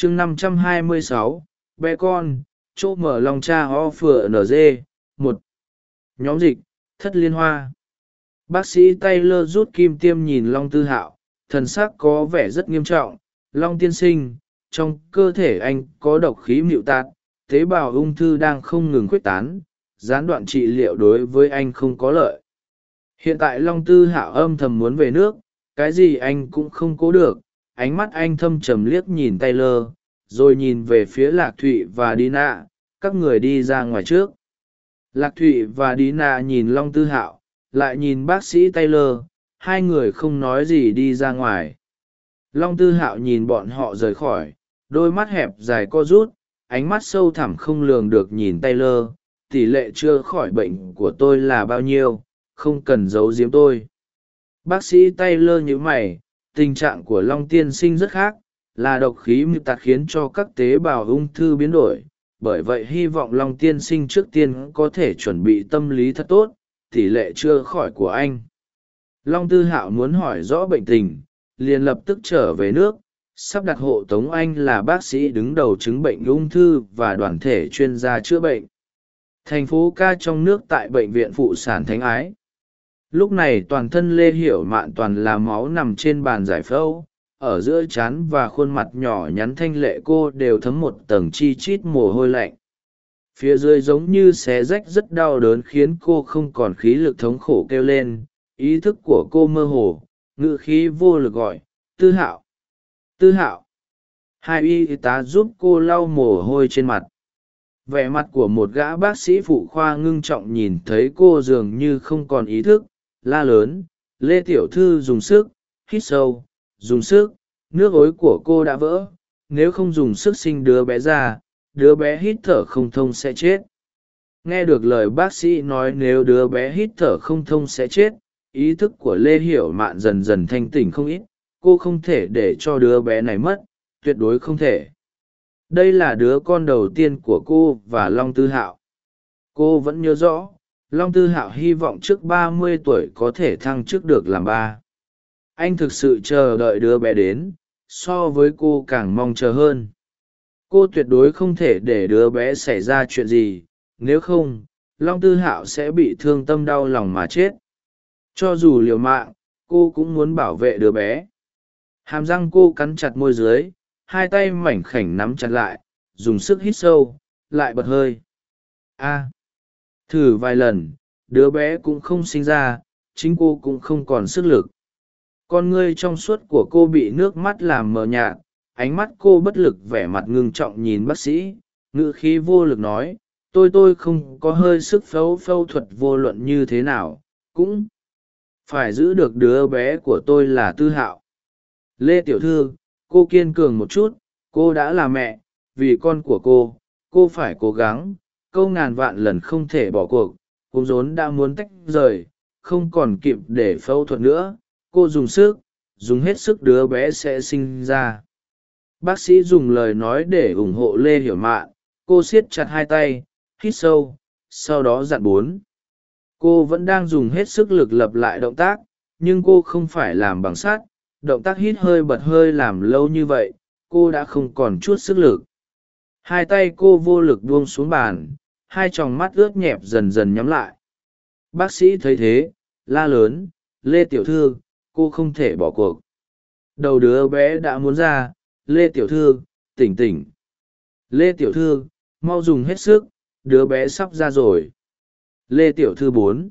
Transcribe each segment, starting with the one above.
chương năm trăm hai mươi sáu, bé con, chỗ mở lòng cha ho phửa nz một. Nhóm dịch, thất liên hoa. Bác sĩ Taylor rút kim tiêm nhìn long tư hạo, thần sắc có vẻ rất nghiêm trọng. Long tiên sinh, trong cơ thể anh có độc khí mịu tạt, tế bào ung thư đang không ngừng khuếch tán, gián đoạn trị liệu đối với anh không có lợi. Hiện tại long tư hạo âm thầm muốn về nước, cái gì anh cũng không cố được ánh mắt anh thâm trầm liếc nhìn taylor, rồi nhìn về phía lạc thụy và đi nạ các người đi ra ngoài trước. Lạc thụy và đi nạ nhìn long tư hạo, lại nhìn bác sĩ taylor, hai người không nói gì đi ra ngoài. Long tư hạo nhìn bọn họ rời khỏi, đôi mắt hẹp dài co rút, ánh mắt sâu thẳm không lường được nhìn taylor, tỷ lệ chưa khỏi bệnh của tôi là bao nhiêu? Không cần giấu giếm tôi. Bác sĩ taylor nhíu mày tình trạng của long tiên sinh rất khác, là độc khí mưu tạc khiến cho các tế bào ung thư biến đổi. Bởi vậy hy vọng long tiên sinh trước tiên có thể chuẩn bị tâm lý thật tốt, tỷ lệ chưa khỏi của anh. Long tư hạo muốn hỏi rõ bệnh tình, liền lập tức trở về nước, sắp đặt hộ tống anh là bác sĩ đứng đầu chứng bệnh ung thư và đoàn thể chuyên gia chữa bệnh. Thành phố ca trong nước tại bệnh viện phụ sản thánh ái lúc này toàn thân lê hiểu mạn toàn là máu nằm trên bàn giải phẫu, ở giữa trán và khuôn mặt nhỏ nhắn thanh lệ cô đều thấm một tầng chi chít mồ hôi lạnh. Phía dưới giống như xé rách rất đau đớn khiến cô không còn khí lực thống khổ kêu lên, ý thức của cô mơ hồ ngự khí vô lực gọi, tư hạo tư hạo. Hai y tá giúp cô lau mồ hôi trên mặt. Vẻ mặt của một gã bác sĩ phụ khoa ngưng trọng nhìn thấy cô dường như không còn ý thức la lớn, lê tiểu thư dùng sức, hít sâu, dùng sức, nước ối của cô đã vỡ, nếu không dùng sức sinh đứa bé ra, đứa bé hít thở không thông sẽ chết. Nghe được lời bác sĩ nói nếu đứa bé hít thở không thông sẽ chết, ý thức của lê hiểu mạn dần dần thanh tỉnh không ít, cô không thể để cho đứa bé này mất, tuyệt đối không thể. Đây là đứa con đầu tiên của cô và long tư hạo. Cô vẫn nhớ rõ long tư hạo hy vọng trước ba mươi tuổi có thể thăng chức được làm ba. Anh thực sự chờ đợi đứa bé đến, so với cô càng mong chờ hơn. Cô tuyệt đối không thể để đứa bé xảy ra chuyện gì, nếu không, long tư hạo sẽ bị thương tâm đau lòng mà chết. Cho dù liều mạng, cô cũng muốn bảo vệ đứa bé. Hàm răng cô cắn chặt môi dưới, hai tay mảnh khảnh nắm chặt lại, dùng sức hít sâu, lại bật hơi. A thử vài lần, đứa bé cũng không sinh ra, chính cô cũng không còn sức lực. Con ngươi trong suốt của cô bị nước mắt làm mờ nhạt, ánh mắt cô bất lực vẻ mặt ngưng trọng nhìn bác sĩ, ngữ khí vô lực nói, tôi tôi không có hơi sức phẫu phẫu thuật vô luận như thế nào, cũng phải giữ được đứa bé của tôi là tư hạo. Lê tiểu thư, cô kiên cường một chút, cô đã là mẹ, vì con của cô cô phải cố gắng câu ngàn vạn lần không thể bỏ cuộc cô rốn đã muốn tách rời, không còn kịp để phẫu thuật nữa, cô dùng sức, dùng hết sức đứa bé sẽ sinh ra. Bác sĩ dùng lời nói để ủng hộ lê hiểu mạn, cô siết chặt hai tay, hít sâu, sau đó dặn bốn. Cô vẫn đang dùng hết sức lực lập lại động tác, nhưng cô không phải làm bằng sắt, động tác hít hơi bật hơi làm lâu như vậy, cô đã không còn chút sức lực. Hai tay cô vô lực buông xuống bàn hai tròng mắt ướt nhẹp dần dần nhắm lại. Bác sĩ thấy thế, la lớn, lê tiểu thư, cô không thể bỏ cuộc. Đầu đứa bé đã muốn ra, lê tiểu thư, tỉnh tỉnh. Lê tiểu thư, mau dùng hết sức, đứa bé sắp ra rồi. Lê tiểu thư bốn.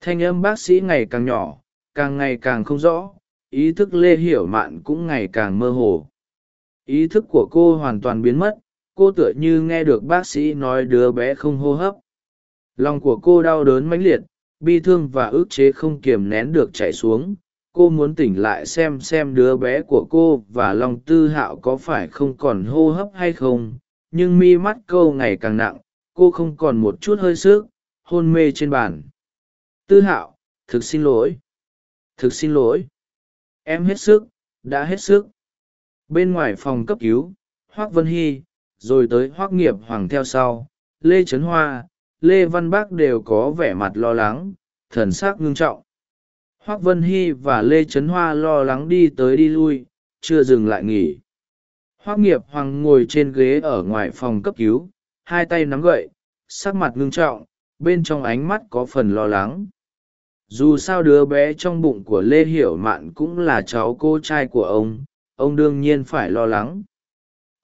Thanh âm bác sĩ ngày càng nhỏ, càng ngày càng không rõ, ý thức lê hiểu mạn cũng ngày càng mơ hồ. Ý thức của cô hoàn toàn biến mất cô tựa như nghe được bác sĩ nói đứa bé không hô hấp. Lòng của cô đau đớn mãnh liệt, bi thương và ức chế không kiềm nén được chảy xuống. Cô muốn tỉnh lại xem xem đứa bé của cô và lòng tư hạo có phải không còn hô hấp hay không. Nhưng mi mắt câu ngày càng nặng, cô không còn một chút hơi sức, hôn mê trên bàn. Tư hạo, thực xin lỗi. Thực xin lỗi. Em hết sức, đã hết sức. Bên ngoài phòng cấp cứu, hoác vân hy rồi tới hoác nghiệp hoàng theo sau, lê trấn hoa, lê văn bác đều có vẻ mặt lo lắng, thần s ắ c ngưng trọng. Hoác vân hy và lê trấn hoa lo lắng đi tới đi lui, chưa dừng lại nghỉ. Hoác nghiệp hoàng ngồi trên ghế ở ngoài phòng cấp cứu, hai tay nắm gậy, sắc mặt ngưng trọng, bên trong ánh mắt có phần lo lắng. Dù sao đứa bé trong bụng của lê hiểu mạn cũng là cháu cô trai của ông ông đương nhiên phải lo lắng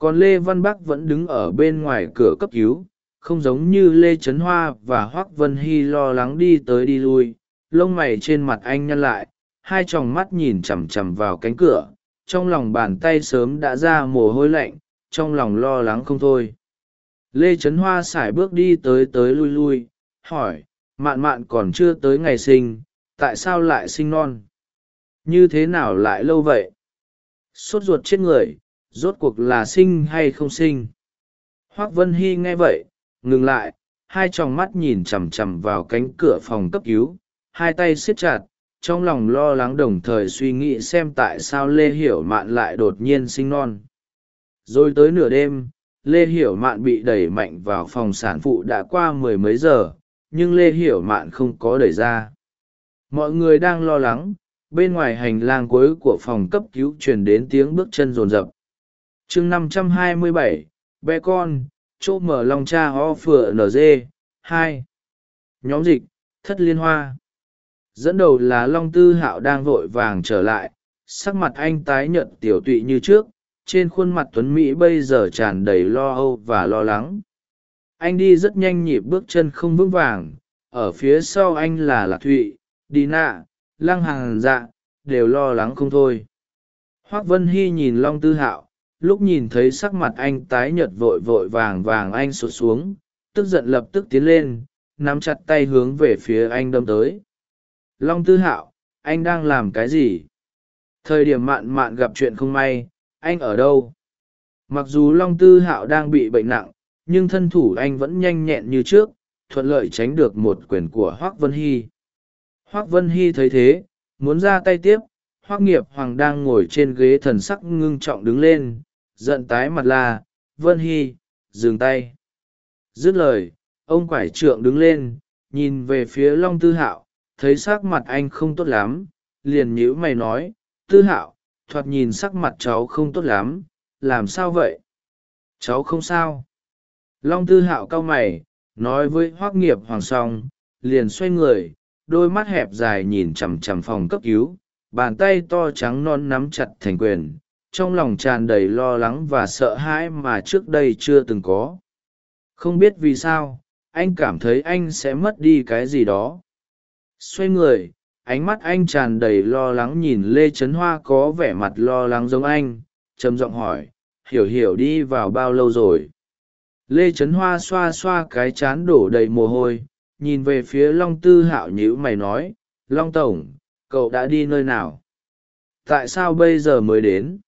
còn lê văn bắc vẫn đứng ở bên ngoài cửa cấp cứu, không giống như lê trấn hoa và hoác vân hy lo lắng đi tới đi lui, lông mày trên mặt anh nhăn lại, hai t r ò n g mắt nhìn chằm chằm vào cánh cửa, trong lòng bàn tay sớm đã ra mồ hôi lạnh, trong lòng lo lắng không thôi. Lê trấn hoa x ả i bước đi tới tới lui lui, hỏi, mạn mạn còn chưa tới ngày sinh, tại sao lại sinh non? Như thế nào lại lâu vậy? Sốt ruột chết người rốt cuộc là sinh hay không sinh. Hoác vân hy nghe vậy, ngừng lại, hai t mắt nhìn chằm chằm vào cánh cửa phòng cấp cứu, hai tay siết chặt, trong lòng lo lắng đồng thời suy nghĩ xem tại sao lê hiểu mạn lại đột nhiên sinh non. Rồi tới nửa đêm, lê hiểu mạn bị đẩy mạnh vào phòng sản phụ đã qua mười mấy giờ, nhưng lê hiểu mạn không có đẩy ra. Mọi người đang lo lắng, bên ngoài hành lang cuối của phòng cấp cứu truyền đến tiếng bước chân rồn rập chương năm trăm hai mươi bảy, bé con, chỗ mở lòng cha ho phựa nz hai. Nhóm dịch, thất liên hoa. Dẫn đầu là long tư hạo đang vội vàng trở lại, sắc mặt anh tái nhợt tiểu tụy như trước, trên khuôn mặt tuấn mỹ bây giờ tràn đầy lo âu và lo lắng. Anh đi rất nhanh nhịp bước chân không vững vàng, ở phía sau anh là lạc thụy, đi nạ lăng hàng dạ đều lo lắng không thôi. Hoác vân hy nhìn long tư hạo lúc nhìn thấy sắc mặt anh tái nhợt vội vội vàng vàng anh sụt xuống, tức giận lập tức tiến lên, nắm chặt tay hướng về phía anh đâm tới. Long tư hạo, anh đang làm cái gì? Thời điểm mạn mạn gặp chuyện không may, anh ở đâu? Mặc dù long tư hạo đang bị bệnh nặng, nhưng thân thủ anh vẫn nhanh nhẹn như trước, thuận lợi tránh được một quyền của hoác vân hy. Hoác vân hy thấy thế, muốn ra tay tiếp, hoác nghiệp hoàng đang ngồi trên ghế thần sắc ngưng trọng đứng lên giận tái mặt la, vân hy, dừng tay. Dứt lời, ông quải trượng đứng lên, nhìn về phía long tư hạo, thấy sắc mặt anh không tốt lắm, liền nhíu mày nói, tư hạo, thoạt nhìn sắc mặt cháu không tốt lắm, làm sao vậy? Cháu không sao. Long tư hạo cau mày, nói với hoác nghiệp hoàng song, liền xoay người, đôi mắt hẹp dài nhìn chằm chằm phòng cấp cứu, bàn tay to trắng non nắm chặt thành quyền trong lòng tràn đầy lo lắng và sợ hãi mà trước đây chưa từng có. Không biết vì sao, anh cảm thấy anh sẽ mất đi cái gì đó. Xoay người, ánh mắt anh tràn đầy lo lắng nhìn lê trấn hoa có vẻ mặt lo lắng giống anh, trầm giọng hỏi, hiểu hiểu đi vào bao lâu rồi? Lê trấn hoa xoa xoa cái chán đổ đầy mồ hôi, nhìn về phía long tư hạo nhữ mày nói, long tổng, cậu đã đi nơi nào? Tại sao bây giờ mới đến?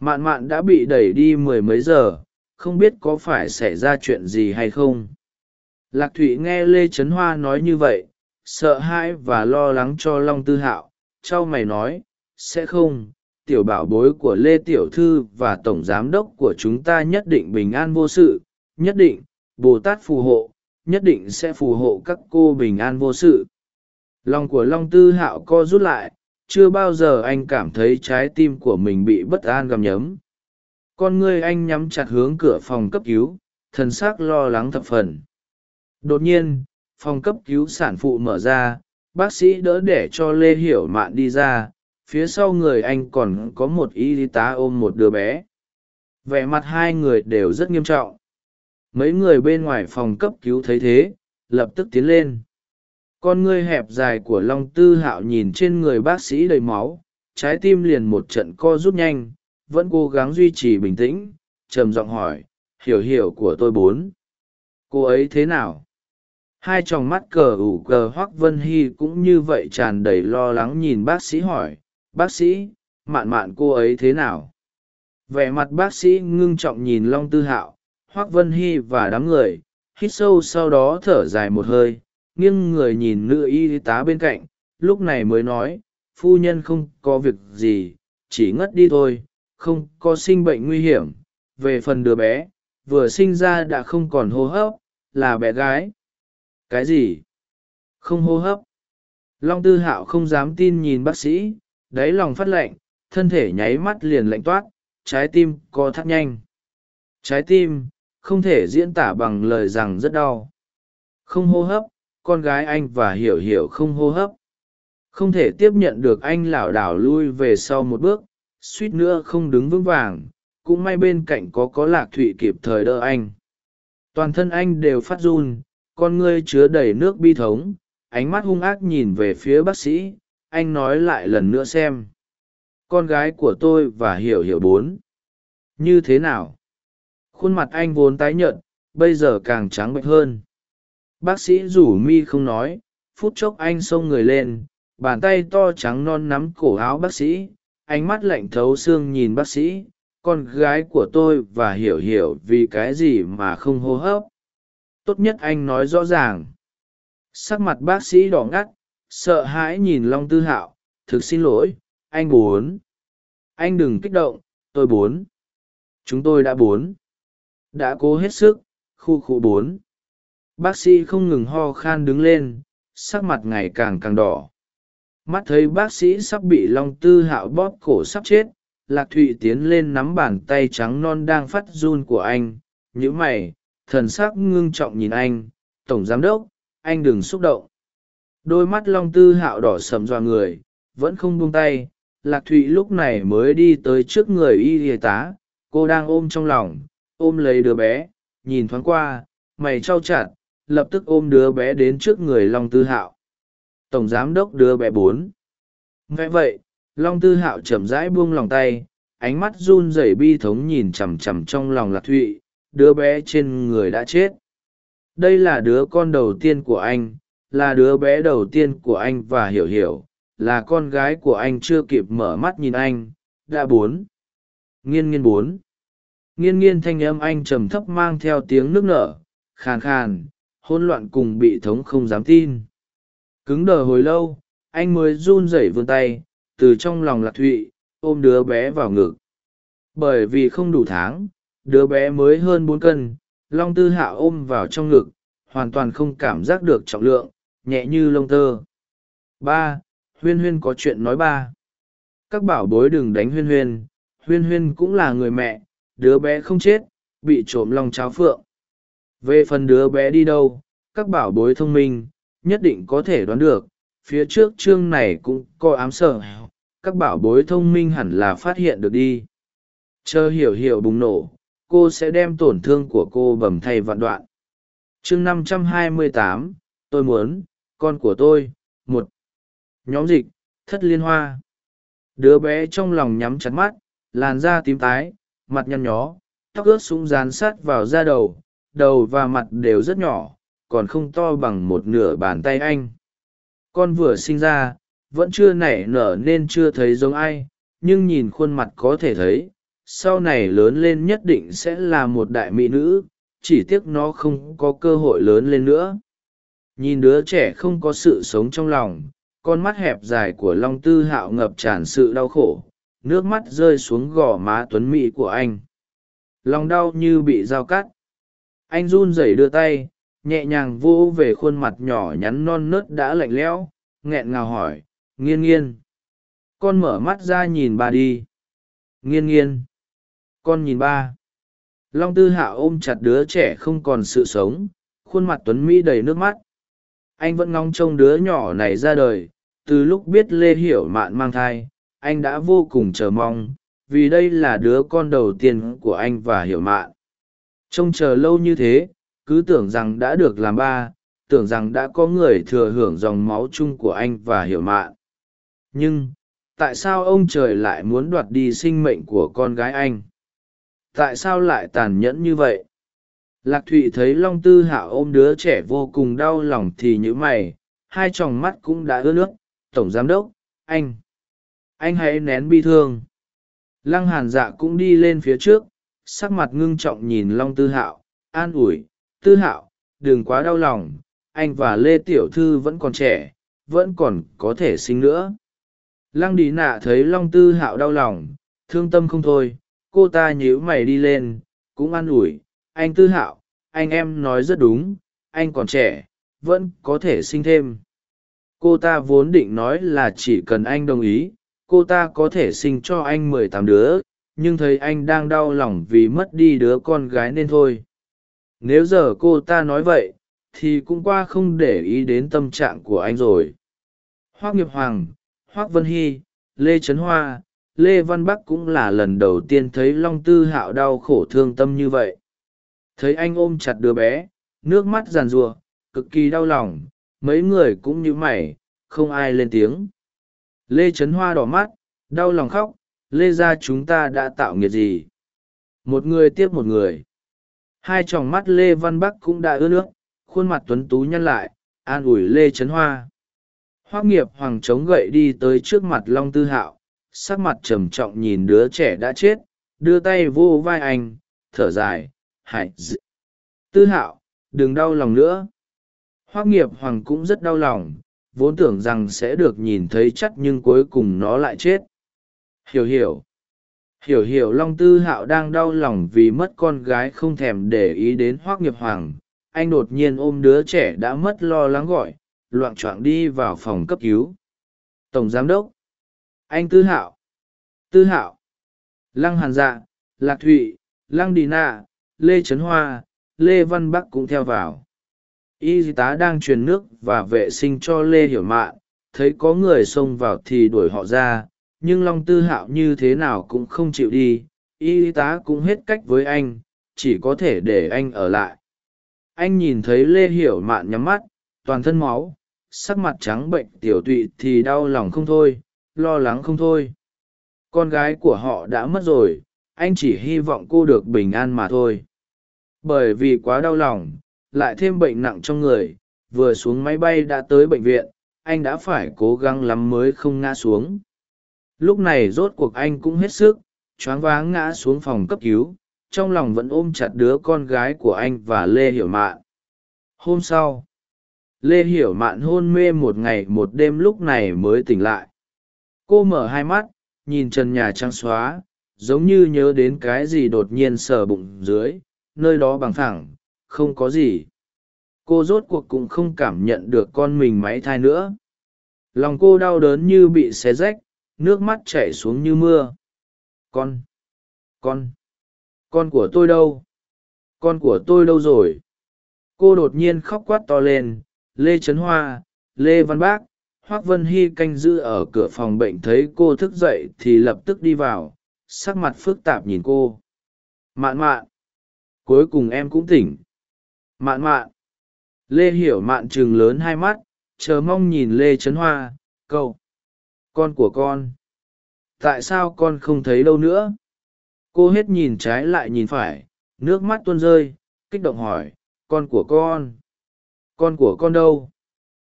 Mạn mạn đã bị đẩy đi mười mấy giờ, không biết có phải xảy ra chuyện gì hay không. Lạc thụy nghe lê trấn hoa nói như vậy, sợ hãi và lo lắng cho long tư hạo c h a o mày nói, sẽ không, tiểu bảo bối của lê tiểu thư và tổng giám đốc của chúng ta nhất định bình an vô sự, nhất định, bồ tát phù hộ, nhất định sẽ phù hộ các cô bình an vô sự. Lòng của long tư hạo co rút lại chưa bao giờ anh cảm thấy trái tim của mình bị bất an gầm nhấm. Con ngươi anh nhắm chặt hướng cửa phòng cấp cứu, thần s ắ c lo lắng thập phần. Đột nhiên, phòng cấp cứu sản phụ mở ra, bác sĩ đỡ để cho lê hiểu mạn đi ra, phía sau người anh còn có một y tá ôm một đứa bé. Vẻ mặt hai người đều rất nghiêm trọng. Mấy người bên ngoài phòng cấp cứu thấy thế, lập tức tiến lên con ngươi hẹp dài của long tư hạo nhìn trên người bác sĩ đầy máu, trái tim liền một trận co rút nhanh, vẫn cố gắng duy trì bình tĩnh, trầm giọng hỏi, hiểu hiểu của tôi bốn, cô ấy thế nào? Hai t r ò n g mắt cờ ủ cờ hoác vân hy cũng như vậy tràn đầy lo lắng nhìn bác sĩ hỏi, bác sĩ, mạn mạn cô ấy thế nào? Vẻ mặt bác sĩ ngưng trọng nhìn long tư hạo hoác vân hy và đám người, hít sâu sau đó thở dài một hơi nghiêng người nhìn nữ y tá bên cạnh, lúc này mới nói, phu nhân không có việc gì, chỉ ngất đi thôi, không có sinh bệnh nguy hiểm. Về phần đứa bé, vừa sinh ra đã không còn hô hấp, là bé gái. Cái gì? Không hô hấp. Long tư hạo không dám tin nhìn bác sĩ, đáy lòng phát lạnh thân thể nháy mắt liền lạnh toát, trái tim co thắt nhanh. Trái tim, không thể diễn tả bằng lời rằng rất đau. Không hô hấp con gái anh và hiểu hiểu không hô hấp. Không thể tiếp nhận được anh lảo đảo lui về sau một bước, suýt nữa không đứng vững vàng, cũng may bên cạnh có có lạc thụy kịp thời đỡ anh. Toàn thân anh đều phát run, con ngươi chứa đầy nước bi thống, ánh mắt hung ác nhìn về phía bác sĩ, anh nói lại lần nữa xem. Con gái của tôi và hiểu hiểu bốn. Như thế nào? Khuôn mặt anh vốn tái nhợt, bây giờ càng trắng bệch hơn bác sĩ rủ mi không nói, phút chốc anh xông người lên, bàn tay to trắng non nắm cổ áo bác sĩ, ánh mắt lạnh thấu xương nhìn bác sĩ, con gái của tôi và hiểu hiểu vì cái gì mà không hô hấp. Tốt nhất anh nói rõ ràng. Sắc mặt bác sĩ đỏ ngắt, sợ hãi nhìn long tư hạo, thực xin lỗi, anh bốn anh đừng kích động, tôi bốn chúng tôi đã bốn đã cố hết sức, khu khu bốn bác sĩ không ngừng ho khan đứng lên, sắc mặt ngày càng càng đỏ. Mắt thấy bác sĩ sắp bị long tư hạo bóp cổ sắp chết, lạc thụy tiến lên nắm bàn tay trắng non đang phát run của anh. Nhữ mày, thần s ắ c ngưng trọng nhìn anh. Tổng giám đốc, anh đừng xúc động. Đôi mắt long tư hạo đỏ sầm dọa người, vẫn không buông tay. Lạc thụy lúc này mới đi tới trước người y y tá. Cô đang ôm trong lòng, ôm lấy đứa bé, nhìn thoáng qua, mày trau chặt lập tức ôm đứa bé đến trước người long tư hạo. Tổng giám đốc đứa bé bốn. Vậy vậy, long tư hạo chậm rãi buông lòng tay, ánh mắt run rẩy bi thống nhìn chằm chằm trong lòng lạc thụy, đứa bé trên người đã chết. Đây là đứa con đầu tiên của anh, là đứa bé đầu tiên của anh và hiểu hiểu, là con gái của anh chưa kịp mở mắt nhìn anh, đã bốn. Nghiên nghiên bốn. Nghiên nghiên thanh âm anh trầm thấp mang theo tiếng nước nở, khàn khàn hôn loạn cùng bị thống không dám tin. Cứng đờ hồi lâu, anh mới run rẩy vươn tay, từ trong lòng lạc thụy, ôm đứa bé vào ngực. Bởi vì không đủ tháng, đứa bé mới hơn bốn cân, long tư hạ ôm vào trong ngực, hoàn toàn không cảm giác được trọng lượng, nhẹ như lông tơ. Ba, huyên huyên có chuyện nói ba. Các bảo bối đừng đánh huyên huyên huyên huyên cũng là người mẹ, đứa bé không chết, bị trộm lòng cháo phượng về phần đứa bé đi đâu các bảo bối thông minh nhất định có thể đoán được phía trước chương này cũng có ám sợ, các bảo bối thông minh hẳn là phát hiện được đi. Chờ hiểu hiểu bùng nổ cô sẽ đem tổn thương của cô bầm thay vạn đoạn. Chương năm trăm hai mươi tám tôi muốn con của tôi một. Nhóm dịch thất liên hoa. Đứa bé trong lòng nhắm chặt mắt làn da tím tái mặt nhăn nhó tóc ướt súng dán sát vào da đầu đầu và mặt đều rất nhỏ, còn không to bằng một nửa bàn tay anh. Con vừa sinh ra, vẫn chưa nảy nở nên chưa thấy giống ai, nhưng nhìn khuôn mặt có thể thấy, sau này lớn lên nhất định sẽ là một đại mỹ nữ, chỉ tiếc nó không có cơ hội lớn lên nữa. Nhìn đứa trẻ không có sự sống trong lòng, con mắt hẹp dài của long tư hạo ngập tràn sự đau khổ, nước mắt rơi xuống gò má tuấn mỹ của anh. Lòng đau như bị dao cắt anh run rẩy đưa tay, nhẹ nhàng vô về khuôn mặt nhỏ nhắn non nớt đã lạnh lẽo, nghẹn ngào hỏi, nghiên nghiên. Con mở mắt ra nhìn ba đi. Nghiên nghiên. Con nhìn ba. Long tư hạ ôm chặt đứa trẻ không còn sự sống, khuôn mặt tuấn mỹ đầy nước mắt. Anh vẫn ngóng trông đứa nhỏ này ra đời, từ lúc biết lê hiểu mạn mang thai, anh đã vô cùng chờ mong, vì đây là đứa con đầu tiên của anh và hiểu mạn trông chờ lâu như thế, cứ tưởng rằng đã được làm ba, tưởng rằng đã có người thừa hưởng dòng máu chung của anh và hiểu mạn. Nhưng, tại sao ông trời lại muốn đoạt đi sinh mệnh của con gái anh? Tại sao lại tàn nhẫn như vậy? Lạc thụy thấy long tư hạ ôm đứa trẻ vô cùng đau lòng thì nhữ mày, hai t r ò n g mắt cũng đã ướt nước. Tổng giám đốc, anh anh hãy nén bi thương. Lăng hàn dạ cũng đi lên phía trước sắc mặt ngưng trọng nhìn long tư hạo, an ủi, tư hạo, đừng quá đau lòng, anh và lê tiểu thư vẫn còn trẻ, vẫn còn có thể sinh nữa. Lăng đi nạ thấy long tư hạo đau lòng, thương tâm không thôi, cô ta nhíu mày đi lên, cũng an ủi, anh tư hạo, anh em nói rất đúng, anh còn trẻ, vẫn có thể sinh thêm. Cô ta vốn định nói là chỉ cần anh đồng ý, cô ta có thể sinh cho anh mười tám đứa nhưng thấy anh đang đau lòng vì mất đi đứa con gái nên thôi. Nếu giờ cô ta nói vậy, thì cũng qua không để ý đến tâm trạng của anh rồi. Hoác nghiệp hoàng, hoác vân hy, lê trấn hoa, lê văn bắc cũng là lần đầu tiên thấy long tư hạo đau khổ thương tâm như vậy. Thấy anh ôm chặt đứa bé, nước mắt giàn giụa, cực kỳ đau lòng, mấy người cũng như mày, không ai lên tiếng. Lê trấn hoa đỏ mắt, đau lòng khóc lê ra chúng ta đã tạo nghiệt gì? Một người tiếp một người. Hai t r ò n g mắt lê văn bắc cũng đã ướt nước, khuôn mặt tuấn tú nhăn lại, an ủi lê trấn hoa. Hoác nghiệp hoàng chống gậy đi tới trước mặt long tư hạo, sắc mặt trầm trọng nhìn đứa trẻ đã chết, đưa tay vô vai anh, thở dài Hải d... tư hạo, đừng đau lòng nữa. Hoác nghiệp hoàng cũng rất đau lòng, vốn tưởng rằng sẽ được nhìn thấy chắc nhưng cuối cùng nó lại chết hiểu hiểu. Hiểu hiểu, long tư hạo đang đau lòng vì mất con gái không thèm để ý đến hoác nghiệp hoàng. Anh đột nhiên ôm đứa trẻ đã mất lo lắng gọi loạng choạng đi vào phòng cấp cứu. Tổng giám đốc. Anh tư hạo. Tư hạo. Lăng hàn dạ lạc thụy, lăng đi nạ lê trấn hoa, lê văn bắc cũng theo vào. Y tá đang truyền nước và vệ sinh cho lê hiểu mạn thấy có người xông vào thì đuổi họ ra nhưng long tư hạo như thế nào cũng không chịu đi, y tá cũng hết cách với anh, chỉ có thể để anh ở lại. Anh nhìn thấy lê hiểu mạn nhắm mắt, toàn thân máu, sắc mặt trắng bệnh, tiểu tụy thì đau lòng không thôi, lo lắng không thôi. Con gái của họ đã mất rồi, anh chỉ hy vọng cô được bình an mà thôi. Bởi vì quá đau lòng, lại thêm bệnh nặng trong người, vừa xuống máy bay đã tới bệnh viện, anh đã phải cố gắng lắm mới không ngã xuống lúc này rốt cuộc anh cũng hết sức, choáng váng ngã xuống phòng cấp cứu, trong lòng vẫn ôm chặt đứa con gái của anh và lê hiểu mạn. Hôm sau, lê hiểu mạn hôn mê một ngày một đêm lúc này mới tỉnh lại. Cô mở hai mắt, nhìn trần nhà trắng xóa, giống như nhớ đến cái gì đột nhiên sờ bụng dưới, nơi đó bằng thẳng không có gì. Cô rốt cuộc cũng không cảm nhận được con mình máy thai nữa. Lòng cô đau đớn như bị xé rách nước mắt chảy xuống như mưa. Con con con của tôi đâu? Con của tôi đâu rồi? Cô đột nhiên khóc quát to lên. Lê trấn hoa, lê văn bác, hoác vân hy canh giữ ở cửa phòng bệnh thấy cô thức dậy thì lập tức đi vào. Sắc mặt phức tạp nhìn cô. Mạn mạn. Cuối cùng em cũng tỉnh. Mạn mạn. Lê hiểu mạn chừng lớn hai mắt, chờ mong nhìn lê trấn hoa. Cậu con của con. Tại sao con không thấy đâu nữa? Cô hết nhìn trái lại nhìn phải, nước mắt tuôn rơi, kích động hỏi, con của con. Con của con đâu?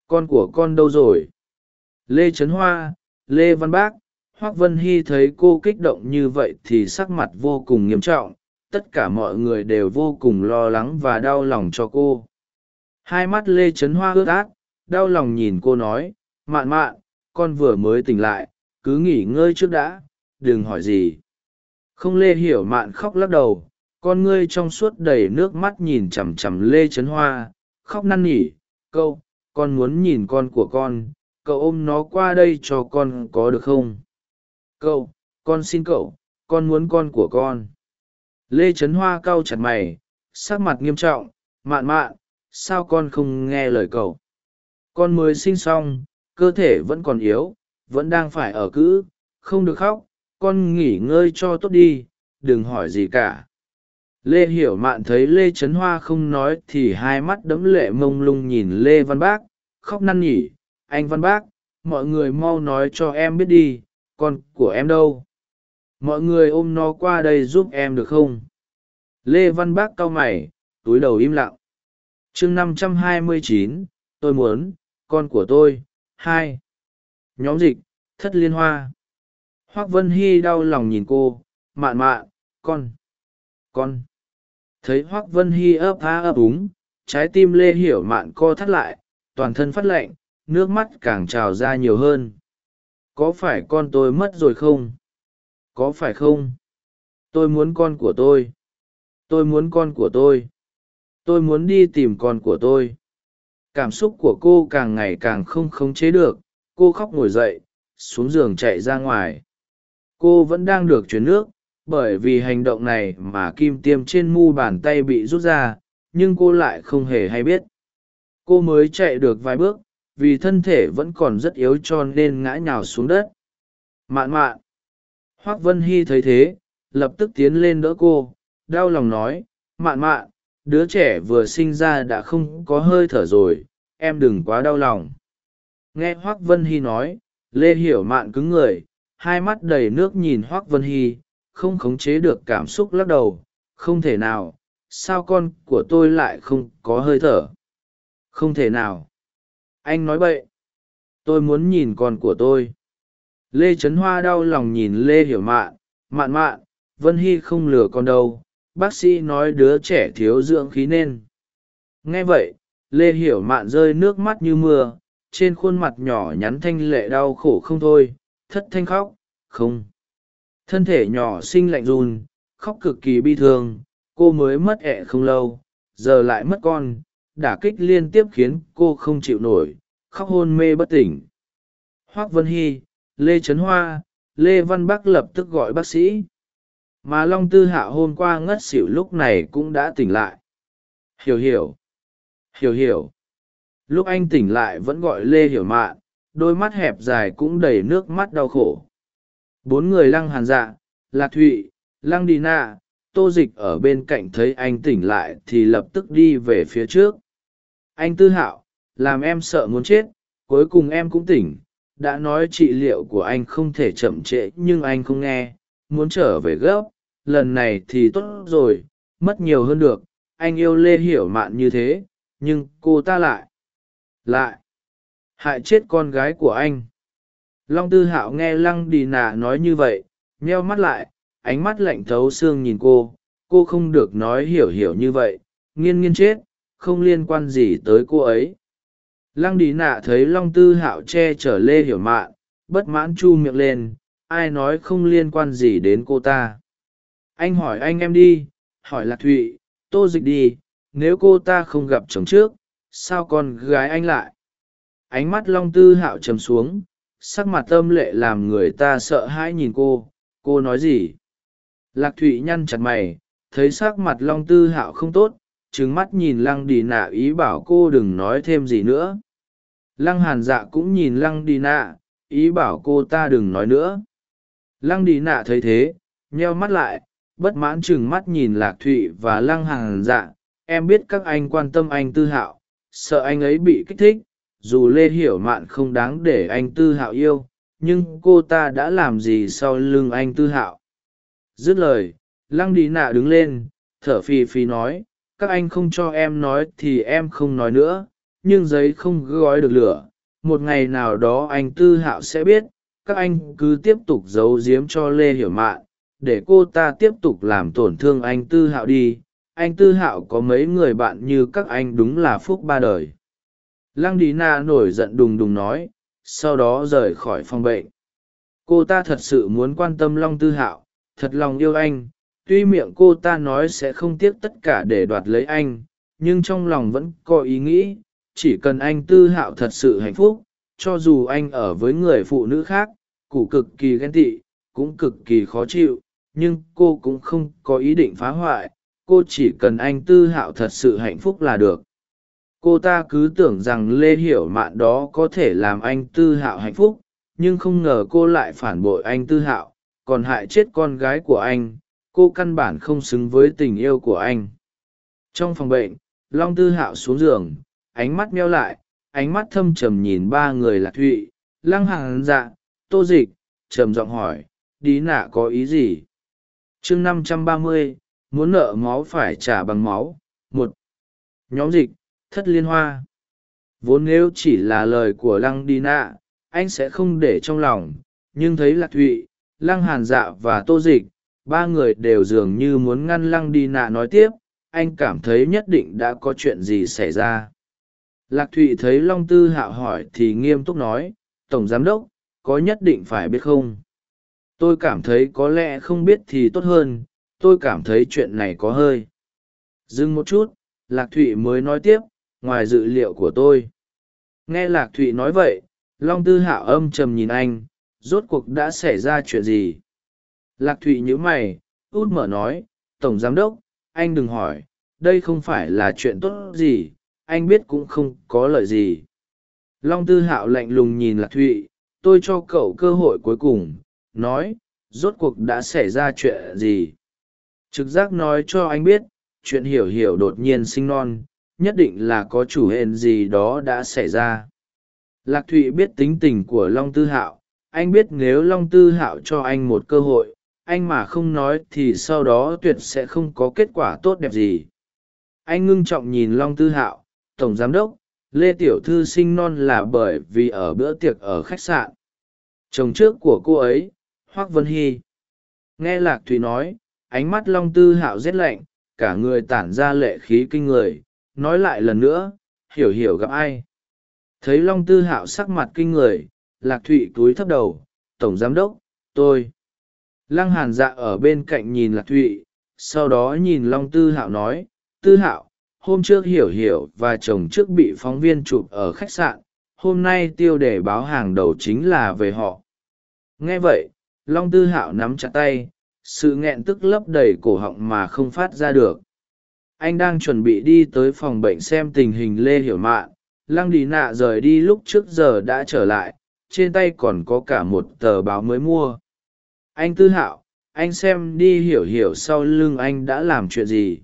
Con của con đâu rồi? Lê trấn hoa, lê văn bác, hoác vân hy thấy cô kích động như vậy thì sắc mặt vô cùng nghiêm trọng, tất cả mọi người đều vô cùng lo lắng và đau lòng cho cô. Hai mắt lê trấn hoa ướt át, đau lòng nhìn cô nói, mạn mạn con vừa mới tỉnh lại, cứ nghỉ ngơi trước đã, đừng hỏi gì. Không lê hiểu mạn khóc lắc đầu, con ngươi trong suốt đầy nước mắt nhìn chằm chằm lê trấn hoa, khóc năn nỉ câu con muốn nhìn con của con, cậu ôm nó qua đây cho con có được không? Câu con xin cậu, con muốn con của con. Lê trấn hoa cau chặt mày, sắc mặt nghiêm trọng, mạn mạn, sao con không nghe lời cậu? Con mới sinh xong cơ thể vẫn còn yếu, vẫn đang phải ở cữ không được khóc, con nghỉ ngơi cho tốt đi, đừng hỏi gì cả. Lê hiểu mạn thấy lê trấn hoa không nói thì hai mắt đẫm lệ mông lung nhìn lê văn bác, khóc năn nhỉ anh văn bác, mọi người mau nói cho em biết đi, con của em đâu? Mọi người ôm nó qua đây giúp em được không? Lê văn bác cau mày, túi đầu im lặng. Chương năm trăm hai mươi chín, tôi muốn, con của tôi hai. Nhóm dịch, thất liên hoa. Hoác vân hy đau lòng nhìn cô, mạn mạn, con con. Thấy hoác vân hy ấp á ấp úng, trái tim lê hiểu mạn co thắt lại, toàn thân phát lạnh, nước mắt càng trào ra nhiều hơn. Có phải con tôi mất rồi không? Có phải không? Tôi muốn con của tôi. Tôi muốn con của tôi. Tôi muốn đi tìm con của tôi cảm xúc của cô càng ngày càng không khống chế được, cô khóc ngồi dậy, xuống giường chạy ra ngoài. Cô vẫn đang được chuyển nước, bởi vì hành động này mà kim tiêm trên mu bàn tay bị rút ra, nhưng cô lại không hề hay biết. Cô mới chạy được vài bước, vì thân thể vẫn còn rất yếu cho nên ngã nhào xuống đất. Mạn mạn. Hoác vân hy thấy thế, lập tức tiến lên đỡ cô, đau lòng nói, mạn mạn đứa trẻ vừa sinh ra đã không có hơi thở rồi, em đừng quá đau lòng. Nghe hoác vân hy nói, lê hiểu mạn cứng người, hai mắt đầy nước nhìn hoác vân hy, không khống chế được cảm xúc lắc đầu, không thể nào, sao con của tôi lại không có hơi thở? Không thể nào. Anh nói bậy. Tôi muốn nhìn con của tôi. Lê trấn hoa đau lòng nhìn lê hiểu mạn mạn mạn, vân hy không lừa con đâu bác sĩ nói đứa trẻ thiếu dưỡng khí nên. Nghe vậy, lê hiểu mạn rơi nước mắt như mưa, trên khuôn mặt nhỏ nhắn thanh lệ đau khổ không thôi, thất thanh khóc, không. Thân thể nhỏ sinh lạnh run, khóc cực kỳ bi thương, cô mới mất ẹ không lâu, giờ lại mất con, đả kích liên tiếp khiến cô không chịu nổi, khóc hôn mê bất tỉnh. Hoác vân hy, lê trấn hoa, lê văn bắc lập tức gọi bác sĩ mà long tư hạ hôm qua ngất xỉu lúc này cũng đã tỉnh lại. Hiểu hiểu. Hiểu hiểu. Lúc anh tỉnh lại vẫn gọi lê hiểu mạn đôi mắt hẹp dài cũng đầy nước mắt đau khổ. Bốn người lăng hàn dạ lạc thụy, lăng đi na, tô dịch ở bên cạnh thấy anh tỉnh lại thì lập tức đi về phía trước. Anh tư hạo, làm em sợ muốn chết, cuối cùng em cũng tỉnh. Đã nói trị liệu của anh không thể chậm trễ nhưng anh không nghe muốn trở về gấp, lần này thì tốt rồi, mất nhiều hơn được, anh yêu lê hiểu mạn như thế, nhưng cô ta lại lại hại chết con gái của anh. Long tư hạo nghe lăng đi nà nói như vậy, nheo mắt lại, ánh mắt lạnh thấu xương nhìn cô cô không được nói hiểu hiểu như vậy, nghiên nghiên chết, không liên quan gì tới cô ấy. Lăng đi nạ thấy long tư hạo che chở lê hiểu mạn, bất mãn chu miệng lên ai nói không liên quan gì đến cô ta? Anh hỏi anh em đi, hỏi lạc thụy, tô dịch đi, nếu cô ta không gặp chồng trước, sao con gái anh lại? Ánh mắt long tư hạo trầm xuống, sắc mặt tâm lệ làm người ta sợ hãi nhìn cô cô nói gì? Lạc thụy nhăn chặt mày, thấy sắc mặt long tư hạo không tốt trứng mắt nhìn lăng đi nạ ý bảo cô đừng nói thêm gì nữa. Lăng hàn dạ cũng nhìn lăng đi nạ, ý bảo cô ta đừng nói nữa lăng đi nạ thấy thế, nheo mắt lại, bất mãn chừng mắt nhìn lạc thụy và lăng hàn dạ. Em biết các anh quan tâm anh tư hạo, sợ anh ấy bị kích thích, dù lê hiểu mạn không đáng để anh tư hạo yêu, nhưng cô ta đã làm gì sau lưng anh tư hạo? Dứt lời, lăng đi nạ đứng lên, thở phì phì nói, các anh không cho em nói thì em không nói nữa, nhưng giấy không gói được lửa, một ngày nào đó anh tư hạo sẽ biết các anh cứ tiếp tục giấu giếm cho lê hiểu mạn, để cô ta tiếp tục làm tổn thương anh tư hạo đi. Anh tư hạo có mấy người bạn như các anh đúng là phúc ba đời. Lăng đi na nổi giận đùng đùng nói, sau đó rời khỏi phòng bệnh. Cô ta thật sự muốn quan tâm long tư hạo, thật lòng yêu anh. Tuy miệng cô ta nói sẽ không tiếc tất cả để đoạt lấy anh, nhưng trong lòng vẫn có ý nghĩ, chỉ cần anh tư hạo thật sự hạnh phúc cho dù anh ở với người phụ nữ khác cụ cực kỳ ghen tị, cũng cực kỳ khó chịu, nhưng cô cũng không có ý định phá hoại, cô chỉ cần anh tư hạo thật sự hạnh phúc là được. Cô ta cứ tưởng rằng lê hiểu mạn đó có thể làm anh tư hạo hạnh phúc, nhưng không ngờ cô lại phản bội anh tư hạo, còn hại chết con gái của anh, cô căn bản không xứng với tình yêu của anh. Trong phòng bệnh, long tư hạo xuống giường, ánh mắt meo lại ánh mắt thâm trầm nhìn ba người lạc thụy, lăng hàng dạ tô dịch, trầm giọng hỏi đi nạ có ý gì? Chương năm trăm ba mươi, muốn nợ máu phải trả bằng máu, một. Nhóm dịch, thất liên hoa. Vốn nếu chỉ là lời của lăng đi nạ, anh sẽ không để trong lòng, nhưng thấy lạc thụy, lăng hàn dạ và tô dịch, ba người đều dường như muốn ngăn lăng đi nạ nói tiếp, anh cảm thấy nhất định đã có chuyện gì xảy ra lạc thụy thấy long tư hạo hỏi thì nghiêm túc nói, tổng giám đốc, có nhất định phải biết không? Tôi cảm thấy có lẽ không biết thì tốt hơn, tôi cảm thấy chuyện này có hơi. Dừng một chút, lạc thụy mới nói tiếp, ngoài dự liệu của tôi. Nghe lạc thụy nói vậy, long tư hạo âm trầm nhìn anh, rốt cuộc đã xảy ra chuyện gì? Lạc thụy nhíu mày, út mở nói, tổng giám đốc, anh đừng hỏi, đây không phải là chuyện tốt gì anh biết cũng không có lợi gì. Long tư hạo lạnh lùng nhìn lạc thụy, tôi cho cậu cơ hội cuối cùng, nói, rốt cuộc đã xảy ra chuyện gì? Trực giác nói cho anh biết, chuyện hiểu hiểu đột nhiên sinh non, nhất định là có chủ hên gì đó đã xảy ra. Lạc thụy biết tính tình của long tư hạo, anh biết nếu long tư hạo cho anh một cơ hội, anh mà không nói thì sau đó tuyệt sẽ không có kết quả tốt đẹp gì. Anh ngưng trọng nhìn long tư hạo tổng giám đốc, lê tiểu thư sinh non là bởi vì ở bữa tiệc ở khách sạn. Chồng trước của cô ấy, hoác vân hy. Nghe lạc thùy nói, ánh mắt long tư hạo rét lạnh, cả người tản ra lệ khí kinh người, nói lại lần nữa, hiểu hiểu gặp ai? Thấy long tư hạo sắc mặt kinh người, lạc thụy túi thấp đầu, tổng giám đốc, tôi. Lăng hàn dạ ở bên cạnh nhìn lạc thụy sau đó nhìn long tư hạo nói, tư hạo hôm trước hiểu hiểu và chồng trước bị phóng viên chụp ở khách sạn, hôm nay tiêu đề báo hàng đầu chính là về họ. Nghe vậy, long tư hạo nắm chặt tay, sự nghẹn tức lấp đầy cổ họng mà không phát ra được. Anh đang chuẩn bị đi tới phòng bệnh xem tình hình lê hiểu mạn. Lăng đi nạ rời đi lúc trước giờ đã trở lại, trên tay còn có cả một tờ báo mới mua. Anh tư hạo, anh xem đi hiểu hiểu sau lưng anh đã làm chuyện gì?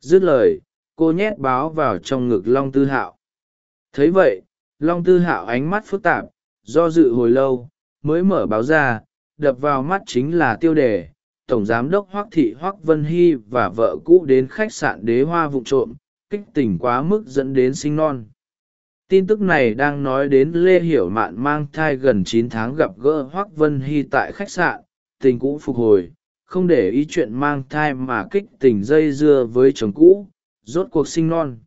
Dứt lời cô nhét báo vào trong ngực long tư hạo. Thấy vậy, long tư hạo ánh mắt phức tạp, do dự hồi lâu, mới mở báo ra, đập vào mắt chính là tiêu đề, tổng giám đốc hoác thị hoác vân hy và vợ cũ đến khách sạn đế hoa vụ trộm, kích tỉnh quá mức dẫn đến sinh non. Tin tức này đang nói đến lê hiểu mạn mang thai gần chín tháng gặp gỡ hoác vân hy tại khách sạn, tình cũ phục hồi, không để ý chuyện mang thai mà kích tình dây dưa với chồng cũ rốt cuộc sinh non.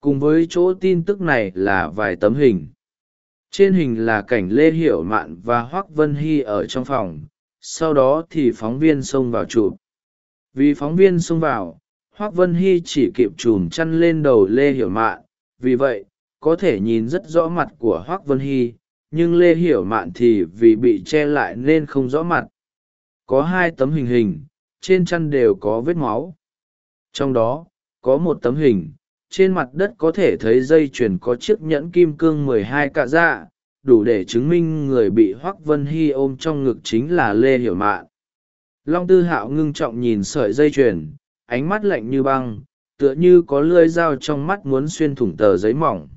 Cùng với chỗ tin tức này là vài tấm hình. Trên hình là cảnh lê hiểu mạn và hoác vân hy ở trong phòng, sau đó thì phóng viên xông vào chụp. Vì phóng viên xông vào, hoác vân hy chỉ kịp chùm chăn lên đầu lê hiểu mạn. Vì vậy, có thể nhìn rất rõ mặt của hoác vân hy, nhưng lê hiểu mạn thì vì bị che lại nên không rõ mặt. Có hai tấm hình hình, trên chăn đều có vết máu. Trong đó có một tấm hình, trên mặt đất có thể thấy dây chuyền có chiếc nhẫn kim cương mười hai cạ dạ đủ để chứng minh người bị hoắc vân hy ôm trong ngực chính là lê hiểu mạn. Long tư hạo ngưng trọng nhìn sợi dây chuyền, ánh mắt lạnh như băng, tựa như có lưỡi dao trong mắt muốn xuyên thủng tờ giấy mỏng.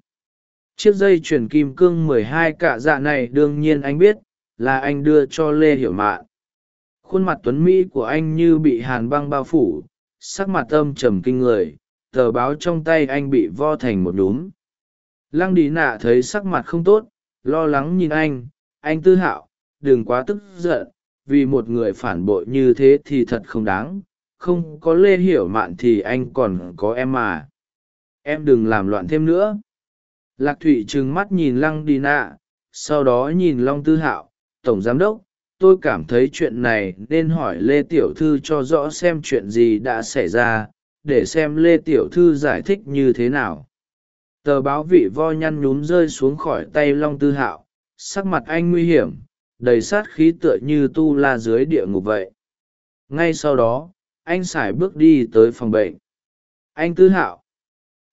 Chiếc dây chuyền kim cương mười hai cạ dạ này đương nhiên anh biết, là anh đưa cho lê hiểu mạn. Khuôn mặt tuấn mỹ của anh như bị hàn băng bao phủ sắc mặt âm trầm kinh người, tờ báo trong tay anh bị vo thành một đúm lăng đi nạ thấy sắc mặt không tốt, lo lắng nhìn anh anh tư hạo, đừng quá tức giận, vì một người phản bội như thế thì thật không đáng, không có lê hiểu mạn thì anh còn có em mà. Em đừng làm loạn thêm nữa. Lạc thụy trừng mắt nhìn lăng đi nạ, sau đó nhìn long tư hạo, tổng giám đốc tôi cảm thấy chuyện này nên hỏi lê tiểu thư cho rõ xem chuyện gì đã xảy ra, để xem lê tiểu thư giải thích như thế nào. Tờ báo vị vo nhăn nhúm rơi xuống khỏi tay long tư hạo, sắc mặt anh nguy hiểm, đầy sát khí tựa như tu la dưới địa ngục vậy. Ngay sau đó, anh x ả i bước đi tới phòng bệnh. Anh tư hạo,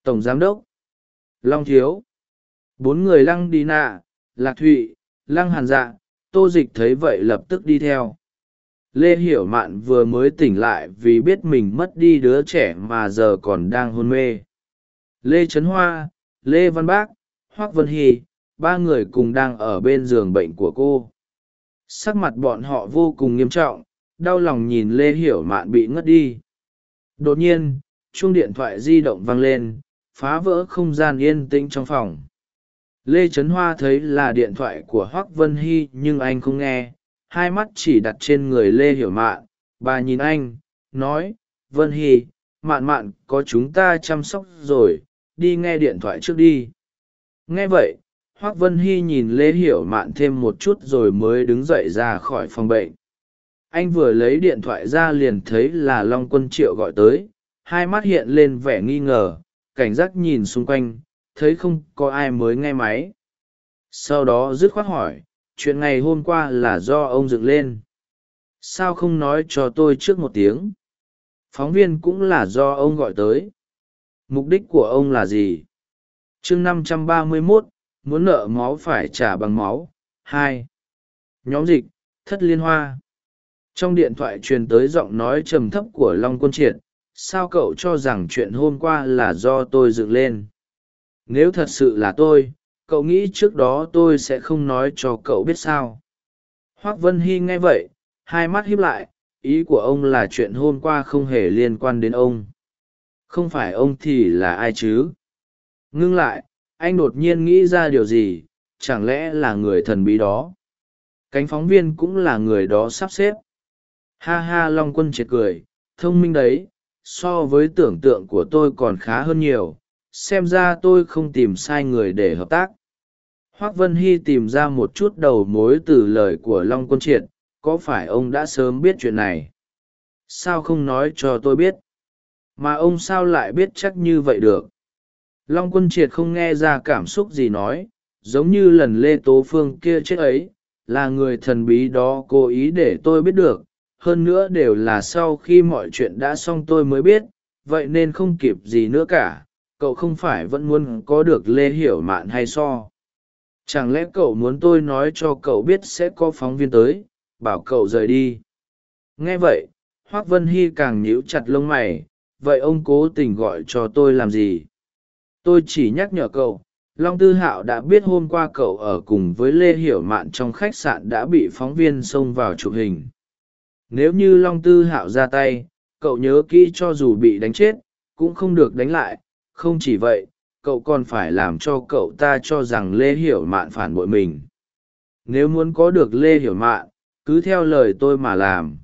tổng giám đốc, long thiếu, bốn người lăng đi nạ lạc thụy, lăng hàn dạ tô dịch thấy vậy lập tức đi theo. Lê hiểu mạn vừa mới tỉnh lại vì biết mình mất đi đứa trẻ mà giờ còn đang hôn mê. Lê trấn hoa, lê văn bác, hoác vân hy, ba người cùng đang ở bên giường bệnh của cô. Sắc mặt bọn họ vô cùng nghiêm trọng, đau lòng nhìn lê hiểu mạn bị ngất đi. Đột nhiên, chuông điện thoại di động vang lên, phá vỡ không gian yên tĩnh trong phòng lê trấn hoa thấy là điện thoại của hoác vân hy nhưng anh không nghe. Hai mắt chỉ đặt trên người lê hiểu mạn. Bà nhìn anh, nói, vân hy, mạn mạn, có chúng ta chăm sóc rồi, đi nghe điện thoại trước đi. Nghe vậy, hoác vân hy nhìn lê hiểu mạn thêm một chút rồi mới đứng dậy ra khỏi phòng bệnh. Anh vừa lấy điện thoại ra liền thấy là long quân triệu gọi tới. Hai mắt hiện lên vẻ nghi ngờ, cảnh giác nhìn xung quanh thấy không có ai mới nghe máy. Sau đó dứt khoát hỏi, chuyện ngày hôm qua là do ông dựng lên. Sao không nói cho tôi trước một tiếng? Phóng viên cũng là do ông gọi tới. Mục đích của ông là gì? Chương năm trăm ba mươi mốt, muốn nợ máu phải trả bằng máu. Hai. Nhóm dịch, thất liên hoa. Trong điện thoại truyền tới giọng nói trầm thấp của long quân triệt, sao cậu cho rằng chuyện hôm qua là do tôi dựng lên? Nếu thật sự là tôi, cậu nghĩ trước đó tôi sẽ không nói cho cậu biết sao? Hoác vân hy nghe vậy, hai mắt híp lại, ý của ông là chuyện hôm qua không hề liên quan đến ông. Không phải ông thì là ai chứ? Ngưng lại, anh đột nhiên nghĩ ra điều gì, chẳng lẽ là người thần bí đó? Cánh phóng viên cũng là người đó sắp xếp. Ha ha, long quân triệt cười, thông minh đấy, so với tưởng tượng của tôi còn khá hơn nhiều xem ra tôi không tìm sai người để hợp tác. Hoác vân hy tìm ra một chút đầu mối từ lời của long quân triệt, có phải ông đã sớm biết chuyện này? Sao không nói cho tôi biết? Mà ông sao lại biết chắc như vậy được? Long quân triệt không nghe ra cảm xúc gì nói, giống như lần lê tố phương kia chết ấy, là người thần bí đó cố ý để tôi biết được, hơn nữa đều là sau khi mọi chuyện đã xong tôi mới biết, vậy nên không kịp gì nữa cả cậu không phải vẫn muốn có được lê hiểu mạn hay so. Chẳng lẽ cậu muốn tôi nói cho cậu biết sẽ có phóng viên tới, bảo cậu rời đi? Nghe vậy, hoác vân hy càng nhíu chặt lông mày, vậy ông cố tình gọi cho tôi làm gì? Tôi chỉ nhắc nhở cậu, long tư hạo đã biết hôm qua cậu ở cùng với lê hiểu mạn trong khách sạn đã bị phóng viên xông vào chụp hình. Nếu như long tư hạo ra tay, cậu nhớ kỹ cho dù bị đánh chết, cũng không được đánh lại không chỉ vậy, cậu còn phải làm cho cậu ta cho rằng lê hiểu mạn phản bội mình. Nếu muốn có được lê hiểu mạn, cứ theo lời tôi mà làm.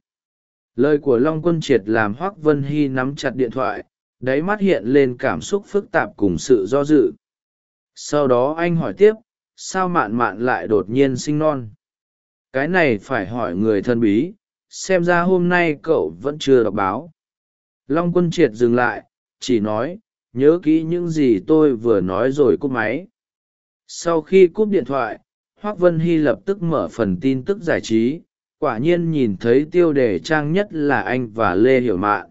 Lời của long quân triệt làm hoác vân hy nắm chặt điện thoại, đáy mắt hiện lên cảm xúc phức tạp cùng sự do dự. Sau đó anh hỏi tiếp, sao mạn mạn lại đột nhiên sinh non? Cái này phải hỏi người thân bí, xem ra hôm nay cậu vẫn chưa đọc báo. Long quân triệt dừng lại, chỉ nói nhớ kỹ những gì tôi vừa nói rồi cúp máy. Sau khi cúp điện thoại, hoác vân hy lập tức mở phần tin tức giải trí, quả nhiên nhìn thấy tiêu đề trang nhất là anh và lê hiểu mạn.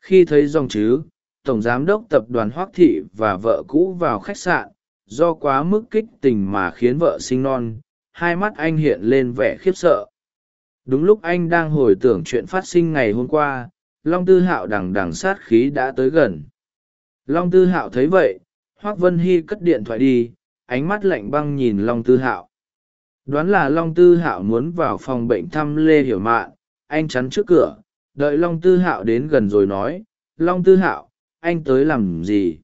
Khi thấy dòng chứ tổng giám đốc tập đoàn hoác thị và vợ cũ vào khách sạn, do quá mức kích tình mà khiến vợ sinh non, hai mắt anh hiện lên vẻ khiếp sợ. Đúng lúc anh đang hồi tưởng chuyện phát sinh ngày hôm qua, long tư hạo đằng đằng sát khí đã tới gần long tư hạo thấy vậy, hoác vân hy cất điện thoại đi, ánh mắt lạnh băng nhìn long tư hạo. Đoán là long tư hạo muốn vào phòng bệnh thăm lê hiểu mạn, anh chắn trước cửa, đợi long tư hạo đến gần rồi nói, long tư hạo, anh tới làm gì?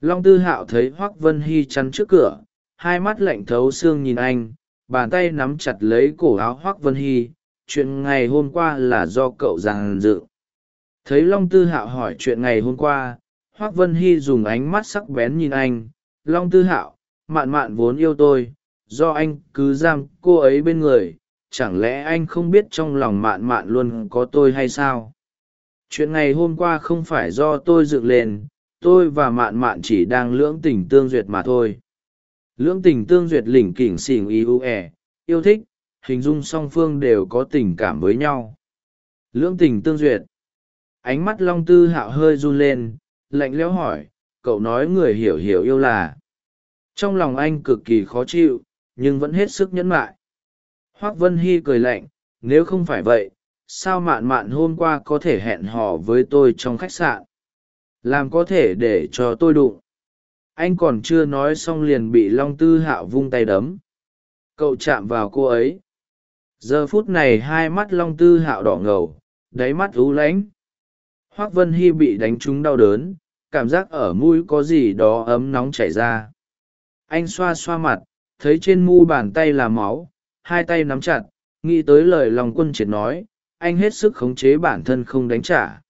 Long tư hạo thấy hoác vân hy chắn trước cửa, hai mắt lạnh thấu xương nhìn anh, bàn tay nắm chặt lấy cổ áo hoác vân hy, chuyện ngày hôm qua là do cậu giàn dự thấy long tư hạo hỏi chuyện ngày hôm qua hoác vân hy dùng ánh mắt sắc bén nhìn anh, long tư hạo, mạn mạn vốn yêu tôi, do anh cứ giam cô ấy bên người, chẳng lẽ anh không biết trong lòng mạn mạn luôn có tôi hay sao? Chuyện ngày hôm qua không phải do tôi dựng lên, tôi và mạn mạn chỉ đang lưỡng tình tương duyệt mà thôi. Lưỡng tình tương duyệt lỉnh kỉnh xỉn ý u ẻ yêu thích, hình dung song phương đều có tình cảm với nhau. Lưỡng tình tương duyệt. Ánh mắt long tư hạo hơi run lên lạnh lẽo hỏi, cậu nói người hiểu hiểu yêu là. Trong lòng anh cực kỳ khó chịu, nhưng vẫn hết sức nhẫn mại. Hoác vân hy cười lạnh, nếu không phải vậy, sao mạn mạn hôm qua có thể hẹn hò với tôi trong khách sạn? Làm có thể để cho tôi đụng. Anh còn chưa nói xong liền bị long tư hạo vung tay đấm. Cậu chạm vào cô ấy. Giờ phút này hai mắt long tư hạo đỏ ngầu, đáy mắt ú lãnh. Hoác vân hy bị đánh trúng đau đớn cảm giác ở mũi có gì đó ấm nóng chảy ra. Anh xoa xoa mặt, thấy trên mu bàn tay là máu, hai tay nắm chặt, nghĩ tới lời lòng quân triệt nói, anh hết sức khống chế bản thân không đánh trả.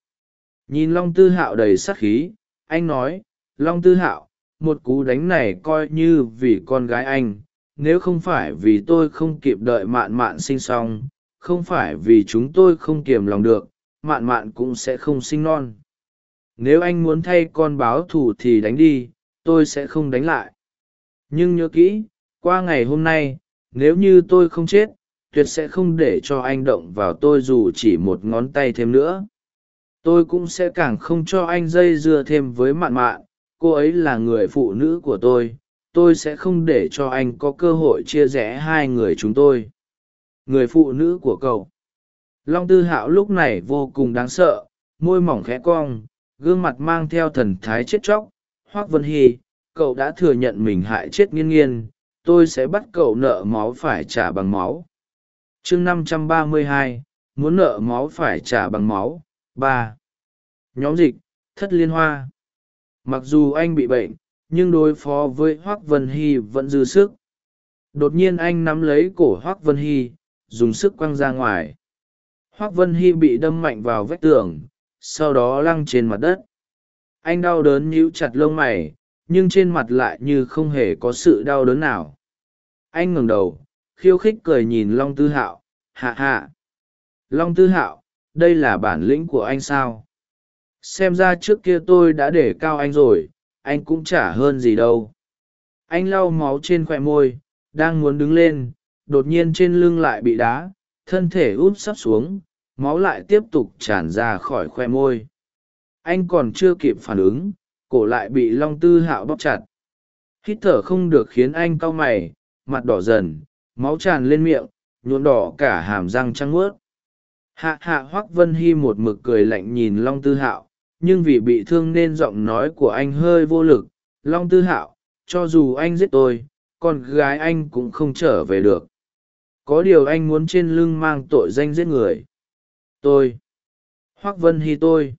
Nhìn long tư hạo đầy sắc khí, anh nói, long tư hạo, một cú đánh này coi như vì con gái anh, nếu không phải vì tôi không kịp đợi mạn mạn sinh xong, không phải vì chúng tôi không kiềm lòng được, mạn mạn cũng sẽ không sinh non nếu anh muốn thay con báo thù thì đánh đi, tôi sẽ không đánh lại. Nhưng nhớ kỹ, qua ngày hôm nay, nếu như tôi không chết, tuyệt sẽ không để cho anh động vào tôi dù chỉ một ngón tay thêm nữa. Tôi cũng sẽ càng không cho anh dây dưa thêm với mạn mạn, cô ấy là người phụ nữ của tôi tôi sẽ không để cho anh có cơ hội chia rẽ hai người chúng tôi. Người phụ nữ của cậu. Long tư hạo lúc này vô cùng đáng sợ, môi mỏng khẽ cong gương mặt mang theo thần thái chết chóc. Hoác vân hy, cậu đã thừa nhận mình hại chết nghiên nghiên, tôi sẽ bắt cậu nợ máu phải trả bằng máu. Chương năm trăm ba mươi hai, muốn nợ máu phải trả bằng máu, ba. Nhóm dịch, thất liên hoa. Mặc dù anh bị bệnh, nhưng đối phó với hoác vân hy vẫn dư sức. Đột nhiên anh nắm lấy cổ hoác vân hy, dùng sức quăng ra ngoài. Hoác vân hy bị đâm mạnh vào vách tường sau đó lăng trên mặt đất. Anh đau đớn nhíu chặt lông mày, nhưng trên mặt lại như không hề có sự đau đớn nào. Anh ngẩng đầu, khiêu khích cười nhìn long tư hạo, hạ hạ. Long tư hạo, đây là bản lĩnh của anh sao? Xem ra trước kia tôi đã để cao anh rồi, anh cũng chả hơn gì đâu. Anh lau máu trên khoe môi, đang muốn đứng lên, đột nhiên trên lưng lại bị đá, thân thể út sắp xuống máu lại tiếp tục tràn ra khỏi khoe môi. Anh còn chưa kịp phản ứng, cổ lại bị long tư hạo bóp chặt. Hít thở không được khiến anh cau mày, mặt đỏ dần, máu tràn lên miệng nhuộm đỏ cả hàm răng trăng ướt hạ hạ hoác vân hy một mực cười lạnh nhìn long tư hạo, nhưng vì bị thương nên giọng nói của anh hơi vô lực. Long tư hạo, cho dù anh giết tôi, con gái anh cũng không trở về được. Có điều anh muốn trên lưng mang tội danh giết người tôi. Hoác vân hy tôi.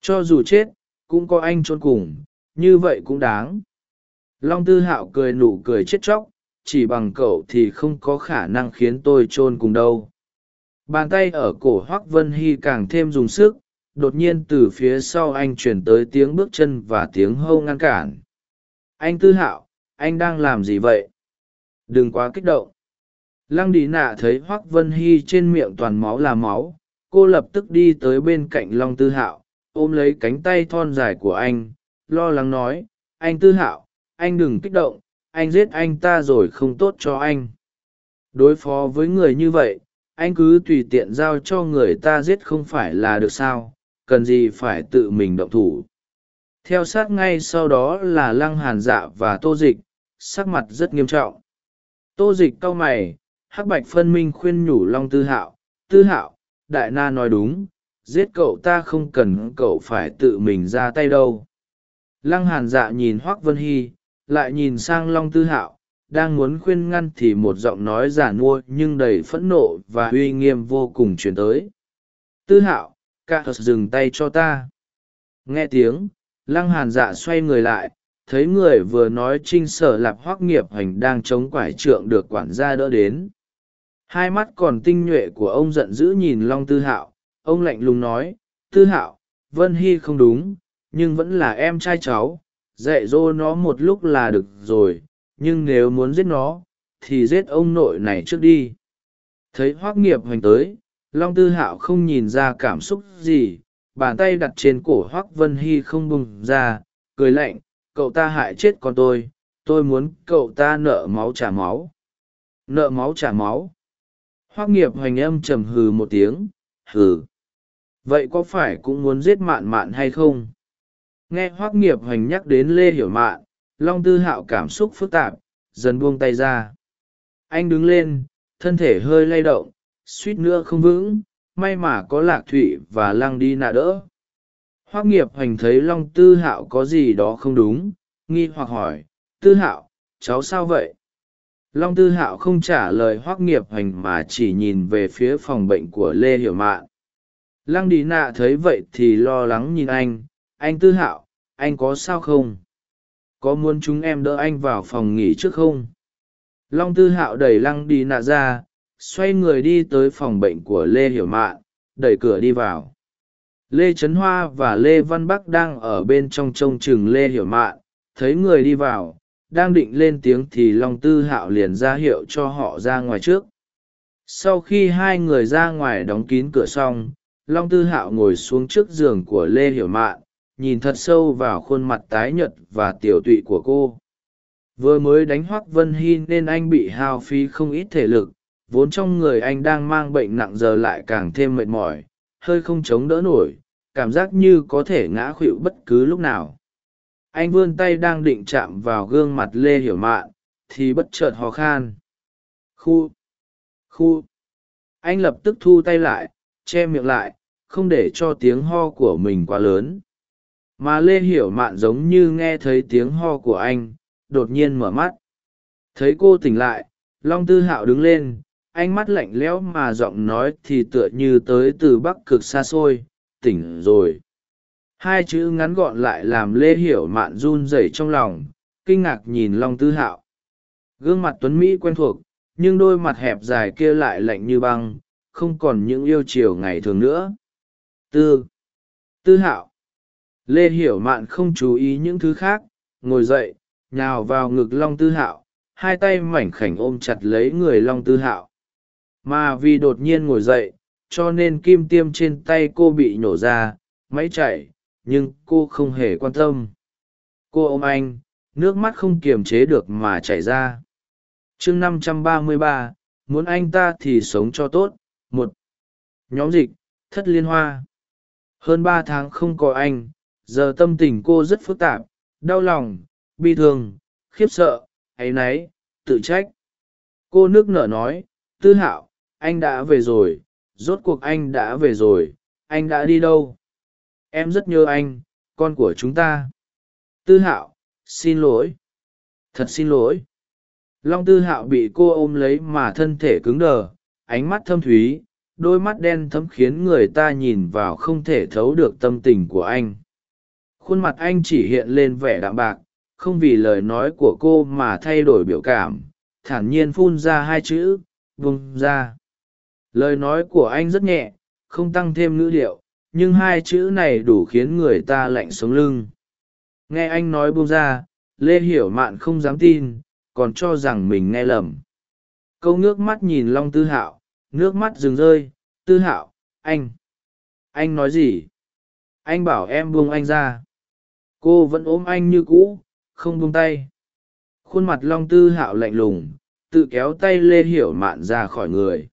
Cho dù chết, cũng có anh trốn cùng, như vậy cũng đáng. Long tư hạo cười nụ cười chết chóc, chỉ bằng cậu thì không có khả năng khiến tôi chôn cùng đâu. Bàn tay ở cổ hoác vân hy càng thêm dùng sức, đột nhiên từ phía sau anh chuyển tới tiếng bước chân và tiếng hâu ngăn cản. Anh tư hạo, anh đang làm gì vậy? Đừng quá kích động. Lăng đi nạ thấy hoác vân hy trên miệng toàn máu là máu cô lập tức đi tới bên cạnh long tư hạo, ôm lấy cánh tay thon dài của anh, lo lắng nói, anh tư hạo, anh đừng kích động, anh giết anh ta rồi không tốt cho anh. Đối phó với người như vậy, anh cứ tùy tiện giao cho người ta giết không phải là được sao, cần gì phải tự mình động thủ. Theo sát ngay sau đó là lăng hàn dạ và tô dịch, sắc mặt rất nghiêm trọng. Tô dịch cau mày, hắc bạch phân minh khuyên nhủ long tư hạo tư hạo đại na nói đúng, giết cậu ta không cần cậu phải tự mình ra tay đâu. Lăng hàn dạ nhìn hoác vân hy, lại nhìn sang long tư hạo, đang muốn khuyên ngăn thì một giọng nói giả nua nhưng đầy phẫn nộ và uy nghiêm vô cùng chuyển tới. Tư hạo ca thật dừng tay cho ta. Nghe tiếng, lăng hàn dạ xoay người lại, thấy người vừa nói trinh sở lạp hoác nghiệp hành đang chống quải trượng được quản gia đỡ đến hai mắt còn tinh nhuệ của ông giận dữ nhìn long tư hạo. Ông lạnh lùng nói, tư hạo, vân hy không đúng, nhưng vẫn là em trai cháu. Dạy dỗ nó một lúc là được rồi, nhưng nếu muốn giết nó, thì giết ông nội này trước đi. Thấy hoác nghiệp hoành tới, long tư hạo không nhìn ra cảm xúc gì. Bàn tay đặt trên cổ hoác vân hy không bùng ra, cười lạnh, cậu ta hại chết con tôi tôi muốn cậu ta nợ máu trả máu. Nợ máu trả máu? Hoác nghiệp hoành âm trầm hừ một tiếng, hừ. Vậy có phải cũng muốn giết mạn mạn hay không? Nghe hoác nghiệp hoành nhắc đến lê hiểu mạn, long tư hạo cảm xúc phức tạp, dần buông tay ra. Anh đứng lên, thân thể hơi lay động, suýt nữa không vững, may mà có lạc thụy và lăng đi nạ đỡ. Hoác nghiệp hoành thấy long tư hạo có gì đó không đúng, nghi hoặc hỏi, tư hạo, cháu sao vậy? Long tư hạo không trả lời hoác nghiệp hoành mà chỉ nhìn về phía phòng bệnh của lê hiểu mạn. Lăng đi nạ thấy vậy thì lo lắng nhìn anh. Anh tư hạo, anh có sao không? Có muốn chúng em đỡ anh vào phòng nghỉ trước không? Long tư hạo đẩy lăng đi nạ ra, xoay người đi tới phòng bệnh của lê hiểu mạn, đẩy cửa đi vào. Lê trấn hoa và lê văn bắc đang ở bên trong trông chừng lê hiểu mạn, thấy người đi vào đang định lên tiếng thì long tư hạo liền ra hiệu cho họ ra ngoài trước. Sau khi hai người ra ngoài đóng kín cửa xong, long tư hạo ngồi xuống trước giường của lê hiểu mạn, nhìn thật sâu vào khuôn mặt tái nhợt và tiểu tụy của cô. Vừa mới đánh hoác vân hy nên anh bị hao phí không ít thể lực, vốn trong người anh đang mang bệnh nặng giờ lại càng thêm mệt mỏi, hơi không chống đỡ nổi, cảm giác như có thể ngã khuỵu bất cứ lúc nào anh vươn tay đang định chạm vào gương mặt lê hiểu mạn, thì bất chợt hò khan. Khu khu. Anh lập tức thu tay lại, che miệng lại, không để cho tiếng ho của mình quá lớn. Mà lê hiểu mạn giống như nghe thấy tiếng ho của anh, đột nhiên mở mắt. Thấy cô tỉnh lại, long tư hạo đứng lên, ánh mắt lạnh lẽo mà giọng nói thì tựa như tới từ bắc cực xa xôi, tỉnh rồi hai chữ ngắn gọn lại làm lê hiểu mạn run rẩy trong lòng, kinh ngạc nhìn long tư hạo. Gương mặt tuấn mỹ quen thuộc, nhưng đôi mặt hẹp dài kia lại lạnh như băng, không còn những yêu chiều ngày thường nữa. Tư tư hạo. Lê hiểu mạn không chú ý những thứ khác, ngồi dậy, nhào vào ngực long tư hạo, hai tay mảnh khảnh ôm chặt lấy người long tư hạo. Mà vì đột nhiên ngồi dậy, cho nên kim tiêm trên tay cô bị nhổ ra, máy chảy nhưng cô không hề quan tâm. Cô ôm anh, nước mắt không kiềm chế được mà chảy ra. Chương năm trăm ba mươi ba, muốn anh ta thì sống cho tốt. Một, nhóm dịch, thất liên hoa. Hơn ba tháng không có anh, giờ tâm tình cô rất phức tạp, đau lòng, bi thương, khiếp sợ, áy náy, tự trách. Cô nước nở nói, tư hạo, anh đã về rồi, rốt cuộc anh đã về rồi, anh đã đi đâu? Em rất nhớ anh, con của chúng ta. Tư hạo, xin lỗi. Thật xin lỗi. Long tư hạo bị cô ôm lấy mà thân thể cứng đờ, ánh mắt thâm thúy, đôi mắt đen thấm khiến người ta nhìn vào không thể thấu được tâm tình của anh. Khuôn mặt anh chỉ hiện lên vẻ đạm bạc, không vì lời nói của cô mà thay đổi biểu cảm, thản nhiên phun ra hai chữ, vung ra. Lời nói của anh rất nhẹ, không tăng thêm ngữ điệu nhưng hai chữ này đủ khiến người ta lạnh sống lưng. Nghe anh nói buông ra, lê hiểu mạn không dám tin, còn cho rằng mình nghe lầm. Câu nước mắt nhìn long tư hạo, nước mắt dừng rơi, tư hạo, anh anh nói gì? Anh bảo em buông anh ra. Cô vẫn ôm anh như cũ, không buông tay. Khuôn mặt long tư hạo lạnh lùng, tự kéo tay lê hiểu mạn ra khỏi người.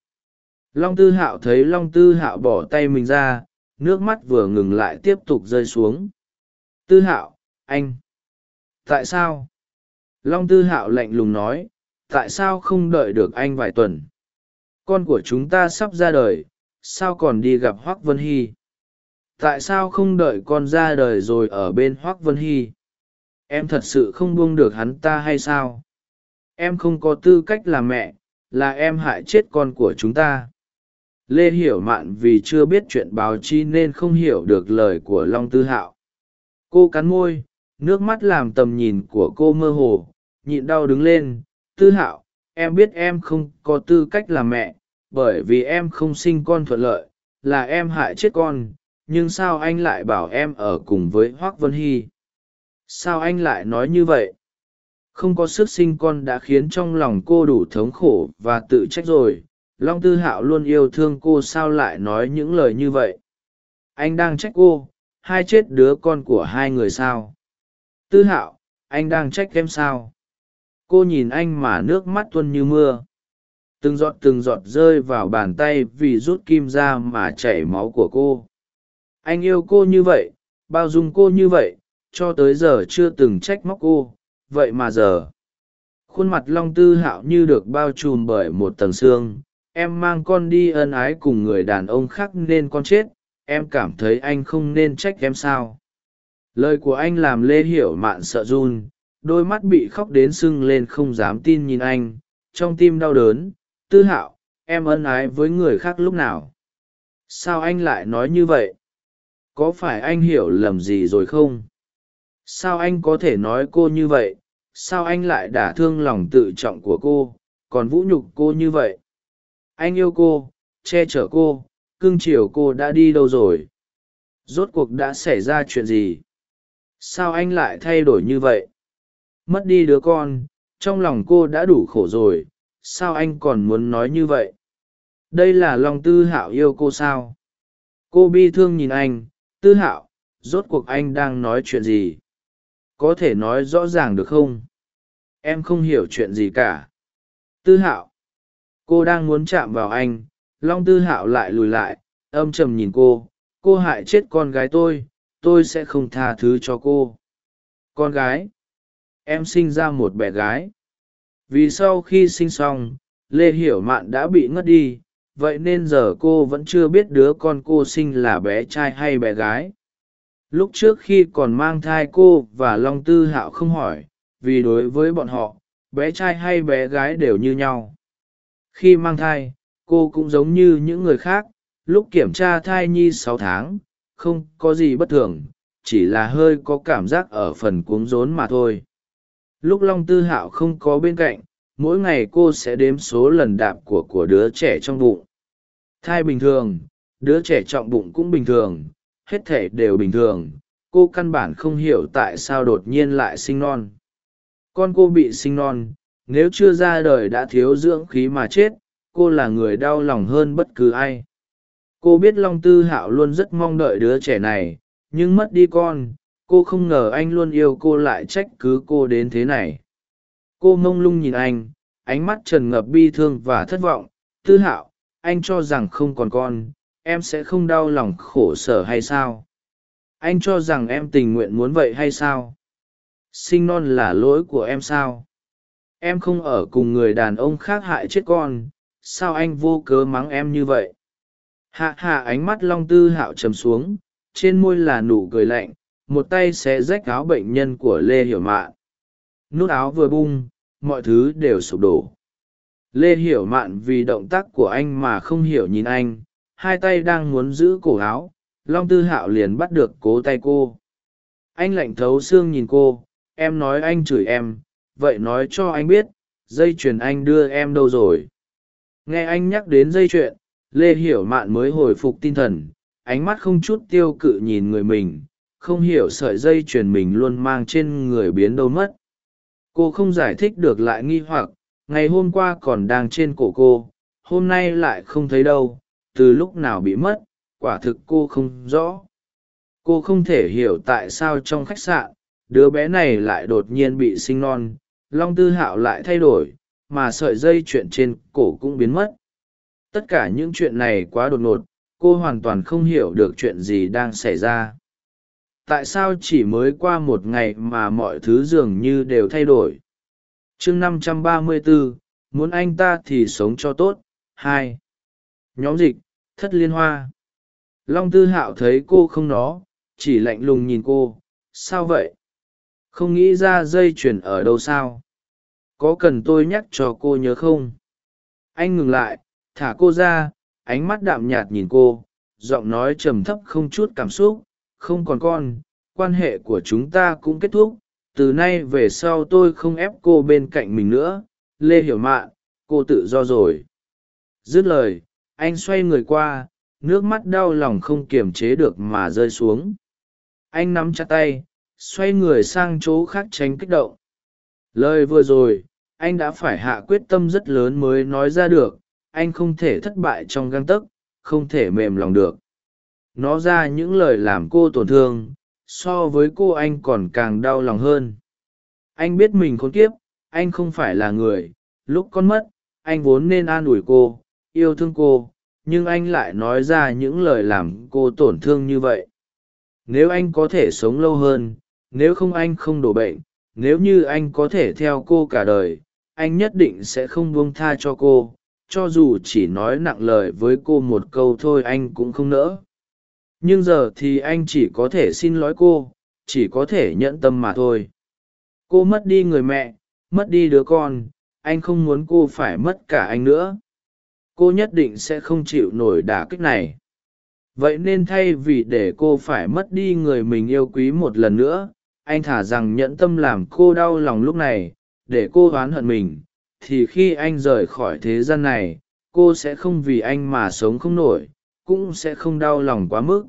Long tư hạo thấy long tư hạo bỏ tay mình ra nước mắt vừa ngừng lại tiếp tục rơi xuống. Tư hạo, anh, tại sao? Long tư hạo lạnh lùng nói, tại sao không đợi được anh vài tuần? Con của chúng ta sắp ra đời, sao còn đi gặp hoác vân hy? Tại sao không đợi con ra đời rồi ở bên hoác vân hy? Em thật sự không buông được hắn ta hay sao? Em không có tư cách làm mẹ, là em hại chết con của chúng ta lê hiểu mạn vì chưa biết chuyện báo chi nên không hiểu được lời của long tư hạo. Cô cắn môi, nước mắt làm tầm nhìn của cô mơ hồ, nhịn đau đứng lên. Tư hạo, em biết em không có tư cách làm mẹ, bởi vì em không sinh con thuận lợi, là em hại chết con, nhưng sao anh lại bảo em ở cùng với hoác vân hy? Sao anh lại nói như vậy? Không có sức sinh con đã khiến trong lòng cô đủ thống khổ và tự trách rồi long tư hạo luôn yêu thương cô sao lại nói những lời như vậy? Anh đang trách cô, hai chết đứa con của hai người sao? Tư hạo, anh đang trách em sao? Cô nhìn anh mà nước mắt tuân như mưa. Từng giọt từng giọt rơi vào bàn tay vì rút kim ra mà chảy máu của cô. Anh yêu cô như vậy, bao dung cô như vậy, cho tới giờ chưa từng trách móc cô, vậy mà giờ. Khuôn mặt long tư hạo như được bao trùm bởi một tầng xương em mang con đi ân ái cùng người đàn ông khác nên con chết, em cảm thấy anh không nên trách em sao. Lời của anh làm lê hiểu mạn sợ run, đôi mắt bị khóc đến sưng lên không dám tin nhìn anh, trong tim đau đớn, tư hạo, em ân ái với người khác lúc nào? Sao anh lại nói như vậy? Có phải anh hiểu lầm gì rồi không? Sao anh có thể nói cô như vậy? Sao anh lại đả thương lòng tự trọng của cô? Còn vũ nhục cô như vậy? Anh yêu cô, che chở cô, cưng chiều cô đã đi đâu rồi? Rốt cuộc đã xảy ra chuyện gì? Sao anh lại thay đổi như vậy? Mất đi đứa con, trong lòng cô đã đủ khổ rồi, sao anh còn muốn nói như vậy? Đây là lòng tư hạo yêu cô sao? Cô bi thương nhìn anh, tư hạo, rốt cuộc anh đang nói chuyện gì? Có thể nói rõ ràng được không? Em không hiểu chuyện gì cả. Tư hạo cô đang muốn chạm vào anh, long tư hạo lại lùi lại, âm trầm nhìn cô cô hại chết con gái tôi tôi sẽ không tha thứ cho cô. Con gái? Em sinh ra một bé gái. Vì sau khi sinh xong, lê hiểu mạn đã bị ngất đi, vậy nên giờ cô vẫn chưa biết đứa con cô sinh là bé trai hay bé gái. Lúc trước khi còn mang thai cô và long tư hạo không hỏi, vì đối với bọn họ, bé trai hay bé gái đều như nhau khi mang thai, cô cũng giống như những người khác, lúc kiểm tra thai nhi sáu tháng, không có gì bất thường, chỉ là hơi có cảm giác ở phần cuống rốn mà thôi. Lúc long tư hạo không có bên cạnh, mỗi ngày cô sẽ đếm số lần đạp của của đứa trẻ trong bụng. Thai bình thường, đứa trẻ trọng bụng cũng bình thường, hết thể đều bình thường, cô căn bản không hiểu tại sao đột nhiên lại sinh non. Con cô bị sinh non nếu chưa ra đời đã thiếu dưỡng khí mà chết, cô là người đau lòng hơn bất cứ ai. Cô biết long tư hạo luôn rất mong đợi đứa trẻ này, nhưng mất đi con, cô không ngờ anh luôn yêu cô lại trách cứ cô đến thế này. Cô mông lung nhìn anh, ánh mắt trần ngập bi thương và thất vọng. Tư hạo, anh cho rằng không còn con, em sẽ không đau lòng khổ sở hay sao? Anh cho rằng em tình nguyện muốn vậy hay sao? Sinh non là lỗi của em sao? Em không ở cùng người đàn ông khác hại chết con, sao anh vô cớ mắng em như vậy? Hạ hạ ánh mắt long tư hạo trầm xuống, trên môi là nụ cười lạnh, một tay sẽ rách áo bệnh nhân của lê hiểu mạn. Nút áo vừa bung, mọi thứ đều sụp đổ. Lê hiểu mạn vì động tác của anh mà không hiểu nhìn anh, hai tay đang muốn giữ cổ áo, long tư hạo liền bắt được cố tay cô. Anh lạnh thấu xương nhìn cô, em nói anh chửi em vậy nói cho anh biết, dây chuyền anh đưa em đâu rồi? Nghe anh nhắc đến dây chuyền, lê hiểu mạn mới hồi phục tinh thần, ánh mắt không chút tiêu cự nhìn người mình, không hiểu sợi dây chuyền mình luôn mang trên người biến đâu mất. Cô không giải thích được lại nghi hoặc, ngày hôm qua còn đang trên cổ cô, hôm nay lại không thấy đâu, từ lúc nào bị mất, quả thực cô không rõ. Cô không thể hiểu tại sao trong khách sạn, đứa bé này lại đột nhiên bị sinh non long tư hạo lại thay đổi, mà sợi dây chuyện trên cổ cũng biến mất. Tất cả những chuyện này quá đột ngột, cô hoàn toàn không hiểu được chuyện gì đang xảy ra. Tại sao chỉ mới qua một ngày mà mọi thứ dường như đều thay đổi? Chương năm trăm ba mươi bốn muốn anh ta thì sống cho tốt. Hai. Nhóm dịch, thất liên hoa. Long tư hạo thấy cô không nó, chỉ lạnh lùng nhìn cô. Sao vậy? Không nghĩ ra dây chuyền ở đâu sao? Có cần tôi nhắc cho cô nhớ không? Anh ngừng lại, thả cô ra, ánh mắt đạm nhạt nhìn cô, giọng nói trầm thấp không chút cảm xúc, không còn con, quan hệ của chúng ta cũng kết thúc, từ nay về sau tôi không ép cô bên cạnh mình nữa, lê hiểu mạn cô tự do rồi. Dứt lời, anh xoay người qua, nước mắt đau lòng không kiềm chế được mà rơi xuống. Anh nắm chặt tay, xoay người sang chỗ khác tránh kích động lời vừa rồi, anh đã phải hạ quyết tâm rất lớn mới nói ra được, anh không thể thất bại trong găng tấc, không thể mềm lòng được. Nó ra những lời làm cô tổn thương, so với cô anh còn càng đau lòng hơn. Anh biết mình khốn kiếp, anh không phải là người, lúc con mất, anh vốn nên an ủi cô, yêu thương cô, nhưng anh lại nói ra những lời làm cô tổn thương như vậy. Nếu anh có thể sống lâu hơn, nếu không anh không đổ bệnh nếu như anh có thể theo cô cả đời, anh nhất định sẽ không buông tha cho cô. Cho dù chỉ nói nặng lời với cô một câu thôi anh cũng không nỡ. Nhưng giờ thì anh chỉ có thể xin lỗi cô, chỉ có thể nhẫn tâm mà thôi. Cô mất đi người mẹ, mất đi đứa con, anh không muốn cô phải mất cả anh nữa. Cô nhất định sẽ không chịu nổi đả kích này. Vậy nên thay vì để cô phải mất đi người mình yêu quý một lần nữa anh thả rằng nhẫn tâm làm cô đau lòng lúc này, để cô oán hận mình, thì khi anh rời khỏi thế gian này, cô sẽ không vì anh mà sống không nổi, cũng sẽ không đau lòng quá mức.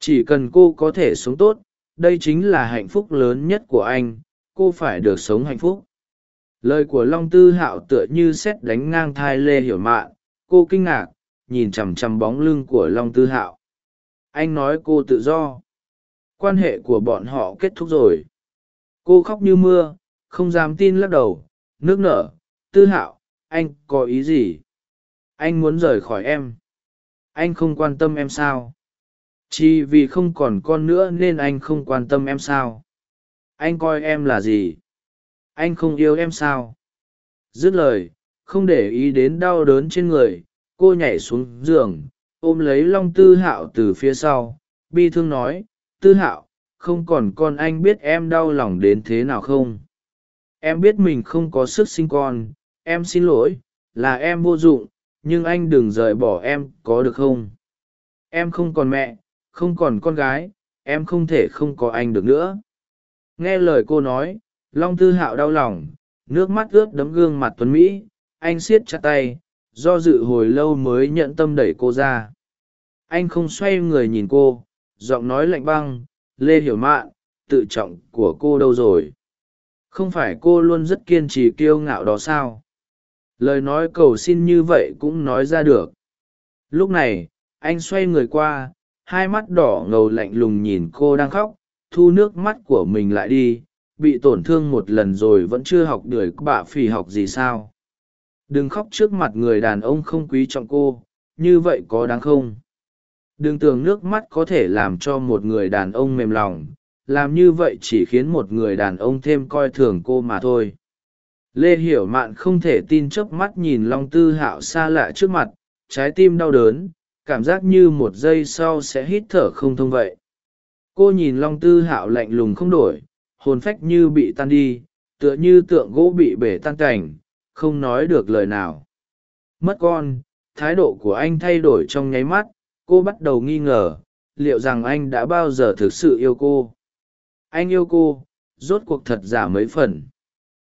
Chỉ cần cô có thể sống tốt, đây chính là hạnh phúc lớn nhất của anh, cô phải được sống hạnh phúc. Lời của long tư hạo tựa như xét đánh ngang thai lê hiểu mạn, cô kinh ngạc, nhìn chằm chằm bóng lưng của long tư hạo. Anh nói cô tự do quan hệ của bọn họ kết thúc rồi. Cô khóc như mưa, không dám tin lắc đầu. Nước nở, tư hạo, anh có ý gì? Anh muốn rời khỏi em. Anh không quan tâm em sao? Chỉ vì không còn con nữa nên anh không quan tâm em sao? Anh coi em là gì? Anh không yêu em sao? Dứt lời, không để ý đến đau đớn trên người, cô nhảy xuống giường, ôm lấy long tư hạo từ phía sau. Bi thương nói tư hạo, không còn con anh biết em đau lòng đến thế nào không? Em biết mình không có sức sinh con, em xin lỗi, là em vô dụng, nhưng anh đừng rời bỏ em, có được không? Em không còn mẹ, không còn con gái, em không thể không có anh được nữa. Nghe lời cô nói, long tư hạo đau lòng, nước mắt ướt đấm gương mặt tuấn mỹ, anh siết chặt tay, do dự hồi lâu mới nhận tâm đẩy cô ra. Anh không xoay người nhìn cô giọng nói lạnh băng, lê hiểu mạn, tự trọng của cô đâu rồi? Không phải cô luôn rất kiên trì kiêu ngạo đó sao? Lời nói cầu xin như vậy cũng nói ra được. Lúc này, anh xoay người qua, hai mắt đỏ ngầu lạnh lùng nhìn cô đang khóc, thu nước mắt của mình lại đi, bị tổn thương một lần rồi vẫn chưa học được bạ phì học gì sao? Đừng khóc trước mặt người đàn ông không quý trọng cô, như vậy có đáng không? Đừng tưởng nước mắt có thể làm cho một người đàn ông mềm lòng, làm như vậy chỉ khiến một người đàn ông thêm coi thường cô mà thôi. Lê hiểu mạn không thể tin chớp mắt nhìn long tư hạo xa lạ trước mặt, trái tim đau đớn, cảm giác như một giây sau sẽ hít thở không thông vậy. Cô nhìn long tư hạo lạnh lùng không đổi, hồn phách như bị tan đi, tựa như tượng gỗ bị bể tan cảnh, không nói được lời nào. Mất con, thái độ của anh thay đổi trong nháy mắt cô bắt đầu nghi ngờ, liệu rằng anh đã bao giờ thực sự yêu cô? Anh yêu cô, rốt cuộc thật giả mấy phần.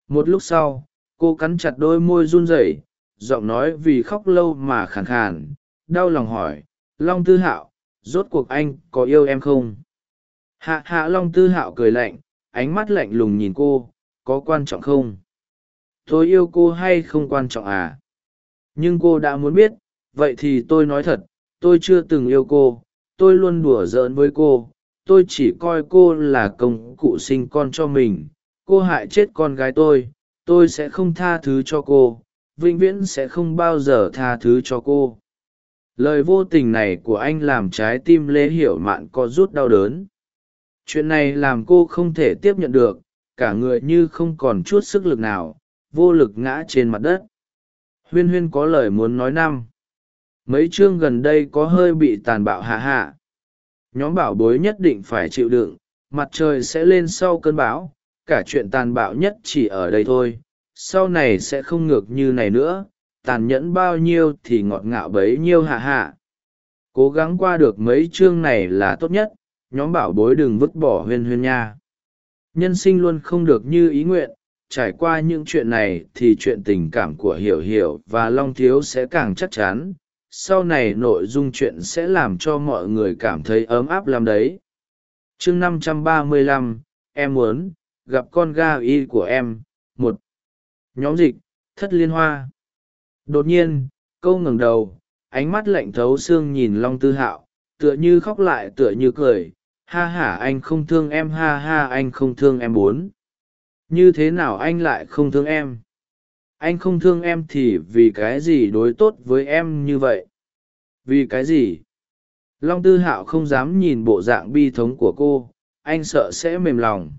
Một lúc sau, cô cắn chặt đôi môi run rẩy, giọng nói vì khóc lâu mà khàn khàn, đau lòng hỏi, long tư hạo, rốt cuộc anh có yêu em không? Hạ hạ long tư hạo cười lạnh, ánh mắt lạnh lùng nhìn cô, có quan trọng không? Tôi yêu cô hay không quan trọng à? Nhưng cô đã muốn biết, vậy thì tôi nói thật tôi chưa từng yêu cô, tôi luôn đùa giỡn với cô, tôi chỉ coi cô là công cụ sinh con cho mình, cô hại chết con gái tôi tôi sẽ không tha thứ cho cô, vĩnh viễn sẽ không bao giờ tha thứ cho cô. Lời vô tình này của anh làm trái tim lê hiểu mạn có rút đau đớn. Chuyện này làm cô không thể tiếp nhận được, cả người như không còn chút sức lực nào, vô lực ngã trên mặt đất. Huyên huyên có lời muốn nói năm mấy chương gần đây có hơi bị tàn bạo hạ hạ. Nhóm bảo bối nhất định phải chịu đựng, mặt trời sẽ lên sau cơn bão, cả chuyện tàn bạo nhất chỉ ở đây thôi, sau này sẽ không ngược như này nữa, tàn nhẫn bao nhiêu thì ngọt ngạo bấy nhiêu hạ hạ. Cố gắng qua được mấy chương này là tốt nhất, nhóm bảo bối đừng vứt bỏ huyên huyên nha. Nhân sinh luôn không được như ý nguyện, trải qua những chuyện này thì chuyện tình cảm của hiểu hiểu và long thiếu sẽ càng chắc chắn sau này nội dung chuyện sẽ làm cho mọi người cảm thấy ấm áp làm đấy. Chương năm trăm ba mươi lăm, em muốn gặp con ga y của em. Một, nhóm dịch, thất liên hoa. Đột nhiên, câu ngẩng đầu, ánh mắt lạnh thấu xương nhìn long tư hạo, tựa như khóc lại tựa như cười. Ha hả anh không thương em, ha ha, anh không thương em bốn. Như thế nào anh lại không thương em? Anh không thương em thì vì cái gì đối tốt với em như vậy? Vì cái gì? Long tư hạo không dám nhìn bộ dạng bi thống của cô, anh sợ sẽ mềm lòng.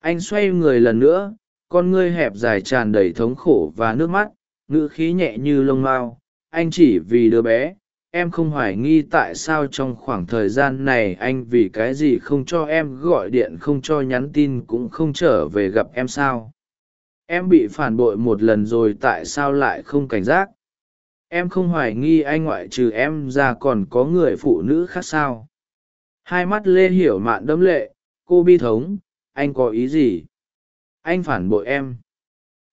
Anh xoay người lần nữa, con ngươi hẹp dài tràn đầy thống khổ và nước mắt, ngữ khí nhẹ như lông mao anh chỉ vì đứa bé, em không hoài nghi tại sao trong khoảng thời gian này anh vì cái gì không cho em gọi điện, không cho nhắn tin cũng không trở về gặp em sao? Em bị phản bội một lần rồi tại sao lại không cảnh giác? Em không hoài nghi anh ngoại trừ em ra còn có người phụ nữ khác sao? Hai mắt lê hiểu mạn đẫm lệ, cô bi thống, anh có ý gì? Anh phản bội em.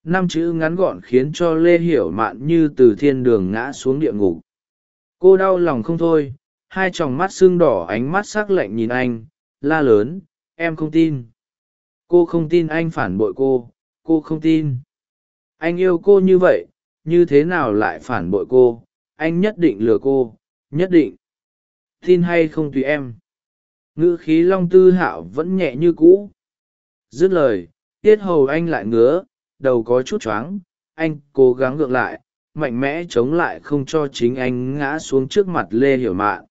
Năm chữ ngắn gọn khiến cho lê hiểu mạn như từ thiên đường ngã xuống địa ngục. Cô đau lòng không thôi, hai t r ò n g mắt sưng đỏ, ánh mắt s ắ c lạnh nhìn anh, la lớn, em không tin. Cô không tin anh phản bội cô cô không tin. Anh yêu cô như vậy, như thế nào lại phản bội cô? Anh nhất định lừa cô, nhất định. Tin hay không tùy em. Ngữ khí long tư hạo vẫn nhẹ như cũ. Dứt lời, tiết hầu anh lại ngứa, đầu có chút choáng. Anh cố gắng gượng lại, mạnh mẽ chống lại không cho chính anh ngã xuống trước mặt lê hiểu mạn.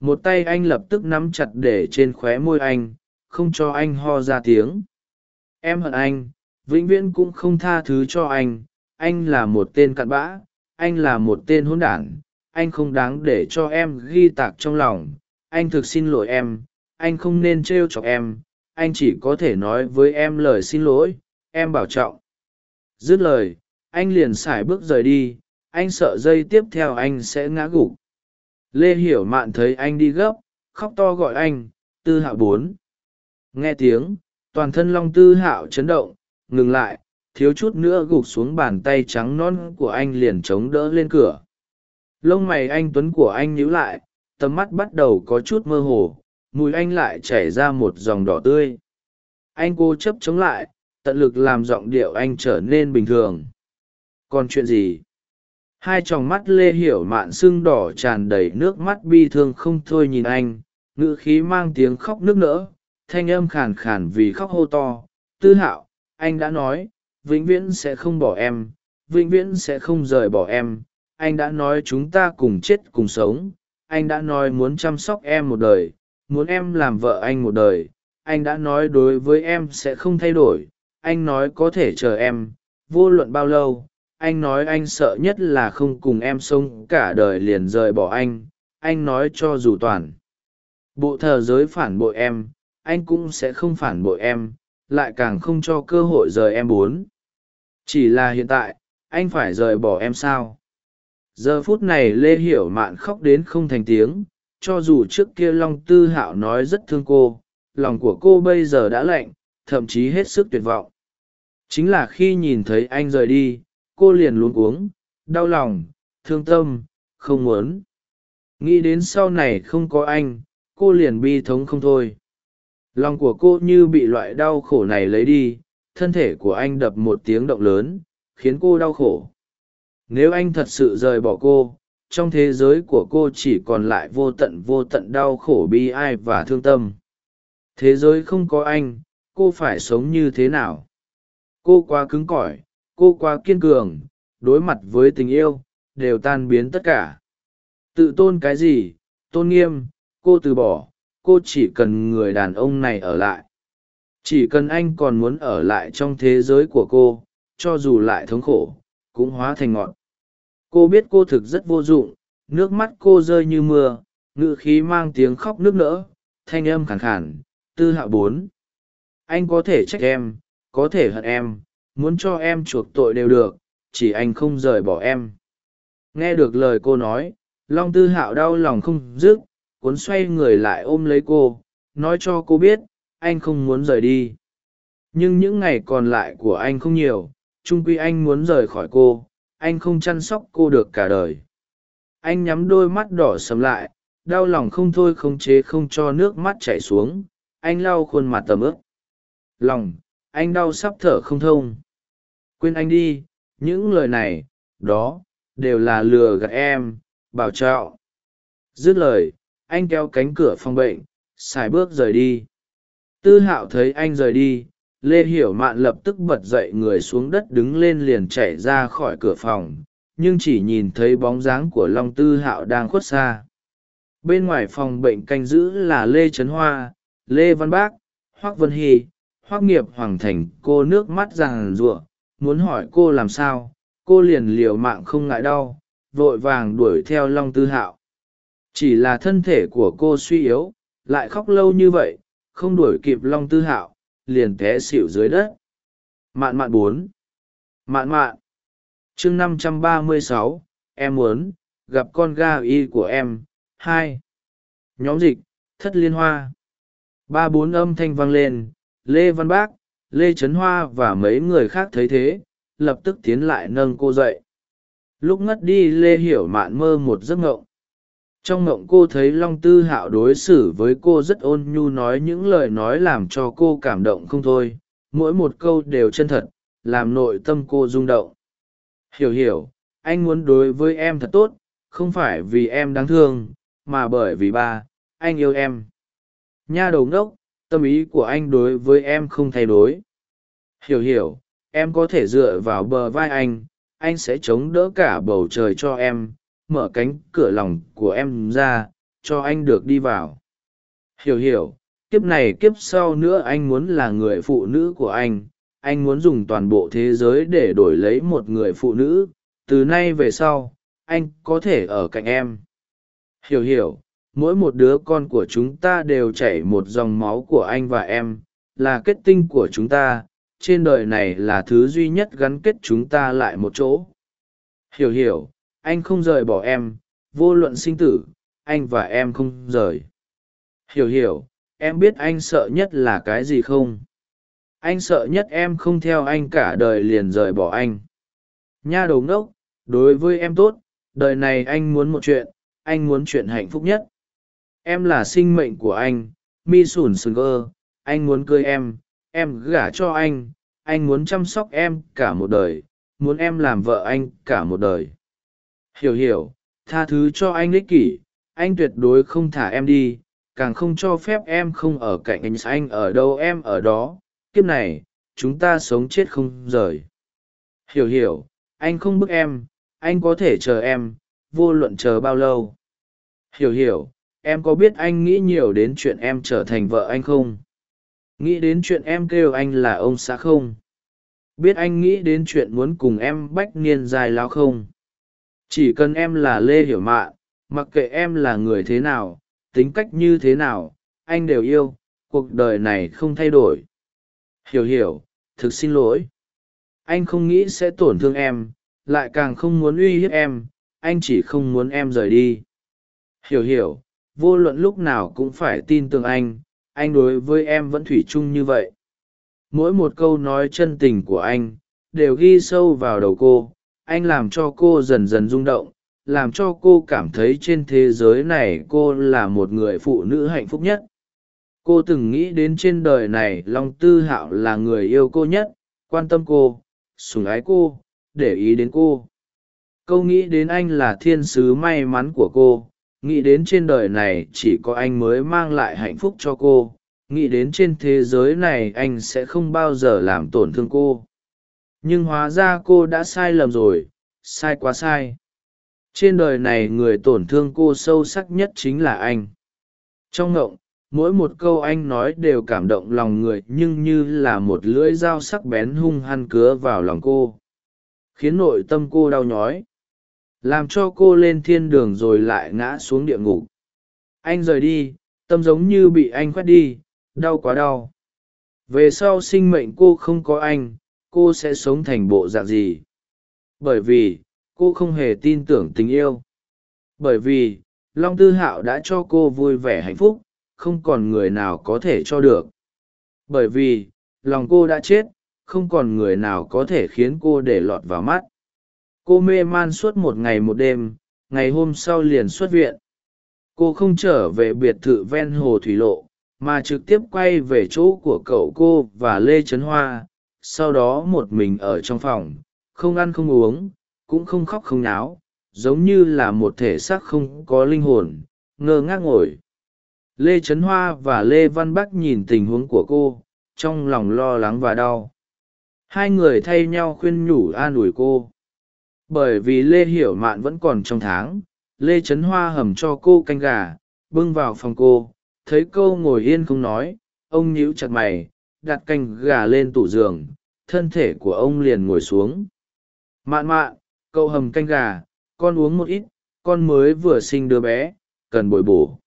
Một tay anh lập tức nắm chặt để trên khóe môi anh, không cho anh ho ra tiếng. Em hận anh vĩnh viễn cũng không tha thứ cho anh. Anh là một tên cặn bã, anh là một tên hôn đản. Anh không đáng để cho em ghi tạc trong lòng. Anh thực xin lỗi em. Anh không nên t r e o chọc em. Anh chỉ có thể nói với em lời xin lỗi. Em bảo trọng. Dứt lời, anh liền x ả i bước rời đi. Anh sợ dây tiếp theo anh sẽ ngã gục. Lê hiểu mạn thấy anh đi gấp, khóc to gọi anh, tư hạo bốn. Nghe tiếng, toàn thân long tư hạo chấn động ngừng lại, thiếu chút nữa gục xuống bàn tay trắng non của anh liền chống đỡ lên cửa. Lông mày anh tuấn của anh nhíu lại, tầm mắt bắt đầu có chút mơ hồ, mùi anh lại chảy ra một dòng đỏ tươi. Anh cố chấp chống lại, tận lực làm giọng điệu anh trở nên bình thường. Còn chuyện gì? Hai t r ò n g mắt lê hiểu mạn sưng đỏ tràn đầy nước mắt bi thương không thôi nhìn anh, ngữ khí mang tiếng khóc nức nỡ thanh âm khàn khàn vì khóc hô to, tư hạo anh đã nói, vĩnh viễn sẽ không bỏ em, vĩnh viễn sẽ không rời bỏ em. Anh đã nói chúng ta cùng chết cùng sống. Anh đã nói muốn chăm sóc em một đời, muốn em làm vợ anh một đời. Anh đã nói đối với em sẽ không thay đổi. Anh nói có thể chờ em, vô luận bao lâu. Anh nói anh sợ nhất là không cùng em sống cả đời liền rời bỏ anh. Anh nói cho dù toàn. Bộ thờ giới phản bội em, anh cũng sẽ không phản bội em lại càng không cho cơ hội rời em bốn. Chỉ là hiện tại, anh phải rời bỏ em sao? Giờ phút này lê hiểu mạn khóc đến không thành tiếng, cho dù trước kia long tư hạo nói rất thương cô, lòng của cô bây giờ đã lạnh, thậm chí hết sức tuyệt vọng. Chính là khi nhìn thấy anh rời đi, cô liền luống cuống, đau lòng, thương tâm, không muốn. Nghĩ đến sau này không có anh, cô liền bi thống không thôi lòng của cô như bị loại đau khổ này lấy đi, thân thể của anh đập một tiếng động lớn, khiến cô đau khổ. Nếu anh thật sự rời bỏ cô, trong thế giới của cô chỉ còn lại vô tận vô tận đau khổ bi ai và thương tâm. Thế giới không có anh, cô phải sống như thế nào? Cô quá cứng cỏi, cô quá kiên cường, đối mặt với tình yêu, đều tan biến tất cả. Tự tôn cái gì? Tôn nghiêm, cô từ bỏ cô chỉ cần người đàn ông này ở lại. Chỉ cần anh còn muốn ở lại trong thế giới của cô, cho dù lại thống khổ, cũng hóa thành ngọn. Cô biết cô thực rất vô dụng, nước mắt cô rơi như mưa ngự khí mang tiếng khóc nước nỡ thanh âm khàn khàn, tư hạ bốn. Anh có thể trách em, có thể hận em, muốn cho em chuộc tội đều được, chỉ anh không rời bỏ em. Nghe được lời cô nói, long tư hạo đau lòng không dứt cuốn xoay người lại ôm lấy cô, nói cho cô biết, anh không muốn rời đi. Nhưng những ngày còn lại của anh không nhiều trung quy anh muốn rời khỏi cô, anh không chăm sóc cô được cả đời. Anh nhắm đôi mắt đỏ sầm lại, đau lòng không thôi không chế không cho nước mắt chảy xuống, anh lau khuôn mặt tầm ướp lòng, anh đau sắp thở không thông. Quên anh đi, những lời này, đó, đều là lừa gạt em, bảo trạo. Dứt lời anh kéo cánh cửa phòng bệnh, xài bước rời đi. Tư hạo thấy anh rời đi, lê hiểu mạn lập tức bật dậy người xuống đất đứng lên liền chạy ra khỏi cửa phòng, nhưng chỉ nhìn thấy bóng dáng của long tư hạo đang khuất xa. Bên ngoài phòng bệnh canh giữ là lê trấn hoa, lê văn bác, hoác vân hy, hoác nghiệp hoàng thành, cô nước mắt ràng rụa, muốn hỏi cô làm sao, cô liền liều mạng không ngại đau, vội vàng đuổi theo long tư hạo chỉ là thân thể của cô suy yếu, lại khóc lâu như vậy, không đuổi kịp long tư hạo, liền té xỉu dưới đất. Mạn mạn bốn. Mạn mạn. Chương năm trăm ba mươi sáu, em muốn gặp con ga y của em. Hai. Nhóm dịch, thất liên hoa. Ba bốn âm thanh vang lên, lê văn bác, lê trấn hoa và mấy người khác thấy thế, lập tức tiến lại nâng cô dậy. Lúc ngất đi, lê hiểu mạn mơ một giấc ngộng trong ngộng cô thấy long tư hạo đối xử với cô rất ôn nhu nói những lời nói làm cho cô cảm động không thôi. Mỗi một câu đều chân thật, làm nội tâm cô rung động. Hiểu hiểu, anh muốn đối với em thật tốt, không phải vì em đáng thương, mà bởi vì ba, anh yêu em. Nha đầu ngốc, tâm ý của anh đối với em không thay đổi. Hiểu hiểu, em có thể dựa vào bờ vai anh anh sẽ chống đỡ cả bầu trời cho em mở cánh cửa lòng của em ra, cho anh được đi vào. Hiểu hiểu, kiếp này kiếp sau nữa anh muốn là người phụ nữ của anh. Anh muốn dùng toàn bộ thế giới để đổi lấy một người phụ nữ. Từ nay về sau, anh có thể ở cạnh em. Hiểu hiểu, mỗi một đứa con của chúng ta đều chảy một dòng máu của anh và em, là kết tinh của chúng ta. Trên đời này là thứ duy nhất gắn kết chúng ta lại một chỗ. Hiểu hiểu anh không rời bỏ em, vô luận sinh tử, anh và em không rời. Hiểu hiểu, em biết anh sợ nhất là cái gì không? Anh sợ nhất em không theo anh cả đời liền rời bỏ anh. Nha đầu ngốc, đối với em tốt, đời này anh muốn một chuyện, anh muốn chuyện hạnh phúc nhất. Em là sinh mệnh của anh, mi sùn sừng ơ, anh muốn cưới em em gả cho anh anh muốn chăm sóc em cả một đời, muốn em làm vợ anh cả một đời hiểu hiểu, tha thứ cho anh ích kỷ, anh tuyệt đối không thả em đi, càng không cho phép em không ở cạnh anh anh ở đâu, em ở đó. Kiếp này, chúng ta sống chết không rời. Hiểu hiểu, anh không bức em, anh có thể chờ em, vô luận chờ bao lâu. Hiểu hiểu, em có biết anh nghĩ nhiều đến chuyện em trở thành vợ anh không? Nghĩ đến chuyện em kêu anh là ông xã không? Biết anh nghĩ đến chuyện muốn cùng em bách niên dài lao không? Chỉ cần em là lê hiểu mạn mặc kệ em là người thế nào, tính cách như thế nào, anh đều yêu, cuộc đời này không thay đổi. Hiểu hiểu, thực xin lỗi. Anh không nghĩ sẽ tổn thương em, lại càng không muốn uy hiếp em, anh chỉ không muốn em rời đi. Hiểu hiểu, vô luận lúc nào cũng phải tin tưởng anh anh đối với em vẫn thủy chung như vậy. Mỗi một câu nói chân tình của anh, đều ghi sâu vào đầu cô anh làm cho cô dần dần rung động, làm cho cô cảm thấy trên thế giới này cô là một người phụ nữ hạnh phúc nhất. Cô từng nghĩ đến trên đời này long tư hạo là người yêu cô nhất, quan tâm cô sùng ái cô, để ý đến cô. Câu nghĩ đến anh là thiên sứ may mắn của cô, nghĩ đến trên đời này chỉ có anh mới mang lại hạnh phúc cho cô, nghĩ đến trên thế giới này anh sẽ không bao giờ làm tổn thương cô nhưng hóa ra cô đã sai lầm rồi, sai quá sai. Trên đời này người tổn thương cô sâu sắc nhất chính là anh. Trong ngộng, mỗi một câu anh nói đều cảm động lòng người nhưng như là một lưỡi dao sắc bén hung hăng cứa vào lòng cô. Khiến nội tâm cô đau nhói. Làm cho cô lên thiên đường rồi lại ngã xuống địa ngục. Anh rời đi, tâm giống như bị anh khoét đi, đau quá đau. Về sau sinh mệnh cô không có anh cô sẽ sống thành bộ dạng gì? Bởi vì, cô không hề tin tưởng tình yêu. Bởi vì, long tư hạo đã cho cô vui vẻ hạnh phúc, không còn người nào có thể cho được. Bởi vì, lòng cô đã chết, không còn người nào có thể khiến cô để lọt vào mắt. Cô mê man suốt một ngày một đêm, ngày hôm sau liền xuất viện. Cô không trở về biệt thự ven hồ thủy lộ, mà trực tiếp quay về chỗ của cậu cô và lê trấn hoa sau đó một mình ở trong phòng, không ăn không uống, cũng không khóc không náo, giống như là một thể xác không có linh hồn, ngơ ngác ngồi. Lê trấn hoa và lê văn bắc nhìn tình huống của cô, trong lòng lo lắng và đau. Hai người thay nhau khuyên nhủ an ủi cô. Bởi vì lê hiểu mạn vẫn còn trong tháng, lê trấn hoa hầm cho cô canh gà, bưng vào phòng cô, thấy cô ngồi yên không nói, ông nhíu chặt mày, đặt canh gà lên tủ giường thân thể của ông liền ngồi xuống. Mạn mạn, cậu hầm canh gà, con uống một ít, con mới vừa sinh đứa bé, cần bồi bổ.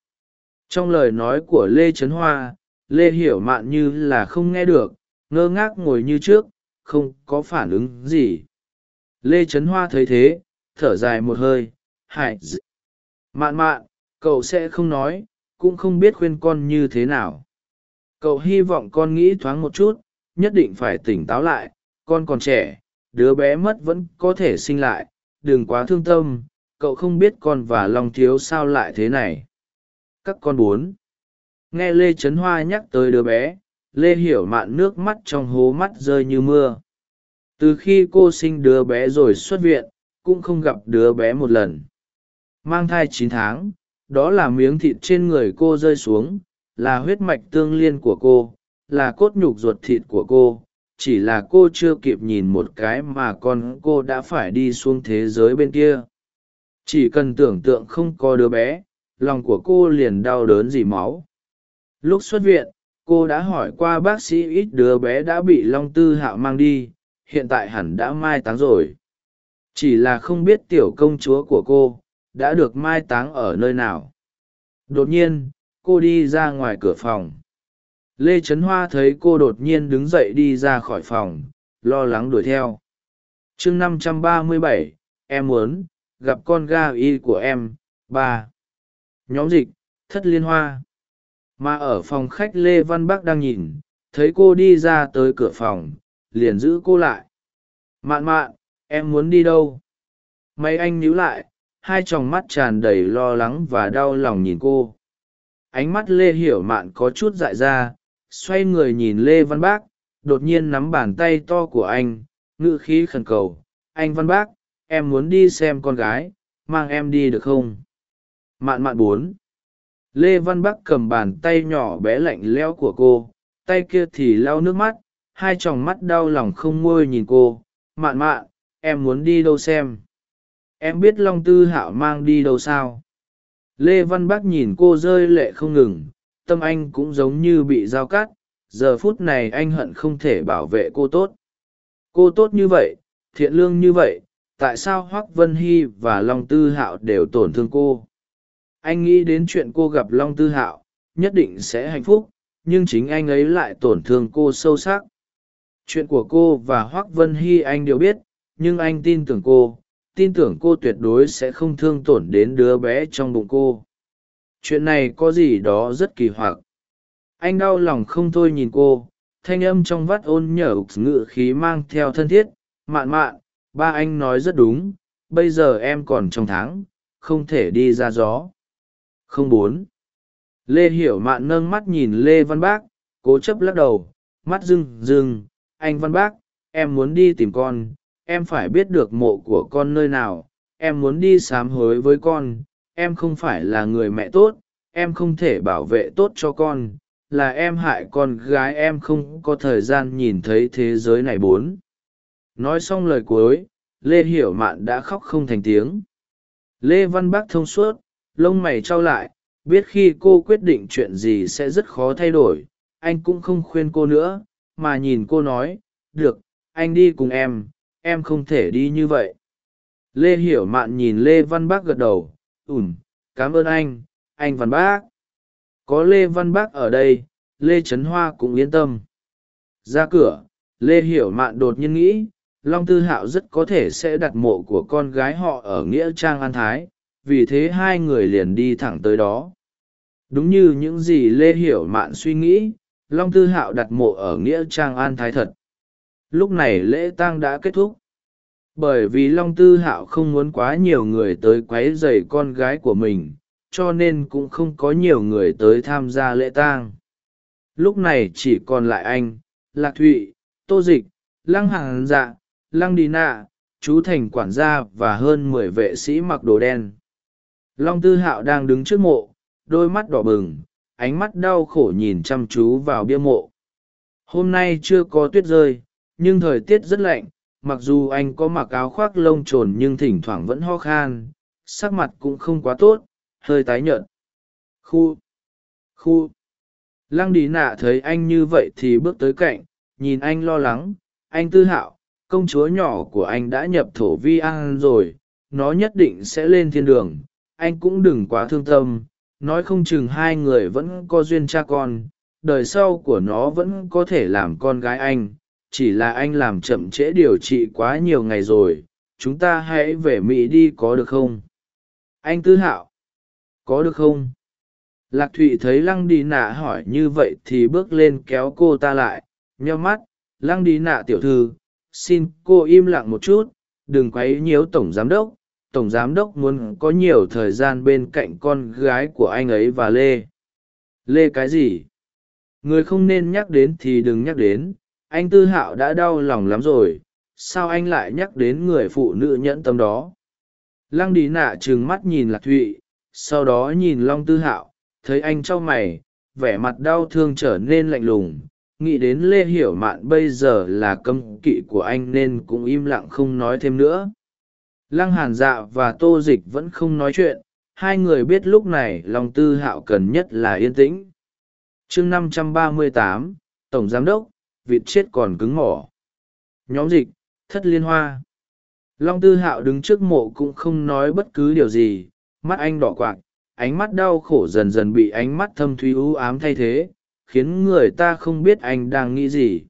Trong lời nói của lê trấn hoa, lê hiểu mạn như là không nghe được, ngơ ngác ngồi như trước, không có phản ứng gì. Lê trấn hoa thấy thế, thở dài một hơi, hại mạn mạn, cậu sẽ không nói, cũng không biết khuyên con như thế nào. Cậu hy vọng con nghĩ thoáng một chút nhất định phải tỉnh táo lại, con còn trẻ, đứa bé mất vẫn có thể sinh lại, đừng quá thương tâm, cậu không biết con và long thiếu sao lại thế này. Các con bốn. Nghe lê trấn hoa nhắc tới đứa bé, lê hiểu mạn nước mắt trong hố mắt rơi như mưa. Từ khi cô sinh đứa bé rồi xuất viện, cũng không gặp đứa bé một lần. Mang thai chín tháng, đó là miếng thịt trên người cô rơi xuống, là huyết mạch tương liên của cô là cốt nhục ruột thịt của cô, chỉ là cô chưa kịp nhìn một cái mà con cô đã phải đi xuống thế giới bên kia. Chỉ cần tưởng tượng không có đứa bé, lòng của cô liền đau đớn dì máu. Lúc xuất viện, cô đã hỏi qua bác sĩ ít đứa bé đã bị long tư hạo mang đi, hiện tại hẳn đã mai táng rồi. Chỉ là không biết tiểu công chúa của cô đã được mai táng ở nơi nào. Đột nhiên, cô đi ra ngoài cửa phòng lê trấn hoa thấy cô đột nhiên đứng dậy đi ra khỏi phòng, lo lắng đuổi theo. Chương năm trăm ba mươi bảy, em muốn gặp con ga y của em. Ba. Nhóm dịch, thất liên hoa. Mà ở phòng khách lê văn bắc đang nhìn, thấy cô đi ra tới cửa phòng, liền giữ cô lại. Mạn mạn, em muốn đi đâu? Mấy anh níu lại, hai t r ò n g mắt tràn đầy lo lắng và đau lòng nhìn cô. Ánh mắt lê hiểu mạn có chút dại ra xoay người nhìn lê văn bác, đột nhiên nắm bàn tay to của anh ngự khí khẩn cầu, anh văn bác, em muốn đi xem con gái, mang em đi được không? Mạn mạn bốn. Lê văn bắc cầm bàn tay nhỏ bé lạnh lẽo của cô, tay kia thì lau nước mắt, hai t r ò n g mắt đau lòng không ngôi nhìn cô. Mạn mạn, em muốn đi đâu xem? Em biết long tư hạo mang đi đâu sao? Lê văn bắc nhìn cô rơi lệ không ngừng tâm anh cũng giống như bị dao cắt, giờ phút này anh hận không thể bảo vệ cô tốt. Cô tốt như vậy, thiện lương như vậy, tại sao hoác vân hy và long tư hạo đều tổn thương cô? Anh nghĩ đến chuyện cô gặp long tư hạo, nhất định sẽ hạnh phúc, nhưng chính anh ấy lại tổn thương cô sâu sắc. Chuyện của cô và hoác vân hy anh đều biết, nhưng anh tin tưởng cô, tin tưởng cô tuyệt đối sẽ không thương tổn đến đứa bé trong bụng cô chuyện này có gì đó rất kỳ hoặc. Anh đau lòng không thôi nhìn cô, thanh âm trong vắt ôn nhở ngự khí mang theo thân thiết. Mạn mạn, ba anh nói rất đúng, bây giờ em còn trong tháng, không thể đi ra gió. Không bốn lê hiểu mạn nâng mắt nhìn lê văn bác, cố chấp lắc đầu, mắt rưng rưng. Anh văn bác, em muốn đi tìm con, em phải biết được mộ của con nơi nào, em muốn đi sám hối với con em không phải là người mẹ tốt, em không thể bảo vệ tốt cho con, là em hại con gái em không có thời gian nhìn thấy thế giới này bốn. Nói xong lời cuối, lê hiểu mạn đã khóc không thành tiếng. Lê văn bắc thông suốt, lông mày trao lại, biết khi cô quyết định chuyện gì sẽ rất khó thay đổi, anh cũng không khuyên cô nữa, mà nhìn cô nói, được, anh đi cùng em em không thể đi như vậy. Lê hiểu mạn nhìn lê văn bác gật đầu ủm, cảm ơn anh anh văn bác. Có lê văn bác ở đây, lê trấn hoa cũng yên tâm. Ra cửa, lê hiểu mạn đột nhiên nghĩ, long tư hạo rất có thể sẽ đặt mộ của con gái họ ở nghĩa trang an thái, vì thế hai người liền đi thẳng tới đó. Đúng như những gì lê hiểu mạn suy nghĩ, long tư hạo đặt mộ ở nghĩa trang an thái thật. Lúc này lễ tang đã kết thúc bởi vì long tư hạo không muốn quá nhiều người tới q u ấ y dày con gái của mình, cho nên cũng không có nhiều người tới tham gia lễ tang. Lúc này chỉ còn lại anh, lạc thụy, tô dịch, lăng hàng dạ lăng đi nạ chú thành quản gia và hơn mười vệ sĩ mặc đồ đen. Long tư hạo đang đứng trước mộ, đôi mắt đỏ bừng, ánh mắt đau khổ nhìn chăm chú vào bia mộ. Hôm nay chưa có tuyết rơi, nhưng thời tiết rất lạnh mặc dù anh có mặc áo khoác lông trồn nhưng thỉnh thoảng vẫn ho khan, sắc mặt cũng không quá tốt, hơi tái nhợt. Khu khu. Lăng đi nạ thấy anh như vậy thì bước tới cạnh, nhìn anh lo lắng. Anh tư hạo, công chúa nhỏ của anh đã nhập thổ vi an rồi, nó nhất định sẽ lên thiên đường. Anh cũng đừng quá thương tâm, nói không chừng hai người vẫn có duyên cha con, đời sau của nó vẫn có thể làm con gái anh chỉ là anh làm chậm trễ điều trị quá nhiều ngày rồi, chúng ta hãy về mỹ đi có được không? Anh tư hạo, có được không? Lạc thụy thấy lăng đi nạ hỏi như vậy thì bước lên kéo cô ta lại, nheo mắt. Lăng đi nạ tiểu thư, xin cô im lặng một chút, đừng quấy nhiễu tổng giám đốc. Tổng giám đốc muốn có nhiều thời gian bên cạnh con gái của anh ấy và lê. Lê cái gì? Người không nên nhắc đến thì đừng nhắc đến anh tư hạo đã đau lòng lắm rồi, sao anh lại nhắc đến người phụ nữ nhẫn tâm đó? Lăng đi nạ trừng mắt nhìn lạc thụy, sau đó nhìn long tư hạo, thấy anh t mày, vẻ mặt đau thương trở nên lạnh lùng, nghĩ đến lê hiểu mạn bây giờ là cấm kỵ của anh nên cũng im lặng không nói thêm nữa. Lăng hàn dạ và tô dịch vẫn không nói chuyện, hai người biết lúc này lòng tư hạo cần nhất là yên tĩnh. Chương năm trăm ba mươi tám, tổng giám đốc vịt chết còn cứng mỏ. Nhóm dịch, thất liên hoa. Long tư hạo đứng trước mộ cũng không nói bất cứ điều gì, mắt anh đỏ quạc ánh mắt đau khổ dần dần bị ánh mắt thâm thúy u ám thay thế, khiến người ta không biết anh đang nghĩ gì.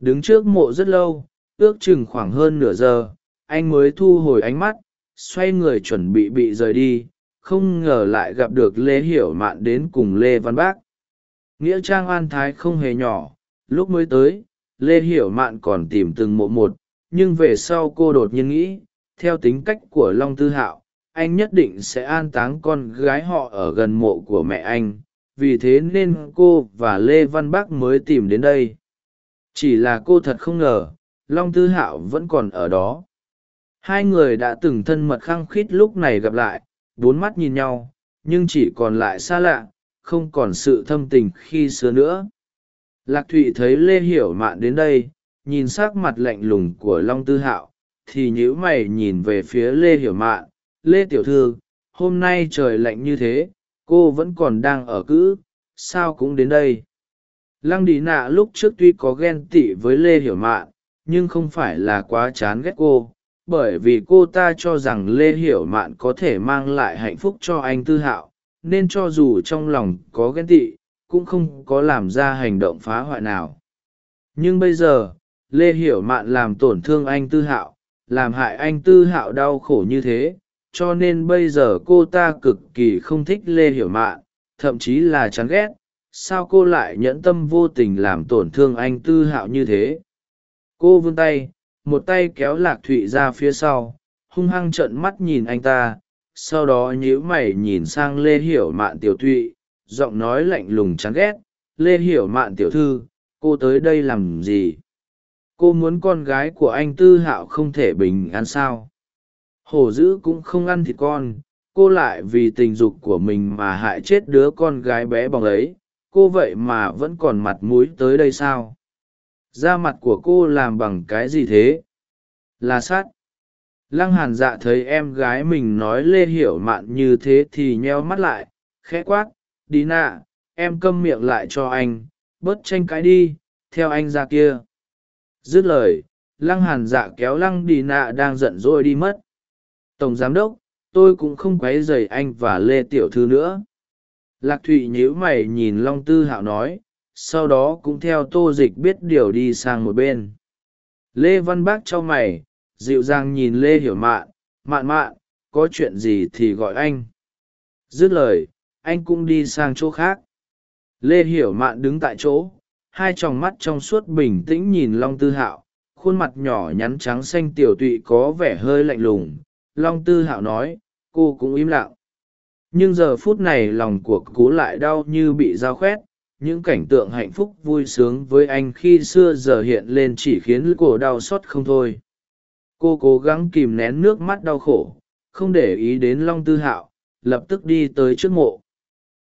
Đứng trước mộ rất lâu, ước chừng khoảng hơn nửa giờ, anh mới thu hồi ánh mắt, xoay người chuẩn bị bị rời đi, không ngờ lại gặp được lê hiểu mạn đến cùng lê văn bác. Nghĩa trang an thái không hề nhỏ lúc mới tới, lê hiểu mạn còn tìm từng mộ một, nhưng về sau cô đột nhiên nghĩ, theo tính cách của long tư hạo, anh nhất định sẽ an táng con gái họ ở gần mộ của mẹ anh, vì thế nên cô và lê văn bắc mới tìm đến đây. Chỉ là cô thật không ngờ, long tư hạo vẫn còn ở đó. Hai người đã từng thân mật khăng khít lúc này gặp lại, bốn mắt nhìn nhau, nhưng chỉ còn lại xa lạ, không còn sự thâm tình khi xưa nữa lạc thụy thấy lê hiểu mạn đến đây, nhìn s ắ c mặt lạnh lùng của long tư hạo, thì nhữ mày nhìn về phía lê hiểu mạn. Lê tiểu thư, hôm nay trời lạnh như thế, cô vẫn còn đang ở cữ, sao cũng đến đây? Lăng đi nạ lúc trước tuy có ghen tị với lê hiểu mạn, nhưng không phải là quá chán ghét cô, bởi vì cô ta cho rằng lê hiểu mạn có thể mang lại hạnh phúc cho anh tư hạo, nên cho dù trong lòng có ghen tị cũng không có làm ra hành động phá hoại nào. Nhưng bây giờ, lê hiểu mạn làm tổn thương anh tư hạo, làm hại anh tư hạo đau khổ như thế, cho nên bây giờ cô ta cực kỳ không thích lê hiểu mạn, thậm chí là chán ghét, sao cô lại nhẫn tâm vô tình làm tổn thương anh tư hạo như thế? Cô vươn tay, một tay kéo lạc thụy ra phía sau, hung hăng trợn mắt nhìn anh ta, sau đó nhíu mày nhìn sang lê hiểu mạn tiểu thụy giọng nói lạnh lùng chán ghét, lê hiểu mạn tiểu thư, cô tới đây làm gì? Cô muốn con gái của anh tư hạo không thể bình an sao? Hổ dữ cũng không ăn thịt con, cô lại vì tình dục của mình mà hại chết đứa con gái bé bỏng ấy, cô vậy mà vẫn còn mặt mũi tới đây sao? Da mặt của cô làm bằng cái gì thế? Là sát. Lăng hàn dạ thấy em gái mình nói lê hiểu mạn như thế thì nheo mắt lại, khẽ quát đi nạ, em câm miệng lại cho anh, bớt tranh cãi đi, theo anh ra kia. Dứt lời, lăng hàn dạ kéo lăng đi nạ đang giận dỗi đi mất. Tổng giám đốc, tôi cũng không q u ấ y dày anh và lê tiểu thư nữa. Lạc thụy nhíu mày nhìn long tư hạo nói, sau đó cũng theo tô dịch biết điều đi sang một bên. Lê văn bác cho mày, dịu dàng nhìn lê hiểu mạn mạn mạn, có chuyện gì thì gọi anh. Dứt lời anh cũng đi sang chỗ khác. Lê hiểu mạn đứng tại chỗ, hai tròng mắt trong suốt bình tĩnh nhìn long tư hạo, khuôn mặt nhỏ nhắn trắng xanh tiểu tụy có vẻ hơi lạnh lùng. Long tư hạo nói, cô cũng im lặng. Nhưng giờ phút này lòng của cú lại đau như bị dao khoét. Những cảnh tượng hạnh phúc vui sướng với anh khi xưa giờ hiện lên chỉ khiến cô đau xót không thôi. Cô cố gắng kìm nén nước mắt đau khổ, không để ý đến long tư hạo, lập tức đi tới trước mộ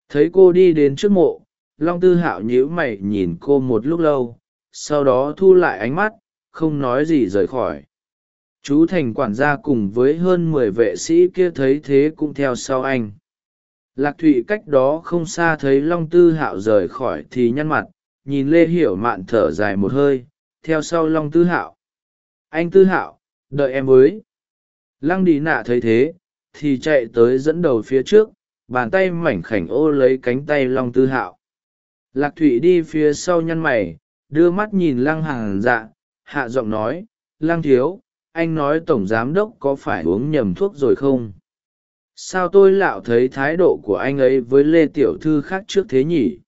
thấy cô đi đến trước mộ, long tư hạo nhíu mày nhìn cô một lúc lâu, sau đó thu lại ánh mắt, không nói gì rời khỏi. Chú thành quản gia cùng với hơn mười vệ sĩ kia thấy thế cũng theo sau anh. Lạc thụy cách đó không xa thấy long tư hạo rời khỏi thì nhăn mặt, nhìn lê hiểu mạn thở dài một hơi, theo sau long tư hạo. Anh tư hạo, đợi em với. Lăng đi nạ thấy thế, thì chạy tới dẫn đầu phía trước bàn tay mảnh khảnh ô lấy cánh tay long tư hạo. Lạc thụy đi phía sau nhăn mày, đưa mắt nhìn lăng hàng dạ hạ giọng nói, lăng thiếu, anh nói tổng giám đốc có phải uống nhầm thuốc rồi không? Sao tôi lạo thấy thái độ của anh ấy với lê tiểu thư khác trước thế nhỉ?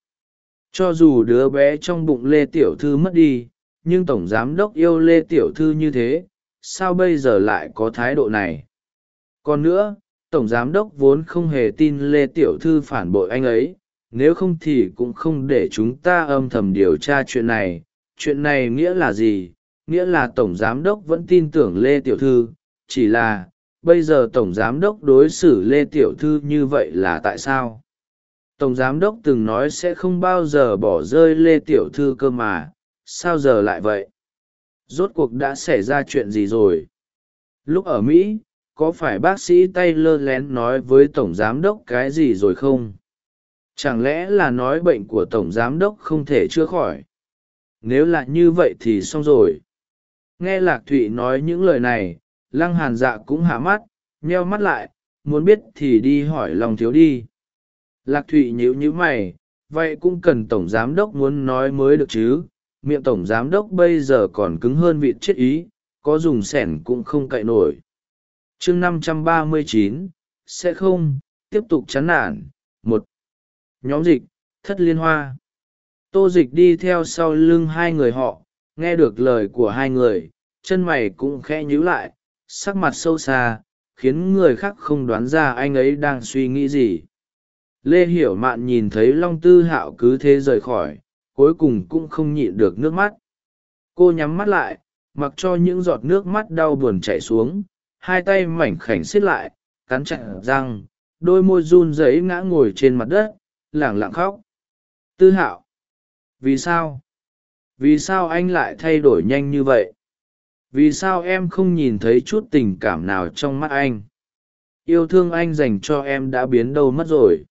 Cho dù đứa bé trong bụng lê tiểu thư mất đi, nhưng tổng giám đốc yêu lê tiểu thư như thế, sao bây giờ lại có thái độ này? Còn nữa tổng giám đốc vốn không hề tin lê tiểu thư phản bội anh ấy. Nếu không thì cũng không để chúng ta âm thầm điều tra chuyện này. Chuyện này nghĩa là gì? Nghĩa là tổng giám đốc vẫn tin tưởng lê tiểu thư. Chỉ là, bây giờ tổng giám đốc đối xử lê tiểu thư như vậy là tại sao? Tổng giám đốc từng nói sẽ không bao giờ bỏ rơi lê tiểu thư cơ mà. Sao giờ lại vậy? Rốt cuộc đã xảy ra chuyện gì rồi? Lúc ở mỹ có phải bác sĩ tay lơ lén nói với tổng giám đốc cái gì rồi không? Chẳng lẽ là nói bệnh của tổng giám đốc không thể chữa khỏi? Nếu là như vậy thì xong rồi. Nghe lạc thụy nói những lời này, lăng hàn dạ cũng hạ mắt, nheo mắt lại, muốn biết thì đi hỏi lòng thiếu đi. Lạc thụy nhíu nhíu mày, vậy cũng cần tổng giám đốc muốn nói mới được chứ? Miệng tổng giám đốc bây giờ còn cứng hơn vịt chết ý, có dùng sẻn cũng không cậy nổi chương năm trăm ba mươi chín, sẽ không, tiếp tục chán nản. Một, nhóm dịch, thất liên hoa. Tô dịch đi theo sau lưng hai người họ, nghe được lời của hai người, chân mày cũng khẽ nhíu lại, sắc mặt sâu xa, khiến người khác không đoán ra anh ấy đang suy nghĩ gì. Lê hiểu mạn nhìn thấy long tư hạo cứ thế rời khỏi, cuối cùng cũng không nhịn được nước mắt. Cô nhắm mắt lại, mặc cho những giọt nước mắt đau buồn chảy xuống hai tay mảnh khảnh xiết lại, cắn chặt răng, đôi môi run rẩy ngã ngồi trên mặt đất, lẳng lặng khóc. Tư hạo, vì sao? Vì sao anh lại thay đổi nhanh như vậy? Vì sao em không nhìn thấy chút tình cảm nào trong mắt anh? Yêu thương anh dành cho em đã biến đâu mất rồi.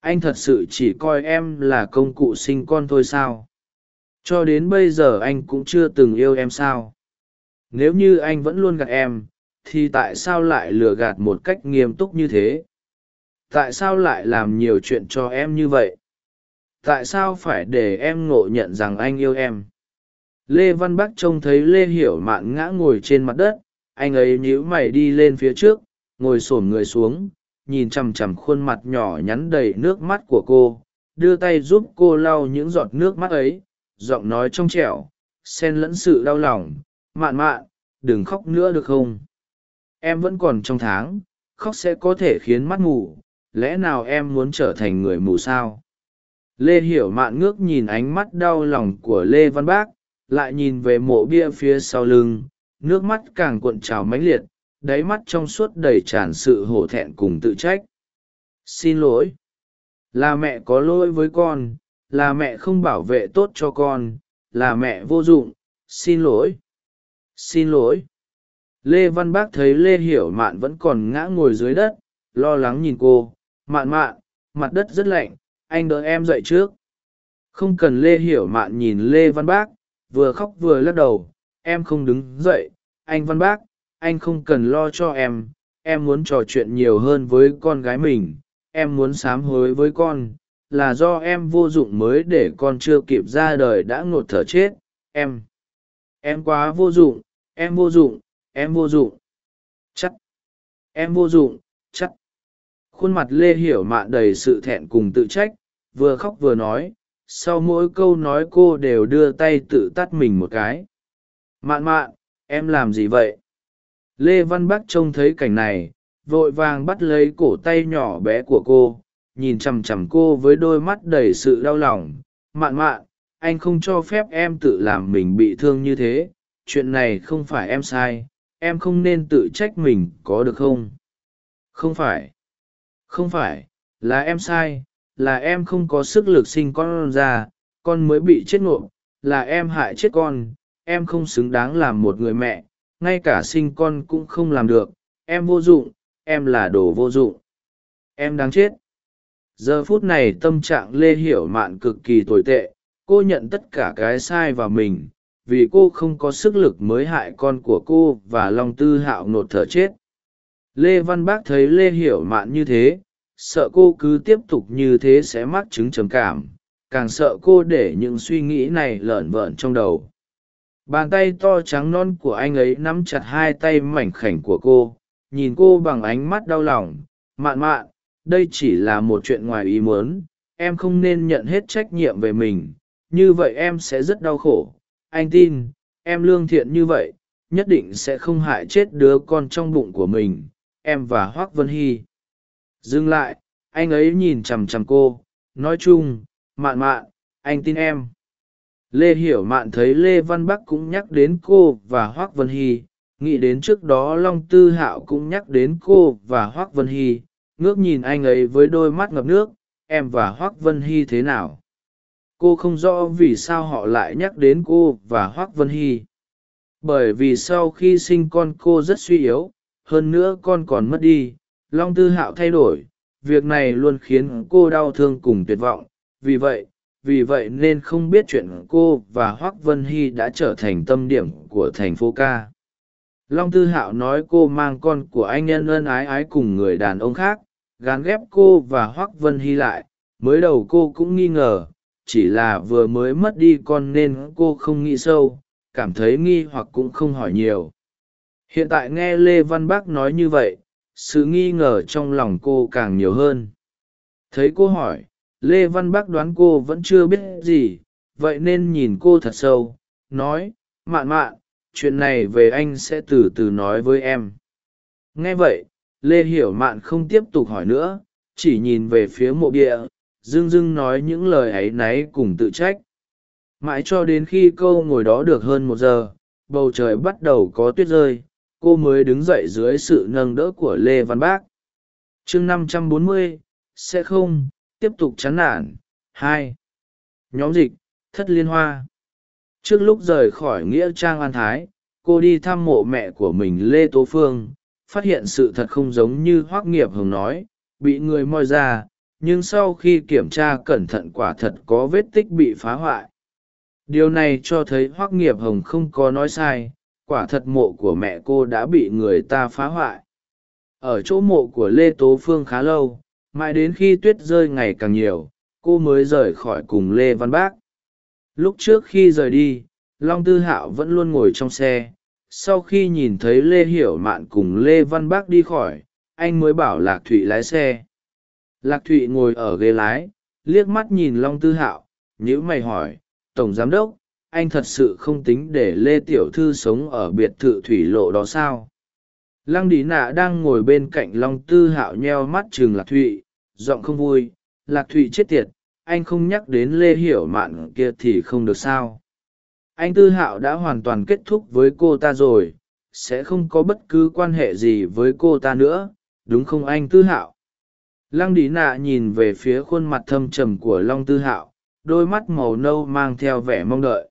Anh thật sự chỉ coi em là công cụ sinh con thôi sao? Cho đến bây giờ anh cũng chưa từng yêu em sao? Nếu như anh vẫn luôn gạt em thì tại sao lại lừa gạt một cách nghiêm túc như thế? Tại sao lại làm nhiều chuyện cho em như vậy? Tại sao phải để em ngộ nhận rằng anh yêu em? Lê văn bắc trông thấy lê hiểu mạn ngã ngồi trên mặt đất, anh ấy nhíu mày đi lên phía trước, ngồi s ổ m người xuống, nhìn chằm chằm khuôn mặt nhỏ nhắn đầy nước mắt của cô, đưa tay giúp cô lau những giọt nước mắt ấy, giọng nói trong trẻo, xen lẫn sự đau lòng. Mạn mạn, đừng khóc nữa được không? Em vẫn còn trong tháng, khóc sẽ có thể khiến mắt mù, lẽ nào em muốn trở thành người mù sao? Lê hiểu mạn ngước nhìn ánh mắt đau lòng của lê văn bác, lại nhìn về mộ bia phía sau lưng, nước mắt càng cuộn trào mãnh liệt, đáy mắt trong suốt đầy tràn sự hổ thẹn cùng tự trách. Xin lỗi. Là mẹ có lỗi với con, là mẹ không bảo vệ tốt cho con, là mẹ vô dụng, xin lỗi. Xin lỗi lê văn bác thấy lê hiểu mạn vẫn còn ngã ngồi dưới đất, lo lắng nhìn cô. Mạn mạn, mặt đất rất lạnh, anh đỡ em dậy trước. Không cần lê hiểu mạn nhìn lê văn bác, vừa khóc vừa lắc đầu. Em không đứng dậy. Anh văn bác, anh không cần lo cho em. Em muốn trò chuyện nhiều hơn với con gái mình. Em muốn sám hối với con. Là do em vô dụng mới để con chưa kịp ra đời đã ngột thở chết. Em em quá vô dụng. Em vô dụng em vô dụng. Chắc. Em vô dụng. Chắc. Khuôn mặt lê hiểu mạn đầy sự thẹn cùng tự trách, vừa khóc vừa nói, sau mỗi câu nói cô đều đưa tay tự tắt mình một cái. Mạn mạn, em làm gì vậy? Lê văn bắc trông thấy cảnh này, vội vàng bắt lấy cổ tay nhỏ bé của cô, nhìn chằm chằm cô với đôi mắt đầy sự đau lòng. Mạn mạn, anh không cho phép em tự làm mình bị thương như thế, chuyện này không phải em sai em không nên tự trách mình có được không? Không phải. Không phải, là em sai, là em không có sức lực sinh con ra, con mới bị chết ngộm là em hại chết con, em không xứng đáng làm một người mẹ, ngay cả sinh con cũng không làm được, em vô dụng, em là đồ vô dụng. Em đáng chết. Giờ phút này tâm trạng lê hiểu mạn cực kỳ tồi tệ, cô nhận tất cả cái sai vào mình vì cô không có sức lực mới hại con của cô và long tư hạo nột thở chết. Lê văn bác thấy lê hiểu mạn như thế, sợ cô cứ tiếp tục như thế sẽ mắc chứng trầm cảm, càng sợ cô để những suy nghĩ này lởn vởn trong đầu. Bàn tay to trắng non của anh ấy nắm chặt hai tay mảnh khảnh của cô, nhìn cô bằng ánh mắt đau lòng, mạn mạn, đây chỉ là một chuyện ngoài ý muốn, em không nên nhận hết trách nhiệm về mình, như vậy em sẽ rất đau khổ anh tin, em lương thiện như vậy, nhất định sẽ không hại chết đứa con trong bụng của mình, em và hoác vân hy. Dừng lại, anh ấy nhìn chằm chằm cô, nói chung, mạn mạn, anh tin em. Lê hiểu mạn thấy lê văn bắc cũng nhắc đến cô và hoác vân hy, nghĩ đến trước đó long tư hạo cũng nhắc đến cô và hoác vân hy, ngước nhìn anh ấy với đôi mắt ngập nước, em và hoác vân hy thế nào? Cô không rõ vì sao họ lại nhắc đến cô và hoác vân hy. Bởi vì sau khi sinh con cô rất suy yếu, hơn nữa con còn mất đi, long tư hạo thay đổi, việc này luôn khiến cô đau thương cùng tuyệt vọng. Vì vậy vì vậy nên không biết chuyện cô và hoác vân hy đã trở thành tâm điểm của thành phố ca. Long tư hạo nói cô mang con của anh nhân ân ái ái cùng người đàn ông khác, gán ghép cô và hoác vân hy lại, mới đầu cô cũng nghi ngờ chỉ là vừa mới mất đi con nên cô không nghĩ sâu, cảm thấy nghi hoặc cũng không hỏi nhiều. Hiện tại nghe lê văn bác nói như vậy, sự nghi ngờ trong lòng cô càng nhiều hơn. Thấy cô hỏi, lê văn bác đoán cô vẫn chưa biết gì, vậy nên nhìn cô thật sâu, nói, mạn mạn, chuyện này về anh sẽ từ từ nói với em. Nghe vậy, lê hiểu mạn không tiếp tục hỏi nữa, chỉ nhìn về phía mộ địa dưng dưng nói những lời áy náy cùng tự trách. Mãi cho đến khi câu ngồi đó được hơn một giờ, bầu trời bắt đầu có tuyết rơi, cô mới đứng dậy dưới sự nâng đỡ của lê văn bác. Chương năm trăm bốn mươi, sẽ không, tiếp tục chán nản. Hai. Nhóm dịch, thất liên hoa. Trước lúc rời khỏi nghĩa trang an thái, cô đi thăm mộ mẹ của mình lê tố phương, phát hiện sự thật không giống như hoác nghiệp hồng nói, bị người moi ra nhưng sau khi kiểm tra cẩn thận quả thật có vết tích bị phá hoại. Điều này cho thấy hoác nghiệp hồng không có nói sai, quả thật mộ của mẹ cô đã bị người ta phá hoại. Ở chỗ mộ của lê tố phương khá lâu, mãi đến khi tuyết rơi ngày càng nhiều, cô mới rời khỏi cùng lê văn bác. Lúc trước khi rời đi, long tư hạo vẫn luôn ngồi trong xe. Sau khi nhìn thấy lê hiểu mạn cùng lê văn bác đi khỏi, anh mới bảo lạc thụy lái xe lạc thụy ngồi ở ghế lái, liếc mắt nhìn long tư hạo nhữ mày hỏi, tổng giám đốc, anh thật sự không tính để lê tiểu thư sống ở biệt thự thủy lộ đó sao? Lăng đi nạ đang ngồi bên cạnh long tư hạo nheo mắt chừng lạc thụy, giọng không vui, lạc thụy chết tiệt, anh không nhắc đến lê hiểu mạn kia thì không được sao? Anh tư hạo đã hoàn toàn kết thúc với cô ta rồi, sẽ không có bất cứ quan hệ gì với cô ta nữa, đúng không anh tư hạo? Lăng đi nạ nhìn về phía khuôn mặt thâm trầm của long tư hạo, đôi mắt màu nâu mang theo vẻ mong đợi.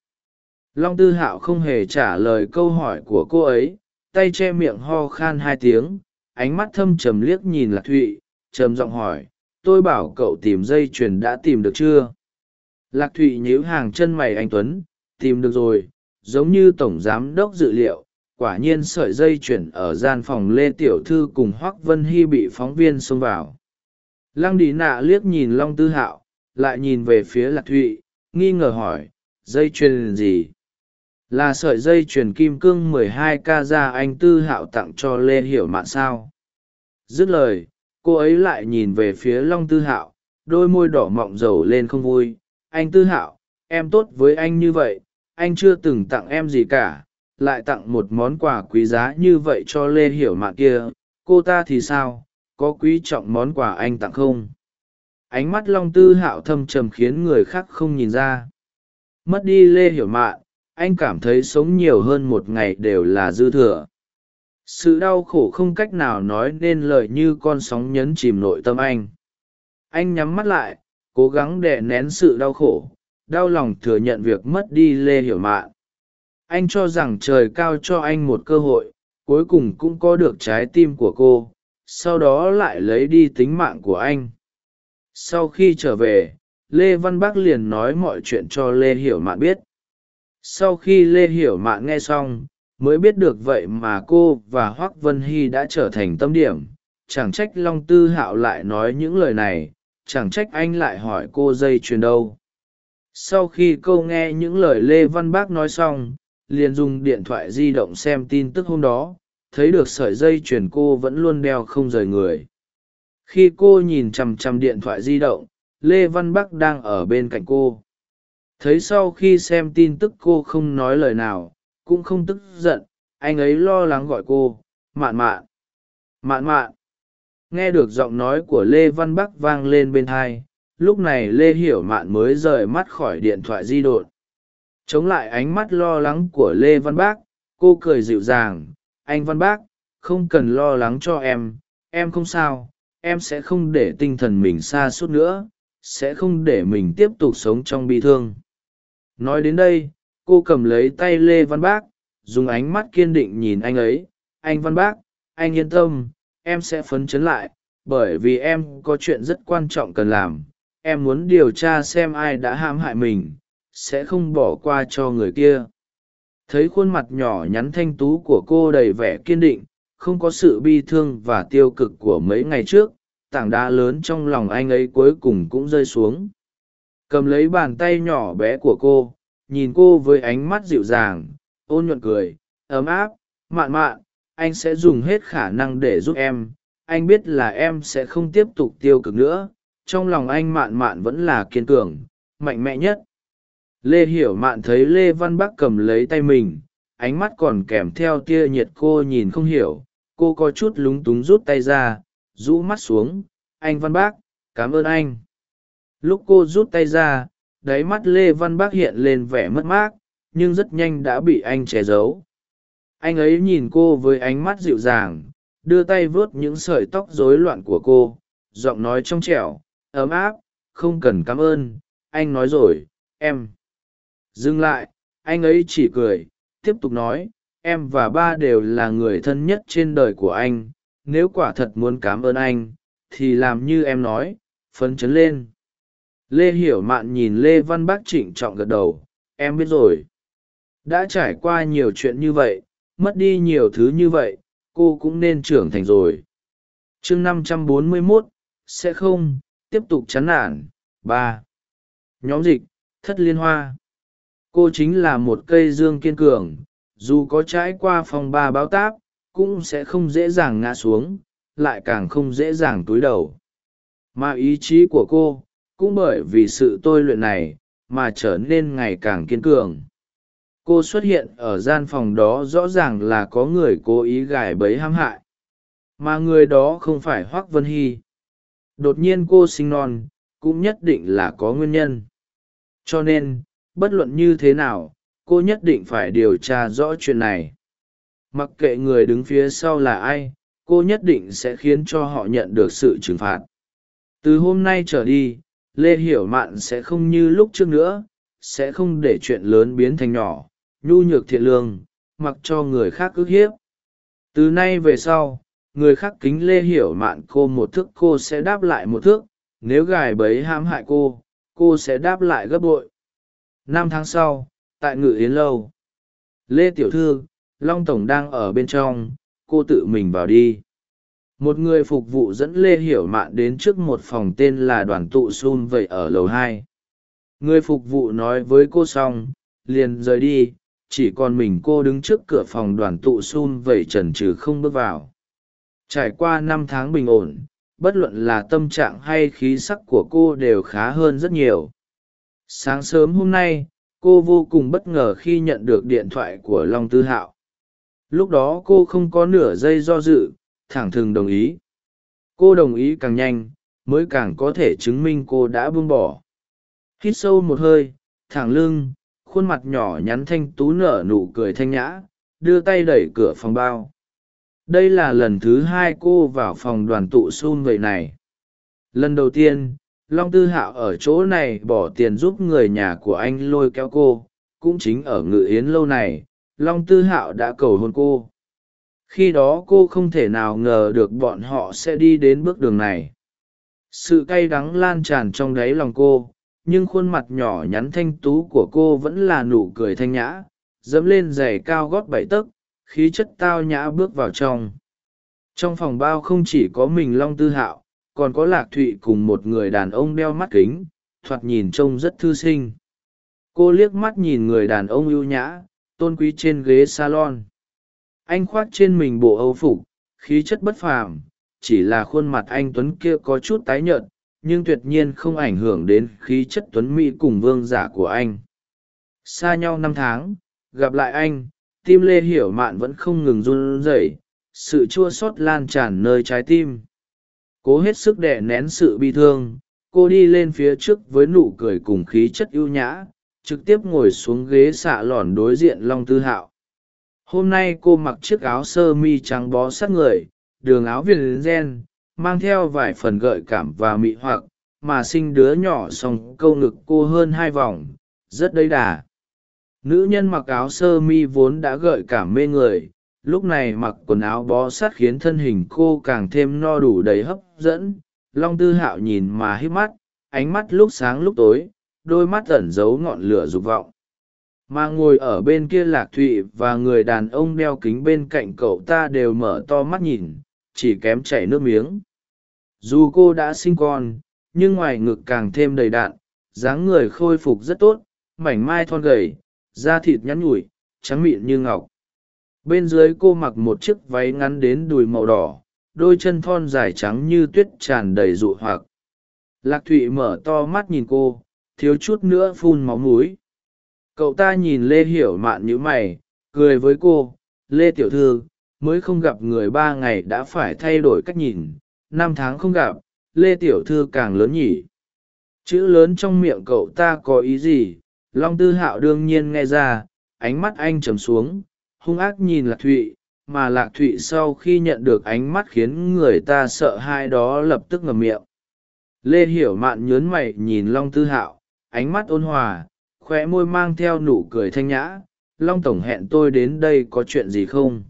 Long tư hạo không hề trả lời câu hỏi của cô ấy, tay che miệng ho khan hai tiếng, ánh mắt thâm trầm liếc nhìn lạc thụy, trầm giọng hỏi, tôi bảo cậu tìm dây chuyền đã tìm được chưa? Lạc thụy nhíu hàng chân mày anh tuấn, tìm được rồi, giống như tổng giám đốc dự liệu, quả nhiên sợi dây chuyển ở gian phòng lê tiểu thư cùng hoác vân hy bị phóng viên xông vào lăng đi nạ liếc nhìn long tư hạo, lại nhìn về phía lạc thụy, nghi ngờ hỏi, dây chuyền gì? Là sợi dây chuyền kim cương mười hai ca ra anh tư hạo tặng cho lê hiểu mạn sao? Dứt lời, cô ấy lại nhìn về phía long tư hạo, đôi môi đỏ mọng dầu lên không vui. Anh tư hạo, em tốt với anh như vậy, anh chưa từng tặng em gì cả, lại tặng một món quà quý giá như vậy cho lê hiểu mạn kia, cô ta thì sao? Có quý trọng món quà anh tặng không? Ánh mắt long tư hạo thâm trầm khiến người khác không nhìn ra. Mất đi lê hiểu mạn, anh cảm thấy sống nhiều hơn một ngày đều là dư thừa. Sự đau khổ không cách nào nói nên lời như con sóng nhấn chìm nội tâm anh. Anh nhắm mắt lại, cố gắng đè nén sự đau khổ, đau lòng thừa nhận việc mất đi lê hiểu mạn. Anh cho rằng trời cao cho anh một cơ hội, cuối cùng cũng có được trái tim của cô sau đó lại lấy đi tính mạng của anh. Sau khi trở về, lê văn bắc liền nói mọi chuyện cho lê hiểu mạn biết. Sau khi lê hiểu mạn nghe xong, mới biết được vậy mà cô và hoác vân hy đã trở thành tâm điểm. Chẳng trách long tư hạo lại nói những lời này, chẳng trách anh lại hỏi cô dây chuyền đâu. Sau khi câu nghe những lời lê văn bác nói xong, liền dùng điện thoại di động xem tin tức hôm đó thấy được sợi dây chuyền cô vẫn luôn đeo không rời người. Khi cô nhìn chằm chằm điện thoại di động, lê văn bắc đang ở bên cạnh cô. Thấy sau khi xem tin tức cô không nói lời nào, cũng không tức giận, anh ấy lo lắng gọi cô, mạn mạn mạn mạn. Nghe được giọng nói của lê văn bắc vang lên bên thai lúc này lê hiểu mạn mới rời mắt khỏi điện thoại di đột chống lại ánh mắt lo lắng của lê văn bác cô cười dịu dàng anh văn bác, không cần lo lắng cho em em không sao, em sẽ không để tinh thần mình xa suốt nữa, sẽ không để mình tiếp tục sống trong bi thương. Nói đến đây, cô cầm lấy tay lê văn bác, dùng ánh mắt kiên định nhìn anh ấy. Anh văn bác, anh yên tâm, em sẽ phấn chấn lại, bởi vì em có chuyện rất quan trọng cần làm. Em muốn điều tra xem ai đã hãm hại mình, sẽ không bỏ qua cho người kia thấy khuôn mặt nhỏ nhắn thanh tú của cô đầy vẻ kiên định, không có sự bi thương và tiêu cực của mấy ngày trước, tảng đá lớn trong lòng anh ấy cuối cùng cũng rơi xuống. Cầm lấy bàn tay nhỏ bé của cô, nhìn cô với ánh mắt dịu dàng, ôn nhuận cười, ấm áp, mạn mạn, anh sẽ dùng hết khả năng để giúp em. Anh biết là em sẽ không tiếp tục tiêu cực nữa. Trong lòng anh mạn mạn vẫn là kiên cường, mạnh mẽ nhất lê hiểu mạn thấy lê văn bắc cầm lấy tay mình, ánh mắt còn kèm theo tia nhiệt cô nhìn không hiểu, cô có chút lúng túng rút tay ra, rũ mắt xuống, anh văn bác cảm ơn anh. Lúc cô rút tay ra, đáy mắt lê văn bác hiện lên vẻ mất mát, nhưng rất nhanh đã bị anh che giấu. Anh ấy nhìn cô với ánh mắt dịu dàng, đưa tay vớt những sợi tóc rối loạn của cô, giọng nói trong trẻo, ấm áp, không cần cảm ơn, anh nói rồi, em dừng lại, anh ấy chỉ cười, tiếp tục nói, em và ba đều là người thân nhất trên đời của anh, nếu quả thật muốn cảm ơn anh, thì làm như em nói, phấn chấn lên. Lê hiểu mạn nhìn lê văn bác trịnh trọng gật đầu, em biết rồi. Đã trải qua nhiều chuyện như vậy, mất đi nhiều thứ như vậy, cô cũng nên trưởng thành rồi. Chương năm trăm bốn mươi mốt, sẽ không, tiếp tục chán nản, ba. Nhóm dịch, thất liên hoa cô chính là một cây dương kiên cường, dù có trải qua phòng ba báo táp, cũng sẽ không dễ dàng ngã xuống, lại càng không dễ dàng túi đầu. Mà ý chí của cô, cũng bởi vì sự tôi luyện này, mà trở nên ngày càng kiên cường. Cô xuất hiện ở gian phòng đó rõ ràng là có người cố ý gài bẫy hãm hại. Mà người đó không phải hoác vân hy. Đột nhiên cô sinh non, cũng nhất định là có nguyên nhân. Cho nên bất luận như thế nào, cô nhất định phải điều tra rõ chuyện này. Mặc kệ người đứng phía sau là ai, cô nhất định sẽ khiến cho họ nhận được sự trừng phạt. Từ hôm nay trở đi, lê hiểu mạn sẽ không như lúc trước nữa, sẽ không để chuyện lớn biến thành nhỏ, nhu nhược thiện lương, mặc cho người khác ức hiếp. Từ nay về sau, người khác kính lê hiểu mạn cô một thước, cô sẽ đáp lại một thước, nếu gài bấy hãm hại cô cô sẽ đáp lại gấp bội năm tháng sau, tại ngự yến lâu. Lê tiểu thư, long tổng đang ở bên trong, cô tự mình vào đi. Một người phục vụ dẫn lê hiểu mạn đến trước một phòng tên là đoàn tụ xun vậy ở lầu hai. Người phục vụ nói với cô xong, liền rời đi, chỉ còn mình cô đứng trước cửa phòng đoàn tụ xun vậy trần trừ không bước vào. Trải qua năm tháng bình ổn, bất luận là tâm trạng hay khí sắc của cô đều khá hơn rất nhiều sáng sớm hôm nay, cô vô cùng bất ngờ khi nhận được điện thoại của long tư hạo. Lúc đó cô không có nửa giây do dự, thẳng thừng đồng ý. Cô đồng ý càng nhanh, mới càng có thể chứng minh cô đã buông bỏ. Hít sâu một hơi, thẳng lưng, khuôn mặt nhỏ nhắn thanh tú nở nụ cười thanh nhã, đưa tay đẩy cửa phòng bao. Đây là lần thứ hai cô vào phòng đoàn tụ xôn vậy này. Lần đầu tiên long tư hạo ở chỗ này bỏ tiền giúp người nhà của anh lôi kéo cô, cũng chính ở ngự yến lâu này, long tư hạo đã cầu hôn cô. Khi đó cô không thể nào ngờ được bọn họ sẽ đi đến bước đường này. Sự cay đắng lan tràn trong đáy lòng cô, nhưng khuôn mặt nhỏ nhắn thanh tú của cô vẫn là nụ cười thanh nhã, dẫm lên giày cao gót bảy tấc, khí chất tao nhã bước vào trong. Trong phòng bao không chỉ có mình long tư hạo còn có lạc thụy cùng một người đàn ông đeo mắt kính, thoạt nhìn trông rất thư sinh. Cô liếc mắt nhìn người đàn ông ưu nhã, tôn quý trên ghế salon. Anh khoác trên mình bộ âu phục, khí chất bất phàm, chỉ là khuôn mặt anh tuấn kia có chút tái nhợt, nhưng tuyệt nhiên không ảnh hưởng đến khí chất tuấn mỹ cùng vương giả của anh. Xa nhau năm tháng, gặp lại anh, tim lê hiểu mạn vẫn không ngừng run rẩy, sự chua xót lan tràn nơi trái tim cố hết sức đè nén sự bi thương. Cô đi lên phía trước với nụ cười cùng khí chất ưu nhã, trực tiếp ngồi xuống ghế xạ lòn đối diện long tư hạo. Hôm nay cô mặc chiếc áo sơ mi trắng bó sát người, đường áo viền gen mang theo vài phần gợi cảm và mị hoặc, mà sinh đứa nhỏ xong câu ngực cô hơn hai vòng, rất đầy đà. Nữ nhân mặc áo sơ mi vốn đã gợi cảm mê người lúc này mặc quần áo bó sát khiến thân hình cô càng thêm no đủ đầy hấp dẫn. Long tư hạo nhìn mà hít mắt, ánh mắt lúc sáng lúc tối, đôi mắt ẩn giấu ngọn lửa dục vọng. Mà ngồi ở bên kia lạc thụy và người đàn ông đeo kính bên cạnh cậu ta đều mở to mắt nhìn, chỉ kém chảy nước miếng. Dù cô đã sinh con, nhưng ngoài ngực càng thêm đầy đạn, dáng người khôi phục rất tốt, mảnh mai thon gầy, da thịt nhắn nhủi, trắng mịn như ngọc bên dưới cô mặc một chiếc váy ngắn đến đùi màu đỏ, đôi chân thon dài trắng như tuyết tràn đầy dụ hoặc. Lạc thụy mở to mắt nhìn cô, thiếu chút nữa phun máu múi cậu ta nhìn lê hiểu mạn nhữ mày, cười với cô, lê tiểu thư, mới không gặp người ba ngày đã phải thay đổi cách nhìn, năm tháng không gặp, lê tiểu thư càng lớn nhỉ? Chữ lớn trong miệng cậu ta có ý gì? Long tư hạo đương nhiên nghe ra, ánh mắt anh trầm xuống hung ác nhìn lạc thụy, mà lạc thụy sau khi nhận được ánh mắt khiến người ta sợ hai đó lập tức ngầm miệng. Lê hiểu mạn nhớn mày nhìn long tư hạo, ánh mắt ôn hòa khoe môi mang theo nụ cười thanh nhã, long tổng hẹn tôi đến đây có chuyện gì không?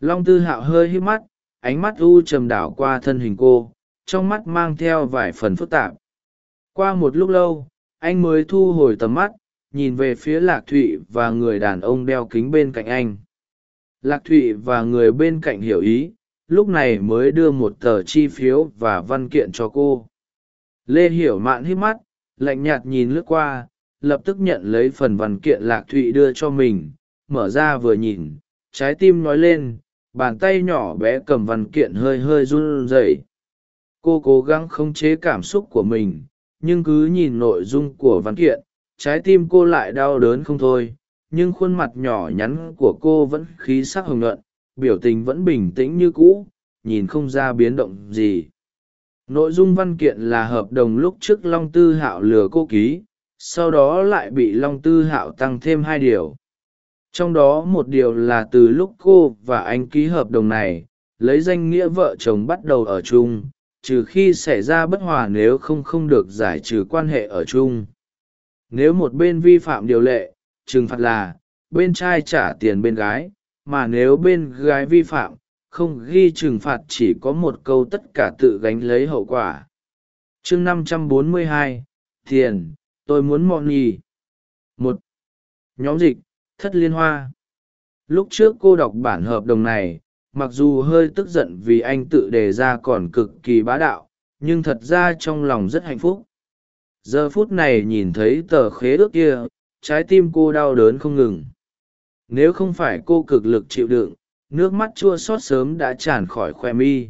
Long tư hạo hơi hít mắt, ánh mắt u trầm đảo qua thân hình cô, trong mắt mang theo vài phần phức tạp. Qua một lúc lâu, anh mới thu hồi tầm mắt nhìn về phía lạc thụy và người đàn ông đeo kính bên cạnh anh. Lạc thụy và người bên cạnh hiểu ý, lúc này mới đưa một tờ chi phiếu và văn kiện cho cô. Lê hiểu mạn hít mắt, lạnh nhạt nhìn lướt qua, lập tức nhận lấy phần văn kiện lạc thụy đưa cho mình, mở ra vừa nhìn, trái tim nói lên, bàn tay nhỏ bé cầm văn kiện hơi hơi run rẩy. Cô cố gắng khống chế cảm xúc của mình, nhưng cứ nhìn nội dung của văn kiện trái tim cô lại đau đớn không thôi, nhưng khuôn mặt nhỏ nhắn của cô vẫn khí sắc hồng nhuận, biểu tình vẫn bình tĩnh như cũ, nhìn không ra biến động gì. Nội dung văn kiện là hợp đồng lúc trước long tư hạo lừa cô ký, sau đó lại bị long tư hạo tăng thêm hai điều. Trong đó một điều là từ lúc cô và anh ký hợp đồng này, lấy danh nghĩa vợ chồng bắt đầu ở chung, trừ khi xảy ra bất hòa nếu không không được giải trừ quan hệ ở chung nếu một bên vi phạm điều lệ, trừng phạt là, bên trai trả tiền bên gái, mà nếu bên gái vi phạm, không ghi trừng phạt chỉ có một câu tất cả tự gánh lấy hậu quả. Chương năm trăm bốn mươi hai, tiền, tôi muốn mọn nhì. Một, nhóm dịch, thất liên hoa. Lúc trước cô đọc bản hợp đồng này, mặc dù hơi tức giận vì anh tự đề ra còn cực kỳ bá đạo, nhưng thật ra trong lòng rất hạnh phúc giờ phút này nhìn thấy tờ khế ước kia, trái tim cô đau đớn không ngừng. Nếu không phải cô cực lực chịu đựng, nước mắt chua xót sớm đã tràn khỏi khoe mi.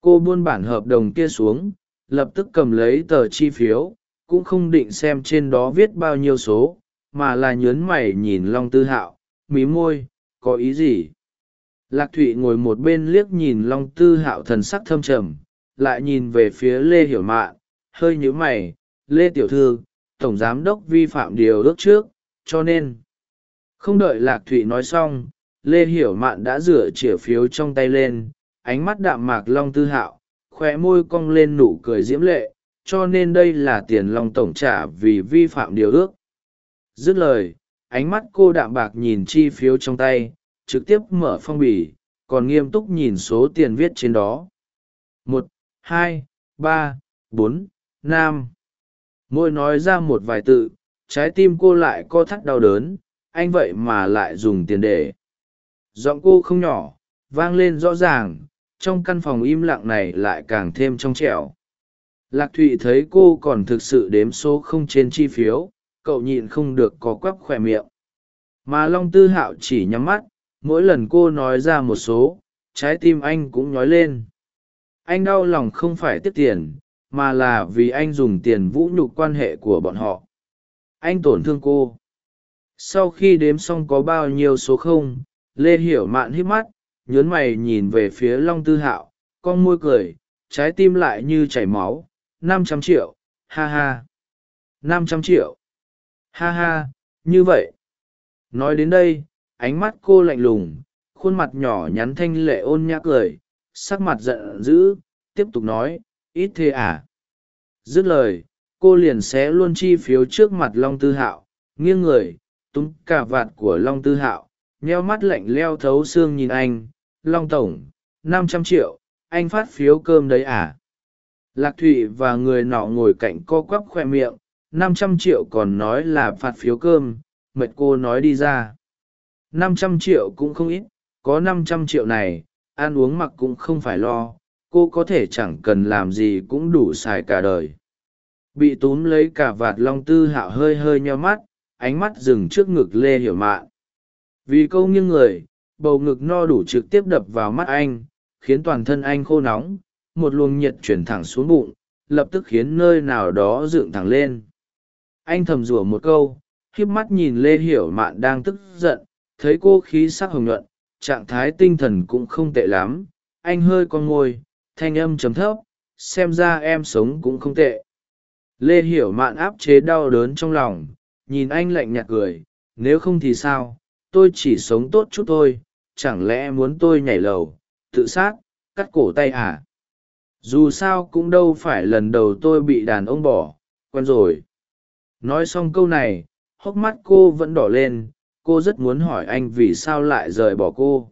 Cô buôn bản hợp đồng kia xuống, lập tức cầm lấy tờ chi phiếu, cũng không định xem trên đó viết bao nhiêu số, mà là nhớn mày nhìn long tư hạo, mí môi, có ý gì? Lạc thụy ngồi một bên liếc nhìn long tư hạo thần sắc thâm trầm, lại nhìn về phía lê hiểu mạn, hơi nhíu mày lê tiểu thư, tổng giám đốc vi phạm điều ước trước, cho nên. Không đợi lạc thụy nói xong, lê hiểu mạn đã rửa chĩa phiếu trong tay lên, ánh mắt đạm mạc long tư hạo khoe môi cong lên nụ cười diễm lệ, cho nên đây là tiền long tổng trả vì vi phạm điều ước. Dứt lời, ánh mắt cô đạm bạc nhìn chi phiếu trong tay, trực tiếp mở phong bì, còn nghiêm túc nhìn số tiền viết trên đó. Một, hai, ba, bốn, năm môi nói ra một vài tự, trái tim cô lại co thắt đau đớn, anh vậy mà lại dùng tiền để. Giọng cô không nhỏ, vang lên rõ ràng, trong căn phòng im lặng này lại càng thêm trong trẻo. Lạc thụy thấy cô còn thực sự đếm số không trên chi phiếu, cậu nhịn không được có quắp khỏe miệng. Mà long tư hạo chỉ nhắm mắt, mỗi lần cô nói ra một số, trái tim anh cũng nhói lên. Anh đau lòng không phải tiếc tiền mà là vì anh dùng tiền vũ nhục quan hệ của bọn họ. Anh tổn thương cô. Sau khi đếm xong có bao nhiêu số không, lê hiểu mạn hít mắt, nhớn mày nhìn về phía long tư hạo, con môi cười, trái tim lại như chảy máu. Năm trăm triệu, ha ha. Năm trăm triệu. Ha ha, như vậy. Nói đến đây, ánh mắt cô lạnh lùng, khuôn mặt nhỏ nhắn thanh lệ ôn nhã cười, sắc mặt giận dữ, tiếp tục nói ít thế à? Dứt lời, cô liền xé luôn chi phiếu trước mặt long tư hạo, nghiêng người, túm cả vạt của long tư hạo, nheo mắt lạnh leo thấu xương nhìn anh, long tổng, năm trăm triệu, anh phát phiếu cơm đấy à? Lạc thụy và người nọ ngồi cạnh co quắp khoe miệng, năm trăm triệu còn nói là phạt phiếu cơm, mệt cô nói đi ra. Năm trăm triệu cũng không ít, có năm trăm triệu này, ăn uống mặc cũng không phải lo cô có thể chẳng cần làm gì cũng đủ xài cả đời. Bị túm lấy cả vạt long tư hạo hơi hơi nheo mắt, ánh mắt dừng trước ngực lê hiểu mạn. Vì câu nghiêng người, bầu ngực no đủ trực tiếp đập vào mắt anh, khiến toàn thân anh khô nóng, một luồng nhiệt chuyển thẳng xuống bụng, lập tức khiến nơi nào đó dựng thẳng lên. Anh thầm rủa một câu, híp mắt nhìn lê hiểu mạn đang tức giận, thấy cô khí sắc hồng nhuận, trạng thái tinh thần cũng không tệ lắm, anh hơi con ngôi thanh âm chấm thấp, xem ra em sống cũng không tệ. Lê hiểu mạn áp chế đau đớn trong lòng, nhìn anh lạnh nhạt cười, nếu không thì sao? Tôi chỉ sống tốt chút thôi, chẳng lẽ muốn tôi nhảy lầu, tự sát, cắt cổ tay à? Dù sao cũng đâu phải lần đầu tôi bị đàn ông bỏ, quen rồi. Nói xong câu này, hốc mắt cô vẫn đỏ lên, cô rất muốn hỏi anh vì sao lại rời bỏ cô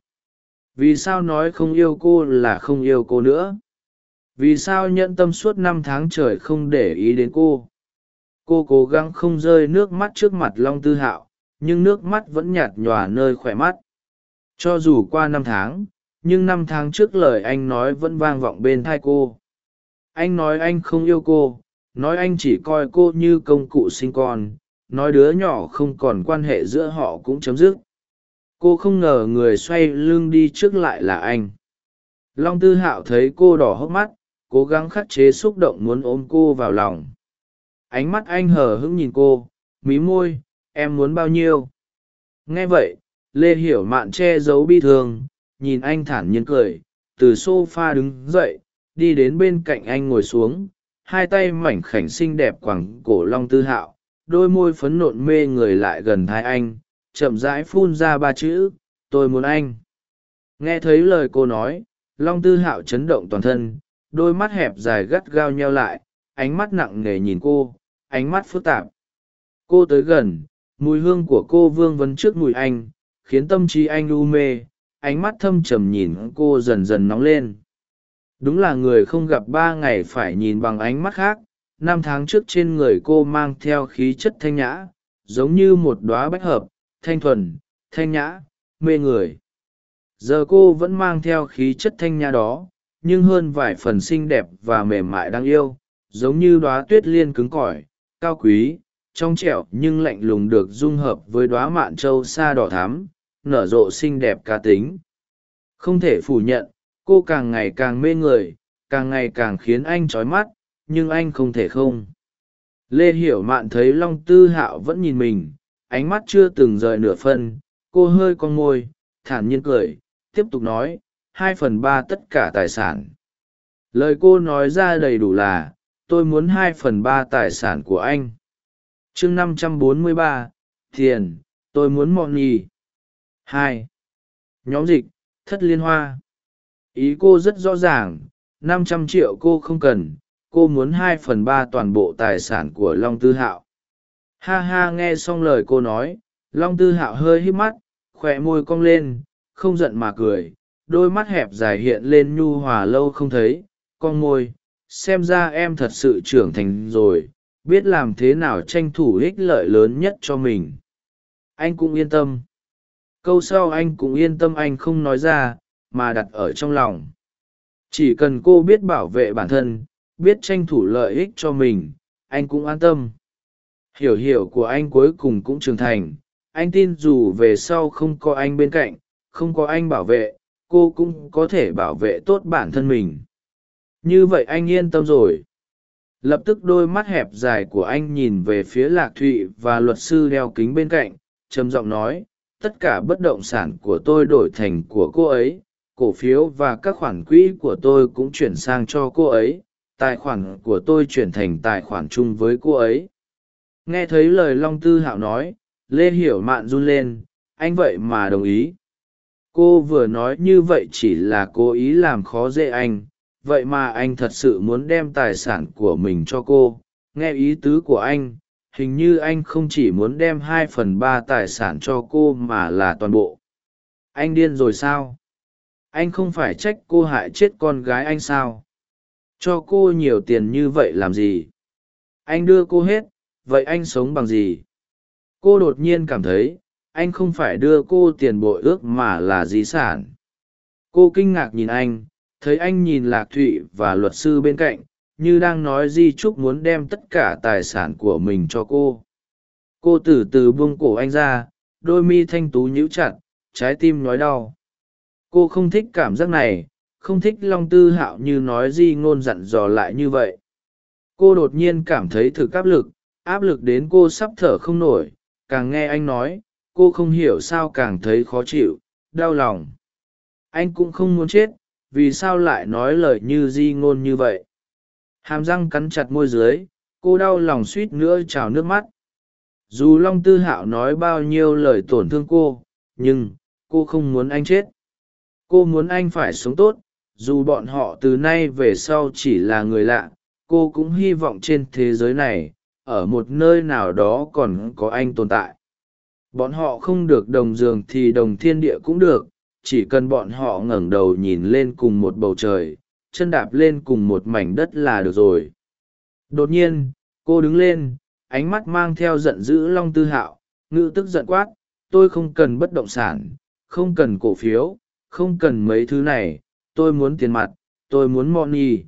vì sao nói không yêu cô là không yêu cô nữa? Vì sao nhẫn tâm suốt năm tháng trời không để ý đến cô? Cô cố gắng không rơi nước mắt trước mặt long tư hạo, nhưng nước mắt vẫn nhạt nhòa nơi khỏe mắt. Cho dù qua năm tháng, nhưng năm tháng trước lời anh nói vẫn vang vọng bên thai cô. Anh nói anh không yêu cô, nói anh chỉ coi cô như công cụ sinh con, nói đứa nhỏ không còn quan hệ giữa họ cũng chấm dứt cô không ngờ người xoay lưng đi trước lại là anh. Long tư hạo thấy cô đỏ hốc mắt, cố gắng khắc chế xúc động muốn ôm cô vào lòng. Ánh mắt anh hờ hững nhìn cô, mí môi, em muốn bao nhiêu? Nghe vậy, lê hiểu mạn che giấu bi thương, nhìn anh thản nhiên cười, từ s o f a đứng dậy, đi đến bên cạnh anh ngồi xuống, hai tay mảnh khảnh xinh đẹp quẳng cổ long tư hạo, đôi môi phấn nộn mê người lại gần thai anh chậm rãi phun ra ba chữ, tôi muốn anh. Nghe thấy lời cô nói, long tư hạo chấn động toàn thân, đôi mắt hẹp dài gắt gao nheo lại, ánh mắt nặng nề nhìn cô, ánh mắt phức tạp. Cô tới gần, mùi hương của cô vương vấn trước mùi anh, khiến tâm trí anh u mê, ánh mắt thâm trầm nhìn cô dần dần nóng lên. Đúng là người không gặp ba ngày phải nhìn bằng ánh mắt khác, năm tháng trước trên người cô mang theo khí chất thanh nhã, giống như một đoá bách hợp thanh thuần, thanh nhã, mê người. Giờ cô vẫn mang theo khí chất thanh nhã đó, nhưng hơn vài phần xinh đẹp và mềm mại đáng yêu, giống như đoá tuyết liên cứng cỏi, cao quý, trong trẻo nhưng lạnh lùng được dung hợp với đoá mạn trâu sa đỏ thắm, nở rộ xinh đẹp cá tính. Không thể phủ nhận, cô càng ngày càng mê người, càng ngày càng khiến anh trói mắt, nhưng anh không thể không. Lê hiểu mạn thấy long tư hạo vẫn nhìn mình ánh mắt chưa từng rời nửa phân cô hơi con môi thản nhiên cười tiếp tục nói hai phần ba tất cả tài sản. Lời cô nói ra đầy đủ là tôi muốn hai phần ba tài sản của anh. Chương năm trăm bốn mươi ba thiền, tôi muốn mọn nhì. Hai. Nhóm dịch thất liên hoa. Ý cô rất rõ ràng năm trăm triệu cô không cần cô muốn hai phần ba toàn bộ tài sản của long tư hạo ha ha nghe xong lời cô nói, long tư hạo hơi hít mắt, khỏe môi cong lên, không giận mà cười, đôi mắt hẹp dài hiện lên nhu hòa lâu không thấy con môi, xem ra em thật sự trưởng thành rồi, biết làm thế nào tranh thủ ích lợi lớn nhất cho mình. Anh cũng yên tâm. Câu sau anh cũng yên tâm anh không nói ra, mà đặt ở trong lòng. Chỉ cần cô biết bảo vệ bản thân, biết tranh thủ lợi ích cho mình, anh cũng an tâm hiểu hiểu của anh cuối cùng cũng trưởng thành. Anh tin dù về sau không có anh bên cạnh, không có anh bảo vệ, cô cũng có thể bảo vệ tốt bản thân mình. Như vậy anh yên tâm rồi. Lập tức đôi mắt hẹp dài của anh nhìn về phía lạc thụy và luật sư đeo kính bên cạnh, trầm giọng nói, tất cả bất động sản của tôi đổi thành của cô ấy, cổ phiếu và các khoản quỹ của tôi cũng chuyển sang cho cô ấy, tài khoản của tôi chuyển thành tài khoản chung với cô ấy nghe thấy lời long tư hạo nói, lê hiểu mạn run lên, anh vậy mà đồng ý. Cô vừa nói như vậy chỉ là cố ý làm khó dễ anh, vậy mà anh thật sự muốn đem tài sản của mình cho cô. Nghe ý tứ của anh, hình như anh không chỉ muốn đem hai phần ba tài sản cho cô mà là toàn bộ. Anh điên rồi sao? Anh không phải trách cô hại chết con gái anh sao? Cho cô nhiều tiền như vậy làm gì? Anh đưa cô hết vậy anh sống bằng gì? Cô đột nhiên cảm thấy, anh không phải đưa cô tiền bội ước mà là di sản. Cô kinh ngạc nhìn anh, thấy anh nhìn lạc thụy và luật sư bên cạnh, như đang nói di trúc muốn đem tất cả tài sản của mình cho cô. Cô từ từ buông cổ anh ra, đôi mi thanh tú nhíu chặt, trái tim nói đau. Cô không thích cảm giác này, không thích long tư hạo như nói di ngôn dặn dò lại như vậy. Cô đột nhiên cảm thấy thực áp lực áp lực đến cô sắp thở không nổi, càng nghe anh nói, cô không hiểu sao càng thấy khó chịu, đau lòng. Anh cũng không muốn chết, vì sao lại nói lời như di ngôn như vậy? Hàm răng cắn chặt môi dưới, cô đau lòng suýt nữa trào nước mắt. Dù long tư hạo nói bao nhiêu lời tổn thương cô, nhưng cô không muốn anh chết. Cô muốn anh phải sống tốt, dù bọn họ từ nay về sau chỉ là người lạ, cô cũng hy vọng trên thế giới này ở một nơi nào đó còn có anh tồn tại. Bọn họ không được đồng giường thì đồng thiên địa cũng được, chỉ cần bọn họ ngẩng đầu nhìn lên cùng một bầu trời, chân đạp lên cùng một mảnh đất là được rồi. Đột nhiên, cô đứng lên, ánh mắt mang theo giận dữ long tư hạo, ngữ tức giận quát, tôi không cần bất động sản, không cần cổ phiếu, không cần mấy thứ này, tôi muốn tiền mặt, tôi muốn money.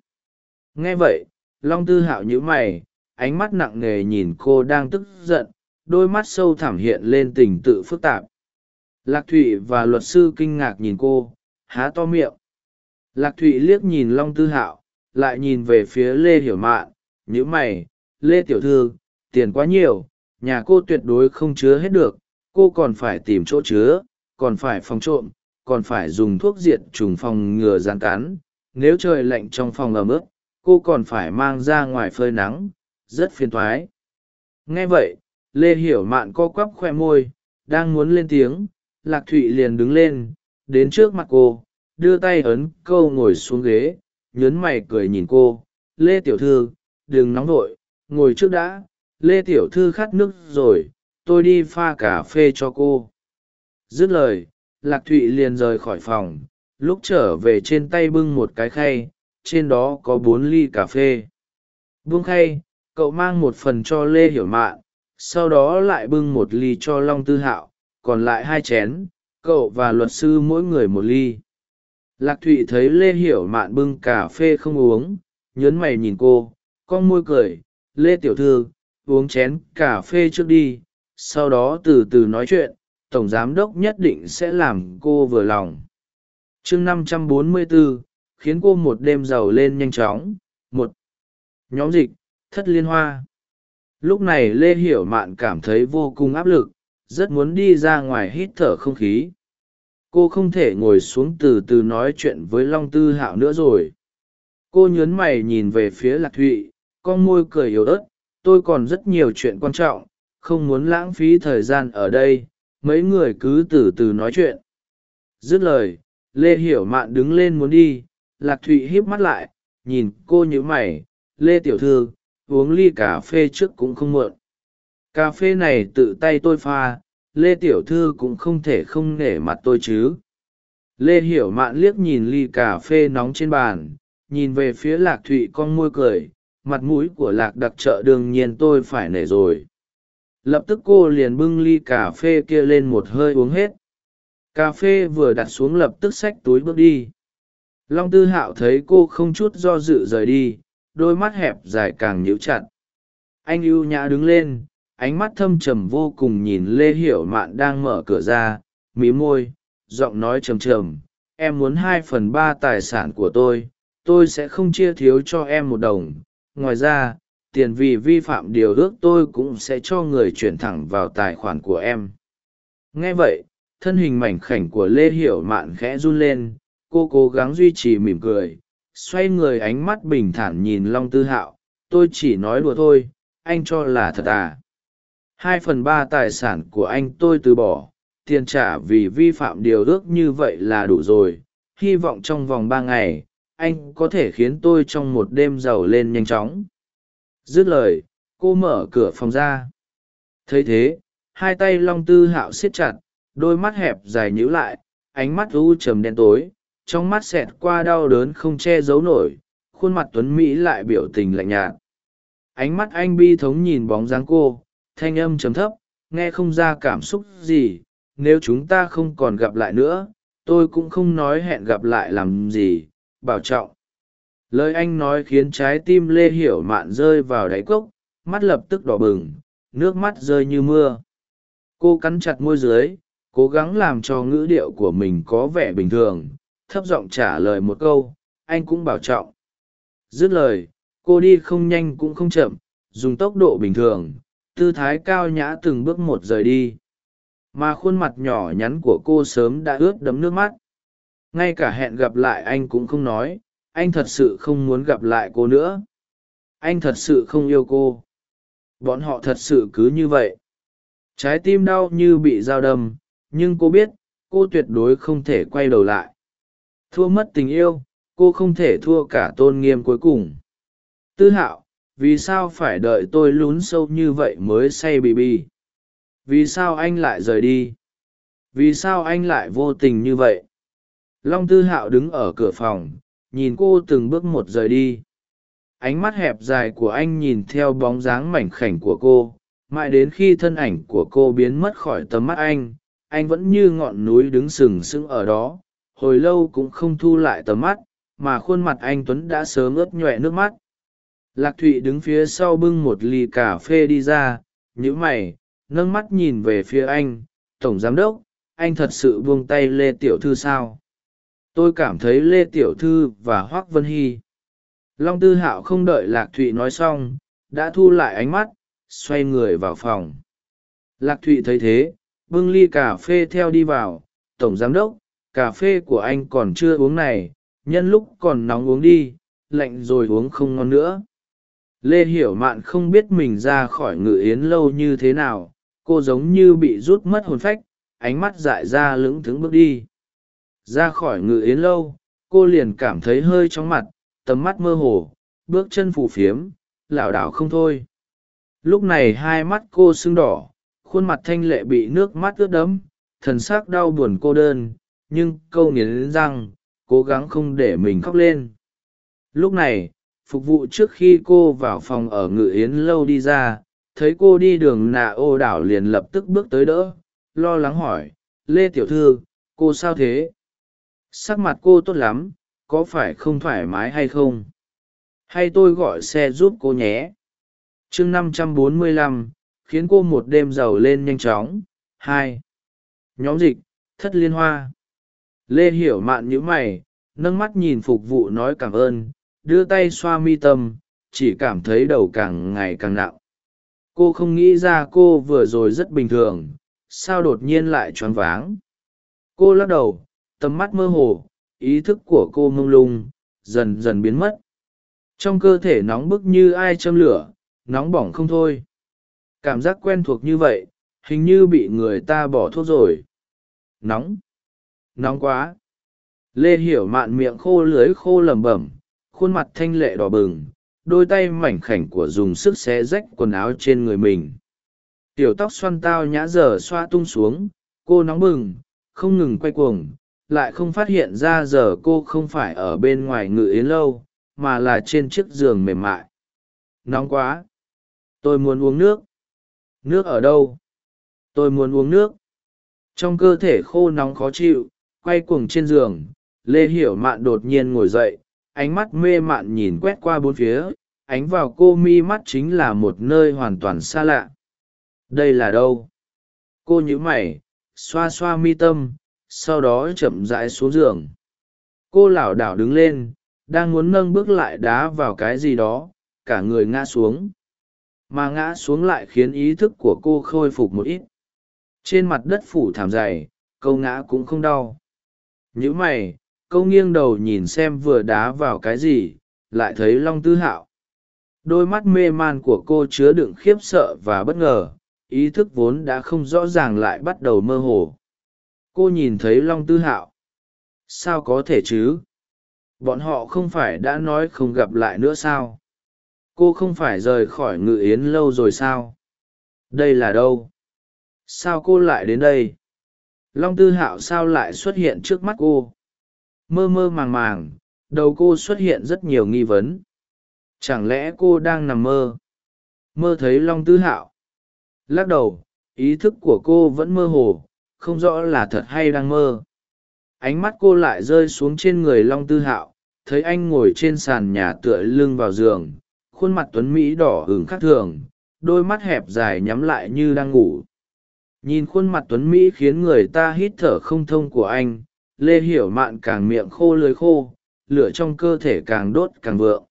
Nghe vậy, long tư hạo nhíu mày ánh mắt nặng nề nhìn cô đang tức giận, đôi mắt sâu thẳm hiện lên tình tự phức tạp. Lạc thụy và luật sư kinh ngạc nhìn cô, há to miệng. Lạc thụy liếc nhìn long tư hạo, lại nhìn về phía lê hiểu mạn nhữ mày, lê tiểu thư, tiền quá nhiều, nhà cô tuyệt đối không chứa hết được, cô còn phải tìm chỗ chứa, còn phải phòng trộm, còn phải dùng thuốc diệt trùng phòng ngừa gian cắn, nếu trời lạnh trong phòng ẩm ướt cô còn phải mang ra ngoài phơi nắng rất phiền thoái. Nghe vậy, lê hiểu mạn co quắp khoe môi, đang muốn lên tiếng, lạc thụy liền đứng lên, đến trước mặt cô, đưa tay ấn câu ngồi xuống ghế, nhớn mày cười nhìn cô. Lê tiểu thư, đừng nóng vội, ngồi trước đã. Lê tiểu thư khát nước rồi, tôi đi pha cà phê cho cô. Dứt lời, lạc thụy liền rời khỏi phòng, lúc trở về trên tay bưng một cái khay, trên đó có bốn ly cà phê. Buông khay cậu mang một phần cho lê hiểu mạn, sau đó lại bưng một ly cho long tư hạo, còn lại hai chén, cậu và luật sư mỗi người một ly. Lạc thụy thấy lê hiểu mạn bưng cà phê không uống, nhớn mày nhìn cô, con môi cười, lê tiểu thư, uống chén cà phê trước đi, sau đó từ từ nói chuyện, tổng giám đốc nhất định sẽ làm cô vừa lòng. Chương năm trăm bốn mươi bốn khiến cô một đêm giàu lên nhanh chóng. Một, nhóm dịch thất liên hoa. Lúc này lê hiểu mạn cảm thấy vô cùng áp lực, rất muốn đi ra ngoài hít thở không khí. Cô không thể ngồi xuống từ từ nói chuyện với long tư hạo nữa rồi. Cô nhớn mày nhìn về phía lạc thụy, con môi cười yếu ớt, tôi còn rất nhiều chuyện quan trọng, không muốn lãng phí thời gian ở đây, mấy người cứ từ từ nói chuyện. Dứt lời, lê hiểu mạn đứng lên muốn đi, lạc thụy híp mắt lại, nhìn cô nhíu mày, lê tiểu thư uống ly cà phê trước cũng không muộn. Cà phê này tự tay tôi pha, lê tiểu thư cũng không thể không nể mặt tôi chứ. Lê hiểu mạn liếc nhìn ly cà phê nóng trên bàn, nhìn về phía lạc thụy con môi cười, mặt mũi của lạc đặc trợ đương nhiên tôi phải nể rồi. Lập tức cô liền bưng ly cà phê kia lên một hơi uống hết. Cà phê vừa đặt xuống lập tức xách túi bước đi. Long tư hạo thấy cô không chút do dự rời đi đôi mắt hẹp dài càng nhíu chặt. Anh ưu nhã đứng lên, ánh mắt thâm trầm vô cùng nhìn lê hiểu mạn đang mở cửa ra, mí môi, giọng nói trầm trầm, em muốn hai phần ba tài sản của tôi tôi sẽ không chia thiếu cho em một đồng. Ngoài ra, tiền vì vi phạm điều ước tôi cũng sẽ cho người chuyển thẳng vào tài khoản của em. Nghe vậy, thân hình mảnh khảnh của lê hiểu mạn khẽ run lên, cô cố gắng duy trì mỉm cười xoay người ánh mắt bình thản nhìn long tư hạo, tôi chỉ nói đùa thôi, anh cho là thật à? Hai phần ba tài sản của anh tôi từ bỏ, tiền trả vì vi phạm điều ước như vậy là đủ rồi. Hy vọng trong vòng ba ngày, anh có thể khiến tôi trong một đêm giàu lên nhanh chóng. Dứt lời, cô mở cửa phòng ra. Thấy thế, hai tay long tư hạo siết chặt, đôi mắt hẹp dài nhíu lại, ánh mắt u trầm đen tối trong mắt xẹt qua đau đớn không che giấu nổi, khuôn mặt tuấn mỹ lại biểu tình lạnh nhạt. Ánh mắt anh bi thống nhìn bóng dáng cô, thanh âm chấm thấp, nghe không ra cảm xúc gì, nếu chúng ta không còn gặp lại nữa, tôi cũng không nói hẹn gặp lại làm gì, bảo trọng. Lời anh nói khiến trái tim lê hiểu mạn rơi vào đáy cốc, mắt lập tức đỏ bừng, nước mắt rơi như mưa. Cô cắn chặt môi dưới, cố gắng làm cho ngữ điệu của mình có vẻ bình thường thấp giọng trả lời một câu, anh cũng bảo trọng. Dứt lời, cô đi không nhanh cũng không chậm, dùng tốc độ bình thường, tư thái cao nhã từng bước một rời đi. Mà khuôn mặt nhỏ nhắn của cô sớm đã ướt đấm nước mắt. Ngay cả hẹn gặp lại anh cũng không nói, anh thật sự không muốn gặp lại cô nữa. Anh thật sự không yêu cô. Bọn họ thật sự cứ như vậy. Trái tim đau như bị dao đâm, nhưng cô biết, cô tuyệt đối không thể quay đầu lại thua mất tình yêu, cô không thể thua cả tôn nghiêm cuối cùng. Tư hạo, vì sao phải đợi tôi lún sâu như vậy mới say bì bì? Vì sao anh lại rời đi? Vì sao anh lại vô tình như vậy? Long tư hạo đứng ở cửa phòng, nhìn cô từng bước một rời đi. Ánh mắt hẹp dài của anh nhìn theo bóng dáng mảnh khảnh của cô, mãi đến khi thân ảnh của cô biến mất khỏi tầm mắt anh anh vẫn như ngọn núi đứng sừng sững ở đó hồi lâu cũng không thu lại tầm mắt, mà khuôn mặt anh tuấn đã sớm ướt nhoẹ nước mắt. Lạc thụy đứng phía sau bưng một ly cà phê đi ra nhữ mày, nâng mắt nhìn về phía anh, tổng giám đốc, anh thật sự buông tay lê tiểu thư sao? Tôi cảm thấy lê tiểu thư và hoác vân hy. Long tư hạo không đợi lạc thụy nói xong, đã thu lại ánh mắt, xoay người vào phòng. Lạc thụy thấy thế, bưng ly cà phê theo đi vào, tổng giám đốc cà phê của anh còn chưa uống này, nhân lúc còn nóng uống đi, lạnh rồi uống không ngon nữa. Lê hiểu mạn không biết mình ra khỏi ngự yến lâu như thế nào, cô giống như bị rút mất hồn phách, ánh mắt dại ra lững thững bước đi. Ra khỏi ngự yến lâu, cô liền cảm thấy hơi chóng mặt, tầm mắt mơ hồ, bước chân phù phiếm, lảo đảo không thôi. Lúc này hai mắt cô sưng đỏ, khuôn mặt thanh lệ bị nước mắt ướt đẫm, thần s ắ c đau buồn cô đơn nhưng câu nghiến răng, cố gắng không để mình khóc lên. Lúc này, phục vụ trước khi cô vào phòng ở ngự yến lâu đi ra, thấy cô đi đường nạ ô đảo liền lập tức bước tới đỡ, lo lắng hỏi, lê tiểu thư, cô sao thế? Sắc mặt cô tốt lắm, có phải không thoải mái hay không? Hay tôi gọi xe giúp cô nhé? Chương năm trăm bốn mươi lăm, khiến cô một đêm giàu lên nhanh chóng. Hai. Nhóm dịch, thất liên hoa lê hiểu mạn nhữ mày, nâng mắt nhìn phục vụ nói cảm ơn, đưa tay xoa mi tâm, chỉ cảm thấy đầu càng ngày càng nặng. Cô không nghĩ ra cô vừa rồi rất bình thường, sao đột nhiên lại choáng váng. Cô lắc đầu, tầm mắt mơ hồ, ý thức của cô mông lung, dần dần biến mất. Trong cơ thể nóng bức như ai châm lửa, nóng bỏng không thôi. Cảm giác quen thuộc như vậy, hình như bị người ta bỏ thuốc rồi. Nóng nóng quá. Lê hiểu mạn miệng khô lưới khô lẩm bẩm, khuôn mặt thanh lệ đỏ bừng, đôi tay mảnh khảnh của dùng sức xé rách quần áo trên người mình. Tiểu tóc xoăn tao nhã dở xoa tung xuống, cô nóng bừng, không ngừng quay cuồng, lại không phát hiện ra giờ cô không phải ở bên ngoài ngự yến lâu, mà là trên chiếc giường mềm mại. Nóng quá. Tôi muốn uống nước. Nước ở đâu? Tôi muốn uống nước. Trong cơ thể khô nóng khó chịu quay cuồng trên giường, lê hiểu mạn đột nhiên ngồi dậy, ánh mắt mê mạn nhìn quét qua bốn phía, ánh vào cô mi mắt chính là một nơi hoàn toàn xa lạ. Đây là đâu? Cô nhíu mày, xoa xoa mi tâm, sau đó chậm rãi xuống giường. Cô lảo đảo đứng lên, đang muốn nâng bước lại đá vào cái gì đó, cả người ngã xuống. Mà ngã xuống lại khiến ý thức của cô khôi phục một ít. Trên mặt đất phủ thảm dày, câu ngã cũng không đau nhữ mày, câu nghiêng đầu nhìn xem vừa đá vào cái gì, lại thấy long tư hạo. Đôi mắt mê man của cô chứa đựng khiếp sợ và bất ngờ, ý thức vốn đã không rõ ràng lại bắt đầu mơ hồ. Cô nhìn thấy long tư hạo. Sao có thể chứ? Bọn họ không phải đã nói không gặp lại nữa sao? Cô không phải rời khỏi ngự yến lâu rồi sao? Đây là đâu? Sao cô lại đến đây? Long tư hạo sao lại xuất hiện trước mắt cô? Mơ mơ màng màng, đầu cô xuất hiện rất nhiều nghi vấn. Chẳng lẽ cô đang nằm mơ? Mơ thấy long tư hạo. Lắc đầu, ý thức của cô vẫn mơ hồ, không rõ là thật hay đang mơ. Ánh mắt cô lại rơi xuống trên người long tư hạo, thấy anh ngồi trên sàn nhà tựa lưng vào giường, khuôn mặt tuấn mỹ đỏ hừng khác thường, đôi mắt hẹp dài nhắm lại như đang ngủ nhìn khuôn mặt tuấn mỹ khiến người ta hít thở không thông của anh, lê hiểu mạn càng miệng khô lưới khô, lửa trong cơ thể càng đốt càng vượng.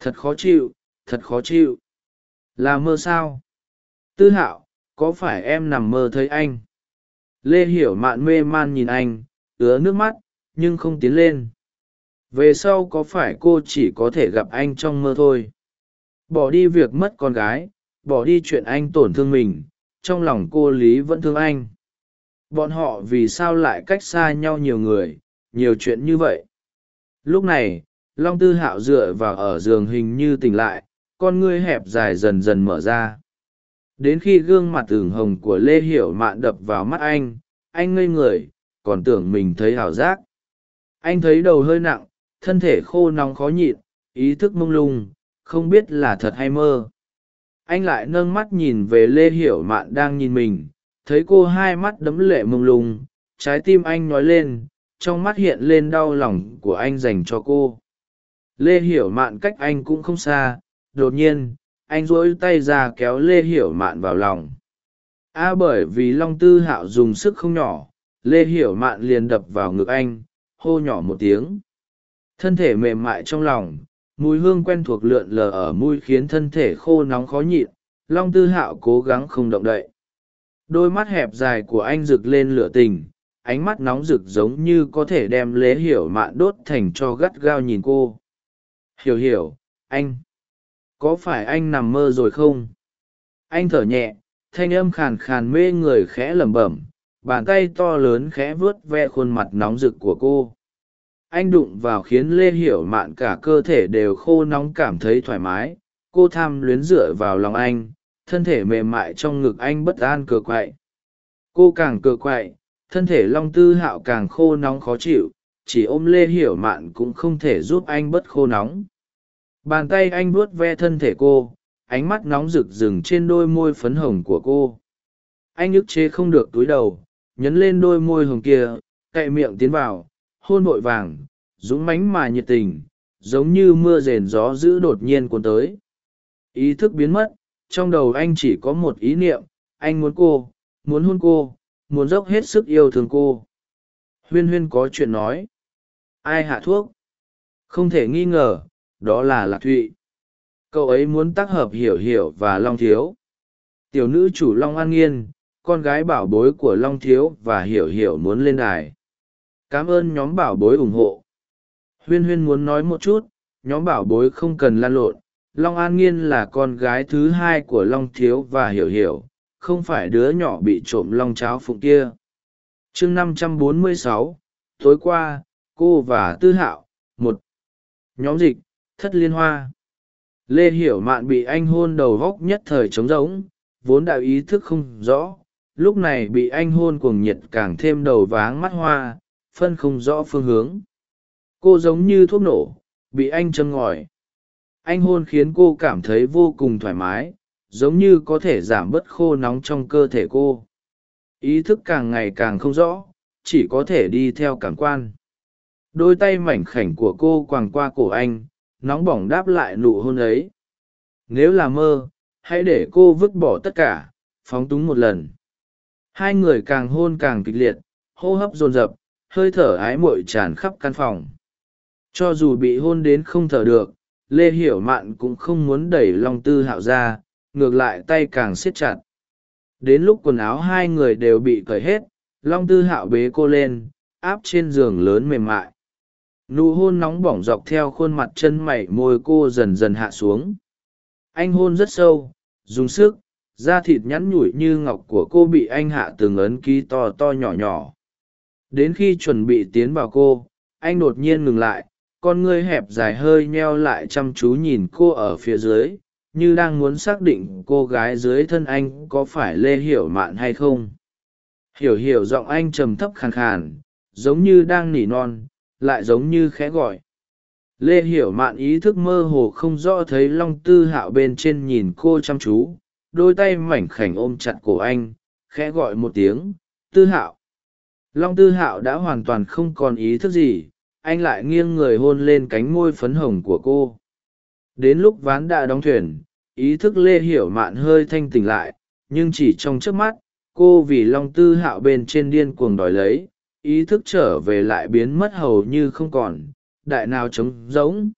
Thật khó chịu, thật khó chịu. Là mơ sao? Tư hạo, có phải em nằm mơ thấy anh? Lê hiểu mạn mê man nhìn anh, ứa nước mắt, nhưng không tiến lên. Về sau có phải cô chỉ có thể gặp anh trong mơ thôi? Bỏ đi việc mất con gái, bỏ đi chuyện anh tổn thương mình trong lòng cô lý vẫn thương anh. Bọn họ vì sao lại cách xa nhau nhiều người, nhiều chuyện như vậy? Lúc này, long tư hạo dựa vào ở giường hình như tỉnh lại, con ngươi hẹp dài dần dần mở ra. Đến khi gương mặt ửng hồng của lê hiểu mạn đập vào mắt anh anh ngây người, còn tưởng mình thấy ảo giác. Anh thấy đầu hơi nặng, thân thể khô nóng khó nhịn, ý thức mông lung, không biết là thật hay mơ anh lại nâng mắt nhìn về lê hiểu mạn đang nhìn mình thấy cô hai mắt đấm lệ mông lung trái tim anh nói lên trong mắt hiện lên đau lòng của anh dành cho cô. Lê hiểu mạn cách anh cũng không xa đột nhiên anh dỗi tay ra kéo lê hiểu mạn vào lòng. A à, bởi vì long tư hạo dùng sức không nhỏ lê hiểu mạn liền đập vào ngực anh hô nhỏ một tiếng. Thân thể mềm mại trong lòng mùi hương quen thuộc lượn lờ ở mùi khiến thân thể khô nóng khó nhịn, long tư hạo cố gắng không động đậy. Đôi mắt hẹp dài của anh rực lên lửa tình, ánh mắt nóng rực giống như có thể đem lế hiểu mạn đốt thành cho gắt gao nhìn cô. Hiểu hiểu, anh, có phải anh nằm mơ rồi không? Anh thở nhẹ, thanh âm khàn khàn mê người khẽ lẩm bẩm, bàn tay to lớn khẽ vuốt ve khuôn mặt nóng rực của cô anh đụng vào khiến lê hiểu mạn cả cơ thể đều khô nóng cảm thấy thoải mái. Cô tham luyến dựa vào lòng anh, thân thể mềm mại trong ngực anh bất an cờ quậy. Cô càng cờ quậy, thân thể long tư hạo càng khô nóng khó chịu, chỉ ôm lê hiểu mạn cũng không thể giúp anh bất khô nóng. Bàn tay anh vuốt ve thân thể cô, ánh mắt nóng rực rừng trên đôi môi phấn hồng của cô. Anh ức chế không được túi đầu, nhấn lên đôi môi hồng kia, cậy miệng tiến vào hôn vội vàng, dũng mánh mà nhiệt tình, giống như mưa rền gió dữ đột nhiên cuốn tới. Ý thức biến mất, trong đầu anh chỉ có một ý niệm, anh muốn cô, muốn hôn cô, muốn dốc hết sức yêu thương cô. Huyên huyên có chuyện nói. Ai hạ thuốc? Không thể nghi ngờ, đó là lạc thụy. Cậu ấy muốn tác hợp hiểu hiểu và long thiếu. Tiểu nữ chủ long an nghiên, con gái bảo bối của long thiếu và hiểu hiểu muốn lên đài cảm ơn nhóm bảo bối ủng hộ. Huyên huyên muốn nói một chút, nhóm bảo bối không cần lan lộn, long an nghiên là con gái thứ hai của long thiếu và hiểu hiểu, không phải đứa nhỏ bị trộm long cháo phụng kia. Chương năm trăm bốn mươi sáu, tối qua, cô và tư hạo, một nhóm dịch, thất liên hoa. Lê hiểu mạn bị anh hôn đầu vóc nhất thời trống rỗng, vốn đạo ý thức không rõ, lúc này bị anh hôn cuồng nhiệt càng thêm đầu váng mắt hoa phân không rõ phương hướng. Cô giống như thuốc nổ, bị anh châm ngòi. Anh hôn khiến cô cảm thấy vô cùng thoải mái, giống như có thể giảm bớt khô nóng trong cơ thể cô. Ý thức càng ngày càng không rõ, chỉ có thể đi theo cảm quan. Đôi tay mảnh khảnh của cô quàng qua cổ anh, nóng bỏng đáp lại nụ hôn ấy. Nếu là mơ, hãy để cô vứt bỏ tất cả, phóng túng một lần. Hai người càng hôn càng kịch liệt, hô hấp dồn dập hơi thở ái muội tràn khắp căn phòng. Cho dù bị hôn đến không thở được, lê hiểu mạn cũng không muốn đẩy long tư hạo ra, ngược lại tay càng siết chặt. Đến lúc quần áo hai người đều bị cởi hết, long tư hạo bế cô lên, áp trên giường lớn mềm mại. Nụ hôn nóng bỏng dọc theo khuôn mặt chân mày môi cô dần dần hạ xuống. Anh hôn rất sâu, dùng sức, da thịt nhắn nhủi như ngọc của cô bị anh hạ từng ấn ký to to nhỏ nhỏ đến khi chuẩn bị tiến vào cô, anh đột nhiên ngừng lại, con ngươi hẹp dài hơi nheo lại chăm chú nhìn cô ở phía dưới, như đang muốn xác định cô gái dưới thân anh có phải lê hiểu mạn hay không. Hiểu hiểu giọng anh trầm thấp khàn khàn, giống như đang nỉ non, lại giống như khẽ gọi. Lê hiểu mạn ý thức mơ hồ không rõ thấy long tư hạo bên trên nhìn cô chăm chú, đôi tay mảnh khảnh ôm chặt cổ anh, khẽ gọi một tiếng, tư hạo long tư hạo đã hoàn toàn không còn ý thức gì, anh lại nghiêng người hôn lên cánh môi phấn hồng của cô. Đến lúc ván đã đóng thuyền, ý thức lê hiểu mạn hơi thanh tỉnh lại, nhưng chỉ trong trước mắt, cô vì long tư hạo bên trên điên cuồng đòi lấy, ý thức trở về lại biến mất hầu như không còn, đại nào trống rỗng.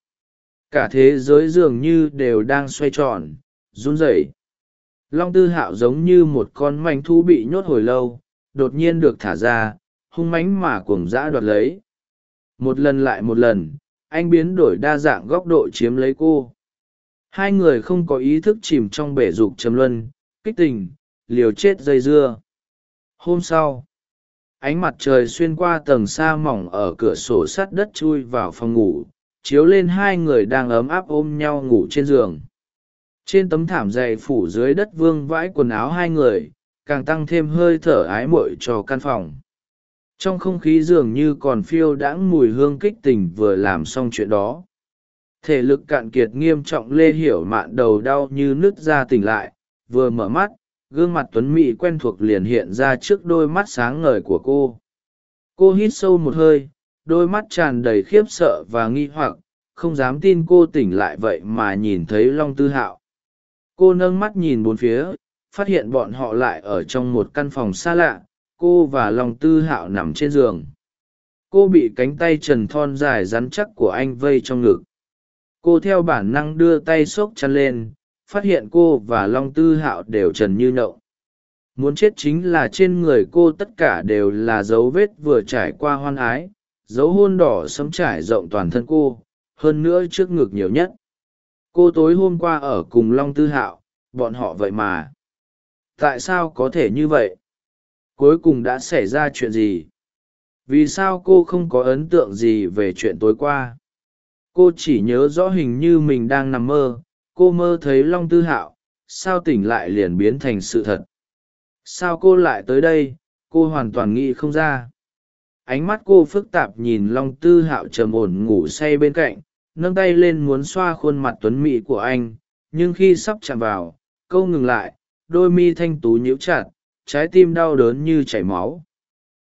Cả thế giới dường như đều đang xoay tròn, run rẩy. Long tư hạo giống như một con manh thú bị nhốt hồi lâu, đột nhiên được thả ra hung mánh mà cuồng dã đoạt lấy. Một lần lại một lần, anh biến đổi đa dạng góc độ chiếm lấy cô. Hai người không có ý thức chìm trong bể dục trầm luân, kích tình, liều chết dây dưa. Hôm sau, ánh mặt trời xuyên qua tầng sa mỏng ở cửa sổ sắt đất chui vào phòng ngủ, chiếu lên hai người đang ấm áp ôm nhau ngủ trên giường. Trên tấm thảm dày phủ dưới đất vương vãi quần áo hai người, càng tăng thêm hơi thở ái muội cho căn phòng trong không khí dường như còn phiêu đãng mùi hương kích tình vừa làm xong chuyện đó. Thể lực cạn kiệt nghiêm trọng lê hiểu mạn đầu đau như nứt ra tỉnh lại, vừa mở mắt, gương mặt tuấn mỹ quen thuộc liền hiện ra trước đôi mắt sáng ngời của cô. Cô hít sâu một hơi, đôi mắt tràn đầy khiếp sợ và nghi hoặc, không dám tin cô tỉnh lại vậy mà nhìn thấy long tư hạo. Cô nâng mắt nhìn bốn phía, phát hiện bọn họ lại ở trong một căn phòng xa lạ cô và long tư hạo nằm trên giường. Cô bị cánh tay trần thon dài rắn chắc của anh vây trong ngực. Cô theo bản năng đưa tay xốc chăn lên, phát hiện cô và long tư hạo đều trần như nậu muốn chết chính là trên người cô tất cả đều là dấu vết vừa trải qua hoan ái, dấu hôn đỏ sấm trải rộng toàn thân cô, hơn nữa trước ngực nhiều nhất. Cô tối hôm qua ở cùng long tư hạo, bọn họ vậy mà. Tại sao có thể như vậy? Cuối cùng đã xảy ra chuyện gì? Vì sao cô không có ấn tượng gì về chuyện tối qua? Cô chỉ nhớ rõ hình như mình đang nằm mơ, cô mơ thấy long tư hạo, sao tỉnh lại liền biến thành sự thật? Sao cô lại tới đây, cô hoàn toàn nghĩ không ra. Ánh mắt cô phức tạp nhìn long tư hạo trầm ổn ngủ say bên cạnh, nâng tay lên muốn xoa khuôn mặt tuấn mỹ của anh, nhưng khi sắp chạm vào, câu ngừng lại, đôi mi thanh tú nhíu chặt trái tim đau đớn như chảy máu.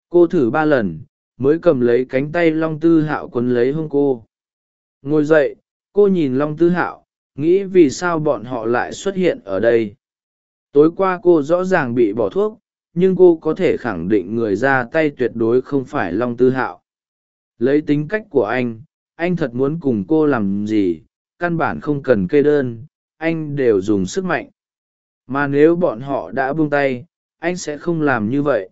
Cô thử ba lần, mới cầm lấy cánh tay long tư hạo quấn lấy hông cô. Ngồi dậy, cô nhìn long tư hạo, nghĩ vì sao bọn họ lại xuất hiện ở đây. Tối qua cô rõ ràng bị bỏ thuốc, nhưng cô có thể khẳng định người ra tay tuyệt đối không phải long tư hạo. Lấy tính cách của anh anh thật muốn cùng cô làm gì, căn bản không cần kê đơn, anh đều dùng sức mạnh. Mà nếu bọn họ đã buông tay anh sẽ không làm như vậy.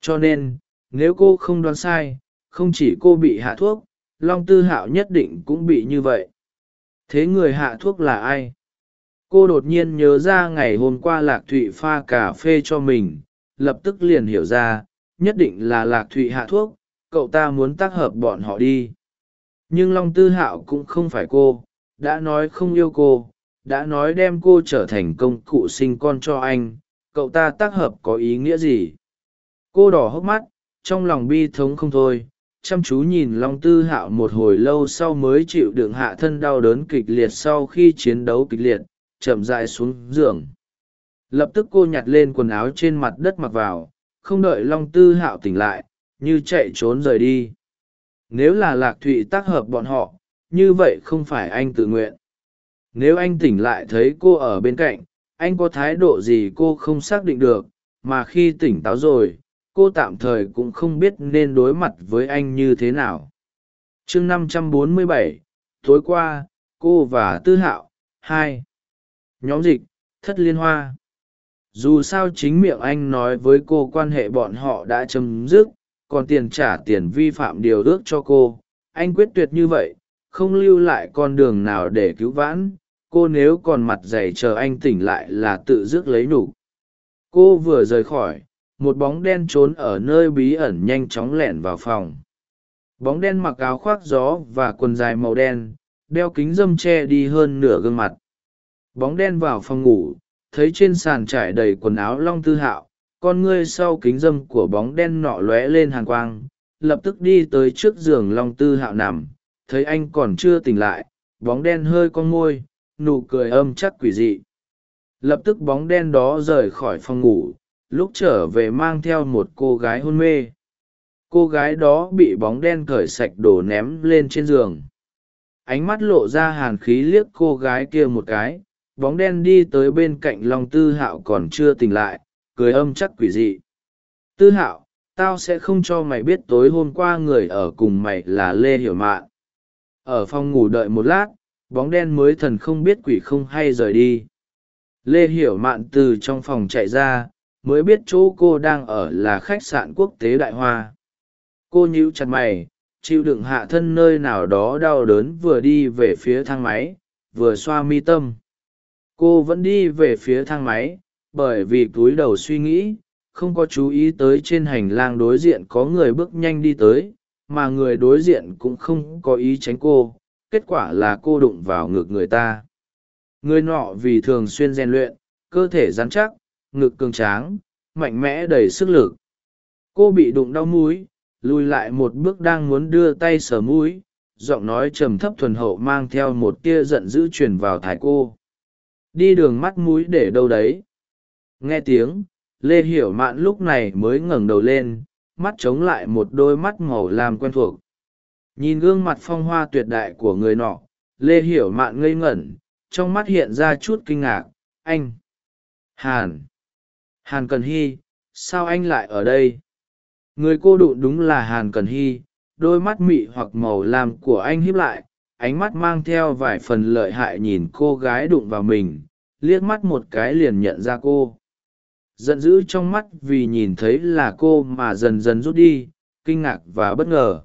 Cho nên, nếu cô không đoán sai, không chỉ cô bị hạ thuốc, long tư hạo nhất định cũng bị như vậy. Thế người hạ thuốc là ai? Cô đột nhiên nhớ ra ngày hôm qua lạc thụy pha cà phê cho mình, lập tức liền hiểu ra, nhất định là lạc thụy hạ thuốc, cậu ta muốn tác hợp bọn họ đi. Nhưng long tư hạo cũng không phải cô, đã nói không yêu cô, đã nói đem cô trở thành công cụ sinh con cho anh cậu ta tác hợp có ý nghĩa gì? Cô đỏ hốc mắt, trong lòng bi thống không thôi, chăm chú nhìn long tư hạo một hồi lâu sau mới chịu đựng hạ thân đau đớn kịch liệt sau khi chiến đấu kịch liệt, chậm dại xuống giường. Lập tức cô nhặt lên quần áo trên mặt đất mặc vào, không đợi long tư hạo tỉnh lại, như chạy trốn rời đi. Nếu là lạc thụy tác hợp bọn họ, như vậy không phải anh tự nguyện. Nếu anh tỉnh lại thấy cô ở bên cạnh anh có thái độ gì cô không xác định được mà khi tỉnh táo rồi cô tạm thời cũng không biết nên đối mặt với anh như thế nào. Chương 547, t ố i qua cô và tư hạo hai nhóm dịch thất liên hoa. Dù sao chính miệng anh nói với cô quan hệ bọn họ đã chấm dứt còn tiền trả tiền vi phạm điều ước cho cô anh quyết tuyệt như vậy không lưu lại con đường nào để cứu vãn cô nếu còn mặt dày chờ anh tỉnh lại là tự dứt lấy nhục cô vừa rời khỏi, một bóng đen trốn ở nơi bí ẩn nhanh chóng lẻn vào phòng. Bóng đen mặc áo khoác gió và quần dài màu đen, đeo kính dâm che đi hơn nửa gương mặt. Bóng đen vào phòng ngủ, thấy trên sàn trải đầy quần áo long tư hạo, con ngươi sau kính dâm của bóng đen nọ lóe lên hàn quang, lập tức đi tới trước giường long tư hạo nằm, thấy anh còn chưa tỉnh lại, bóng đen hơi con môi nụ cười âm chắc quỷ dị. Lập tức bóng đen đó rời khỏi phòng ngủ, lúc trở về mang theo một cô gái hôn mê. Cô gái đó bị bóng đen cởi sạch đổ ném lên trên giường. Ánh mắt lộ ra hàn khí liếc cô gái kia một cái, bóng đen đi tới bên cạnh long tư hạo còn chưa tỉnh lại, cười âm chắc quỷ dị. Tư hạo, tao sẽ không cho mày biết tối hôm qua người ở cùng mày là lê hiểu mạn. Ở phòng ngủ đợi một lát bóng đen mới thần không biết quỷ không hay rời đi. Lê hiểu mạn từ trong phòng chạy ra, mới biết chỗ cô đang ở là khách sạn quốc tế đại hoa. Cô nhíu chặt mày, chịu đựng hạ thân nơi nào đó đau đớn vừa đi về phía thang máy, vừa xoa mi tâm. Cô vẫn đi về phía thang máy, bởi vì túi đầu suy nghĩ, không có chú ý tới trên hành lang đối diện có người bước nhanh đi tới, mà người đối diện cũng không có ý tránh cô kết quả là cô đụng vào ngực người ta. Người nọ vì thường xuyên rèn luyện, cơ thể rắn chắc, ngực cường tráng, mạnh mẽ đầy sức lực. Cô bị đụng đau múi lùi lại một bước đang muốn đưa tay sờ mũi, giọng nói trầm thấp thuần hậu mang theo một tia giận dữ truyền vào thái cô. Đi đường mắt mũi để đâu đấy? Nghe tiếng, lê hiểu mạn lúc này mới ngẩng đầu lên, mắt chống lại một đôi mắt màu lam quen thuộc nhìn gương mặt phong hoa tuyệt đại của người nọ, lê hiểu mạn ngây ngẩn, trong mắt hiện ra chút kinh ngạc. Anh, hàn hàn cần hy, sao anh lại ở đây? Người cô đụng đúng là hàn cần hy, đôi mắt mị hoặc màu lam của anh híp lại, ánh mắt mang theo vài phần lợi hại nhìn cô gái đụng vào mình, liếc mắt một cái liền nhận ra cô. Giận dữ trong mắt vì nhìn thấy là cô mà dần dần rút đi, kinh ngạc và bất ngờ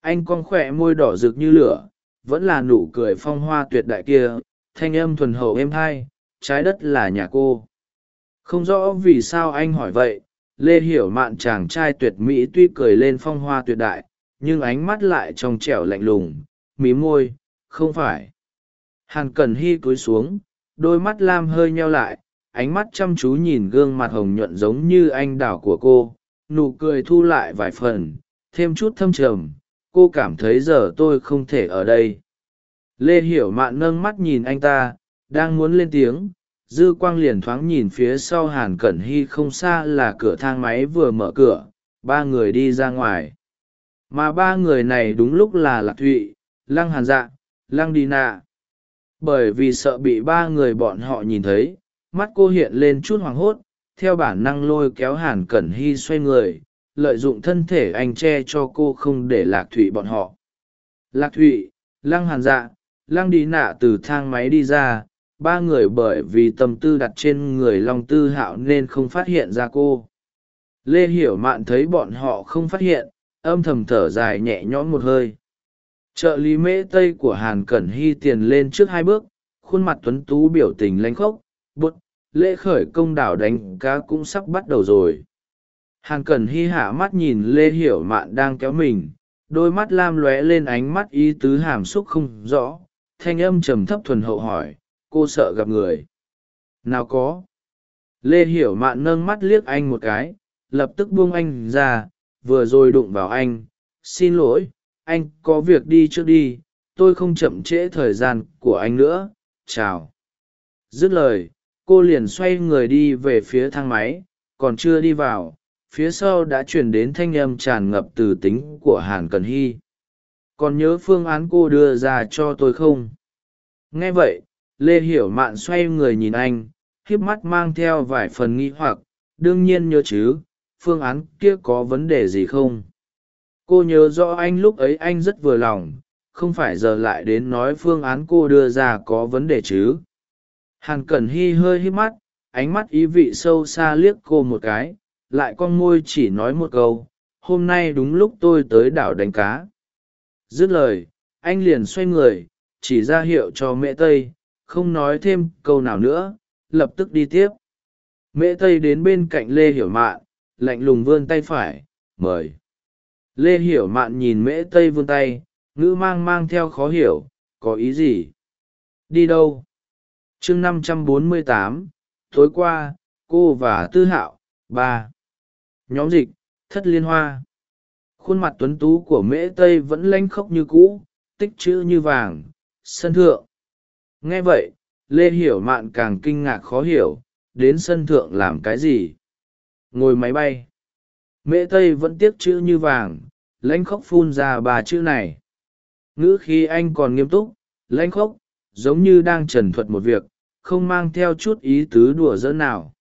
anh con khỏe môi đỏ rực như lửa, vẫn là nụ cười phong hoa tuyệt đại kia, thanh âm thuần hậu êm hai trái đất là nhà cô. Không rõ vì sao anh hỏi vậy, lê hiểu mạn chàng trai tuyệt mỹ tuy cười lên phong hoa tuyệt đại, nhưng ánh mắt lại trong trẻo lạnh lùng, mí môi, không phải. Hàn cần hy cúi xuống, đôi mắt lam hơi nheo lại, ánh mắt chăm chú nhìn gương mặt hồng nhuận giống như anh đảo của cô, nụ cười thu lại vài phần, thêm chút thâm trầm cô cảm thấy giờ tôi không thể ở đây. Lê hiểu mạn nâng mắt nhìn anh ta, đang muốn lên tiếng, dư quang liền thoáng nhìn phía sau hàn cẩn hy không xa là cửa thang máy vừa mở cửa, ba người đi ra ngoài. Mà ba người này đúng lúc là lạc thụy, lăng hàn dạ lăng đi nạ bởi vì sợ bị ba người bọn họ nhìn thấy, mắt cô hiện lên chút hoảng hốt, theo bản năng lôi kéo hàn cẩn hy xoay người lợi dụng thân thể anh che cho cô không để lạc thụy bọn họ. Lạc thụy, lăng hàn dạ lăng đi nạ từ thang máy đi ra, ba người bởi vì tâm tư đặt trên người long tư hạo nên không phát hiện ra cô. Lê hiểu mạn thấy bọn họ không phát hiện, âm thầm thở dài nhẹ nhõm một hơi. Trợ lý mễ tây của hàn cẩn hy tiền lên trước hai bước, khuôn mặt tuấn tú biểu tình lanh khốc bút lễ khởi công đảo đánh cá cũng sắp bắt đầu rồi hàn cẩn hy hạ mắt nhìn lê hiểu mạn đang kéo mình, đôi mắt lam lóe lên ánh mắt ý tứ hàm xúc không rõ, thanh âm trầm thấp thuần hậu hỏi, cô sợ gặp người? Nào có. Lê hiểu mạn nâng mắt liếc anh một cái, lập tức buông anh ra, vừa rồi đụng vào anh, xin lỗi, anh có việc đi trước đi, tôi không chậm trễ thời gian của anh nữa, chào. Dứt lời, cô liền xoay người đi về phía thang máy, còn chưa đi vào phía sau đã truyền đến thanh âm tràn ngập từ tính của hàn cần hy. Còn nhớ phương án cô đưa ra cho tôi không? Nghe vậy, lê hiểu mạn xoay người nhìn anh khiếp mắt mang theo vài phần nghi hoặc, đương nhiên nhớ chứ, phương án kia có vấn đề gì không? Cô nhớ rõ anh lúc ấy anh rất vừa lòng, không phải giờ lại đến nói phương án cô đưa ra có vấn đề chứ? Hàn cẩn hy hơi hít mắt, ánh mắt ý vị sâu xa liếc cô một cái lại con môi chỉ nói một câu, hôm nay đúng lúc tôi tới đảo đánh cá. Dứt lời, anh liền xoay người, chỉ ra hiệu cho mẹ tây, không nói thêm câu nào nữa, lập tức đi tiếp. Mẹ tây đến bên cạnh lê hiểu mạn, lạnh lùng vươn tay phải, mời. Lê hiểu mạn nhìn mễ tây vươn tay, ngữ mang mang theo khó hiểu, có ý gì? Đi đâu? Chương năm trăm bốn mươi tám, tối qua, cô và tư hạo, ba nhóm dịch, thất liên hoa. Khuôn mặt tuấn tú của mễ tây vẫn lanh khóc như cũ, tích chữ như vàng, sân thượng. Nghe vậy, lê hiểu mạn càng kinh ngạc khó hiểu, đến sân thượng làm cái gì? Ngồi máy bay. Mễ tây vẫn tiếc chữ như vàng lãnh khóc phun ra ba chữ này. Ngữ khi anh còn nghiêm túc lãnh khóc giống như đang trần thuật một việc, không mang theo chút ý tứ đùa giỡn nào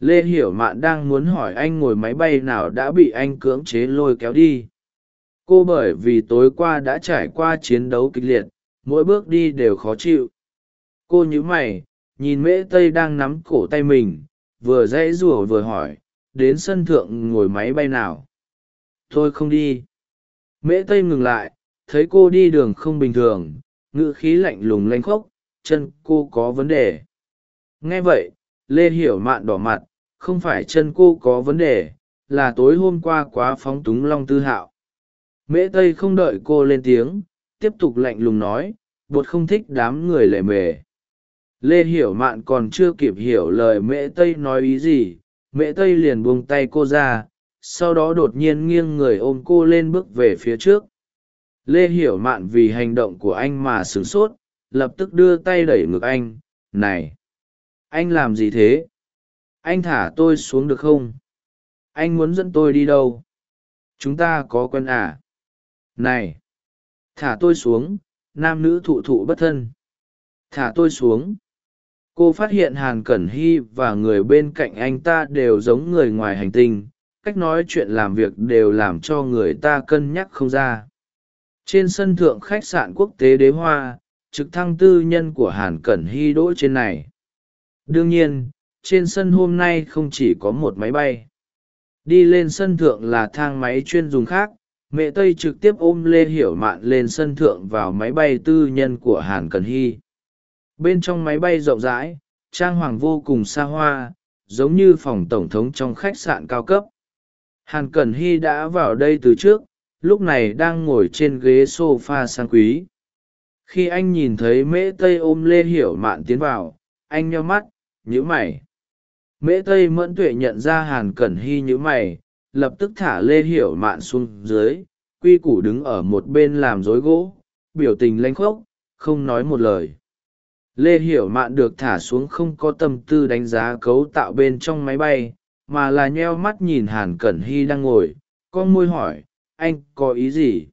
lê hiểu mạn đang muốn hỏi anh ngồi máy bay nào đã bị anh cưỡng chế lôi kéo đi. Cô bởi vì tối qua đã trải qua chiến đấu kịch liệt, mỗi bước đi đều khó chịu. Cô nhíu mày, nhìn mễ tây đang nắm cổ tay mình, vừa dãy rủa vừa hỏi, đến sân thượng ngồi máy bay nào? Tôi không đi. Mễ tây ngừng lại, thấy cô đi đường không bình thường, ngữ khí lạnh lùng lanh khốc, chân, cô có vấn đề. Nghe vậy, lê hiểu mạn đỏ mặt không phải chân cô có vấn đề, là tối hôm qua quá phóng túng long tư hạo. Mễ tây không đợi cô lên tiếng, tiếp tục lạnh lùng nói, bột không thích đám người lề mề. Lê hiểu mạn còn chưa kịp hiểu lời mễ tây nói ý gì, mễ tây liền buông tay cô ra, sau đó đột nhiên nghiêng người ôm cô lên bước về phía trước. Lê hiểu mạn vì hành động của anh mà sửng sốt, lập tức đưa tay đẩy ngực anh, này, anh làm gì thế? Anh thả tôi xuống được không? Anh muốn dẫn tôi đi đâu? Chúng ta có quen à? Này! Thả tôi xuống, nam nữ thụ thụ bất thân. Thả tôi xuống. Cô phát hiện hàn cẩn hy và người bên cạnh anh ta đều giống người ngoài hành tinh. Cách nói chuyện làm việc đều làm cho người ta cân nhắc không ra. Trên sân thượng khách sạn quốc tế đế hoa, trực thăng tư nhân của hàn cẩn hy đỗ trên này. Đương nhiên trên sân hôm nay không chỉ có một máy bay. Đi lên sân thượng là thang máy chuyên dùng khác, mẹ tây trực tiếp ôm lê hiểu mạn lên sân thượng vào máy bay tư nhân của hàn cần hy. Bên trong máy bay rộng rãi, trang hoàng vô cùng xa hoa, giống như phòng tổng thống trong khách sạn cao cấp. Hàn cẩn hy đã vào đây từ trước, lúc này đang ngồi trên ghế s o f a sang quý. Khi anh nhìn thấy mễ tây ôm lê hiểu mạn tiến vào, anh nheo mắt nhữ mày mễ tây mẫn tuệ nhận ra hàn cẩn hy nhữ mày, lập tức thả lê hiểu mạn xuống dưới, quy củ đứng ở một bên làm rối gỗ, biểu tình lanh khốc, không nói một lời. Lê hiểu mạn được thả xuống không có tâm tư đánh giá cấu tạo bên trong máy bay, mà là nheo mắt nhìn hàn cẩn hy đang ngồi, con môi hỏi, anh có ý gì?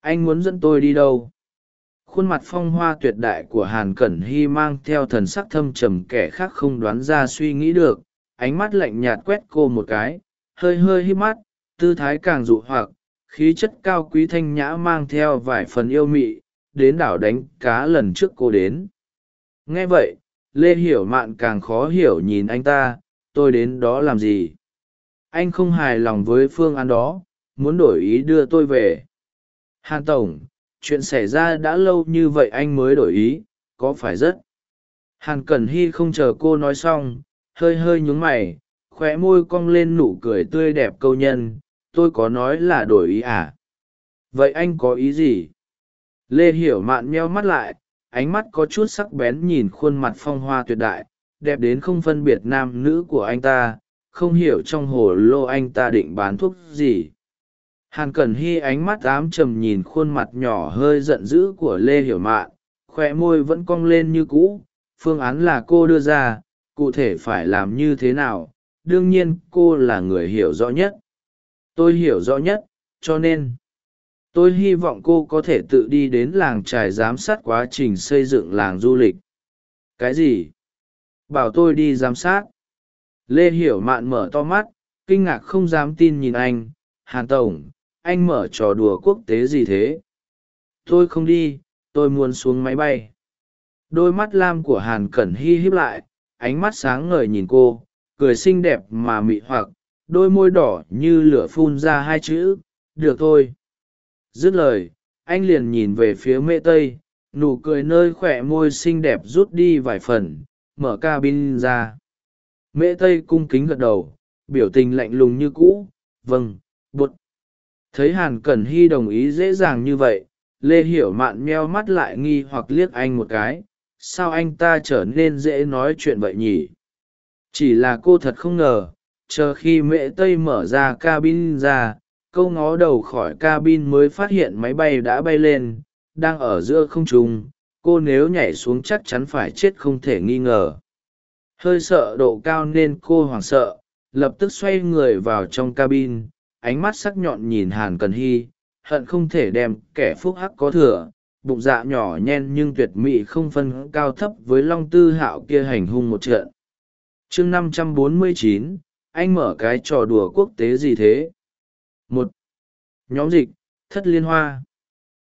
Anh muốn dẫn tôi đi đâu? Khuôn mặt phong hoa tuyệt đại của hàn cẩn hy mang theo thần sắc thâm trầm kẻ khác không đoán ra suy nghĩ được, ánh mắt lạnh nhạt quét cô một cái, hơi hơi hít mắt, tư thái càng dụ hoặc, khí chất cao quý thanh nhã mang theo vài phần yêu mị, đến đảo đánh cá lần trước cô đến. Nghe vậy, lê hiểu mạn càng khó hiểu nhìn anh ta, tôi đến đó làm gì? Anh không hài lòng với phương án đó, muốn đổi ý đưa tôi về. Hàn tổng chuyện xảy ra đã lâu như vậy anh mới đổi ý, có phải rất? Hàn cẩn hy không chờ cô nói xong, hơi hơi nhún mày, khóe môi cong lên nụ cười tươi đẹp câu nhân, tôi có nói là đổi ý à? Vậy anh có ý gì? Lê hiểu mạn meo mắt lại, ánh mắt có chút sắc bén nhìn khuôn mặt phong hoa tuyệt đại, đẹp đến không phân biệt nam nữ của anh ta, không hiểu trong hồ lô anh ta định bán thuốc gì hàn cẩn hy ánh mắt ám trầm nhìn khuôn mặt nhỏ hơi giận dữ của lê hiểu mạn khoe môi vẫn cong lên như cũ, phương án là cô đưa ra, cụ thể phải làm như thế nào, đương nhiên cô là người hiểu rõ nhất. Tôi hiểu rõ nhất, cho nên, tôi hy vọng cô có thể tự đi đến làng trài giám sát quá trình xây dựng làng du lịch. Cái gì? Bảo tôi đi giám sát. Lê hiểu mạn mở to mắt, kinh ngạc không dám tin nhìn anh, hàn tổng anh mở trò đùa quốc tế gì thế? Tôi không đi, tôi muốn xuống máy bay. Đôi mắt lam của hàn cẩn hy híp lại, ánh mắt sáng ngời nhìn cô, cười xinh đẹp mà mị hoặc, đôi môi đỏ như lửa phun ra hai chữ, được thôi. Dứt lời, anh liền nhìn về phía mê tây, nụ cười nơi khỏe môi xinh đẹp rút đi vài phần, mở cabin ra. Mễ tây cung kính gật đầu, biểu tình lạnh lùng như cũ vâng bột thấy hàn cẩn hy đồng ý dễ dàng như vậy, lê hiểu mạn meo mắt lại nghi hoặc liếc anh một cái, sao anh ta trở nên dễ nói chuyện vậy nhỉ? Chỉ là cô thật không ngờ, chờ khi mẹ tây mở ra cabin ra, câu ngó đầu khỏi cabin mới phát hiện máy bay đã bay lên, đang ở giữa không trung, cô nếu nhảy xuống chắc chắn phải chết không thể nghi ngờ. Hơi sợ độ cao nên cô hoảng sợ, lập tức xoay người vào trong cabin ánh mắt sắc nhọn nhìn hàn cần hy, hận không thể đem kẻ phúc hắc có thừa, bụng dạ nhỏ nhen nhưng tuyệt mị không phân cao thấp với long tư hạo kia hành hung một trận. Chương năm trăm bốn mươi chín, anh mở cái trò đùa quốc tế gì thế? Một, nhóm dịch, thất liên hoa.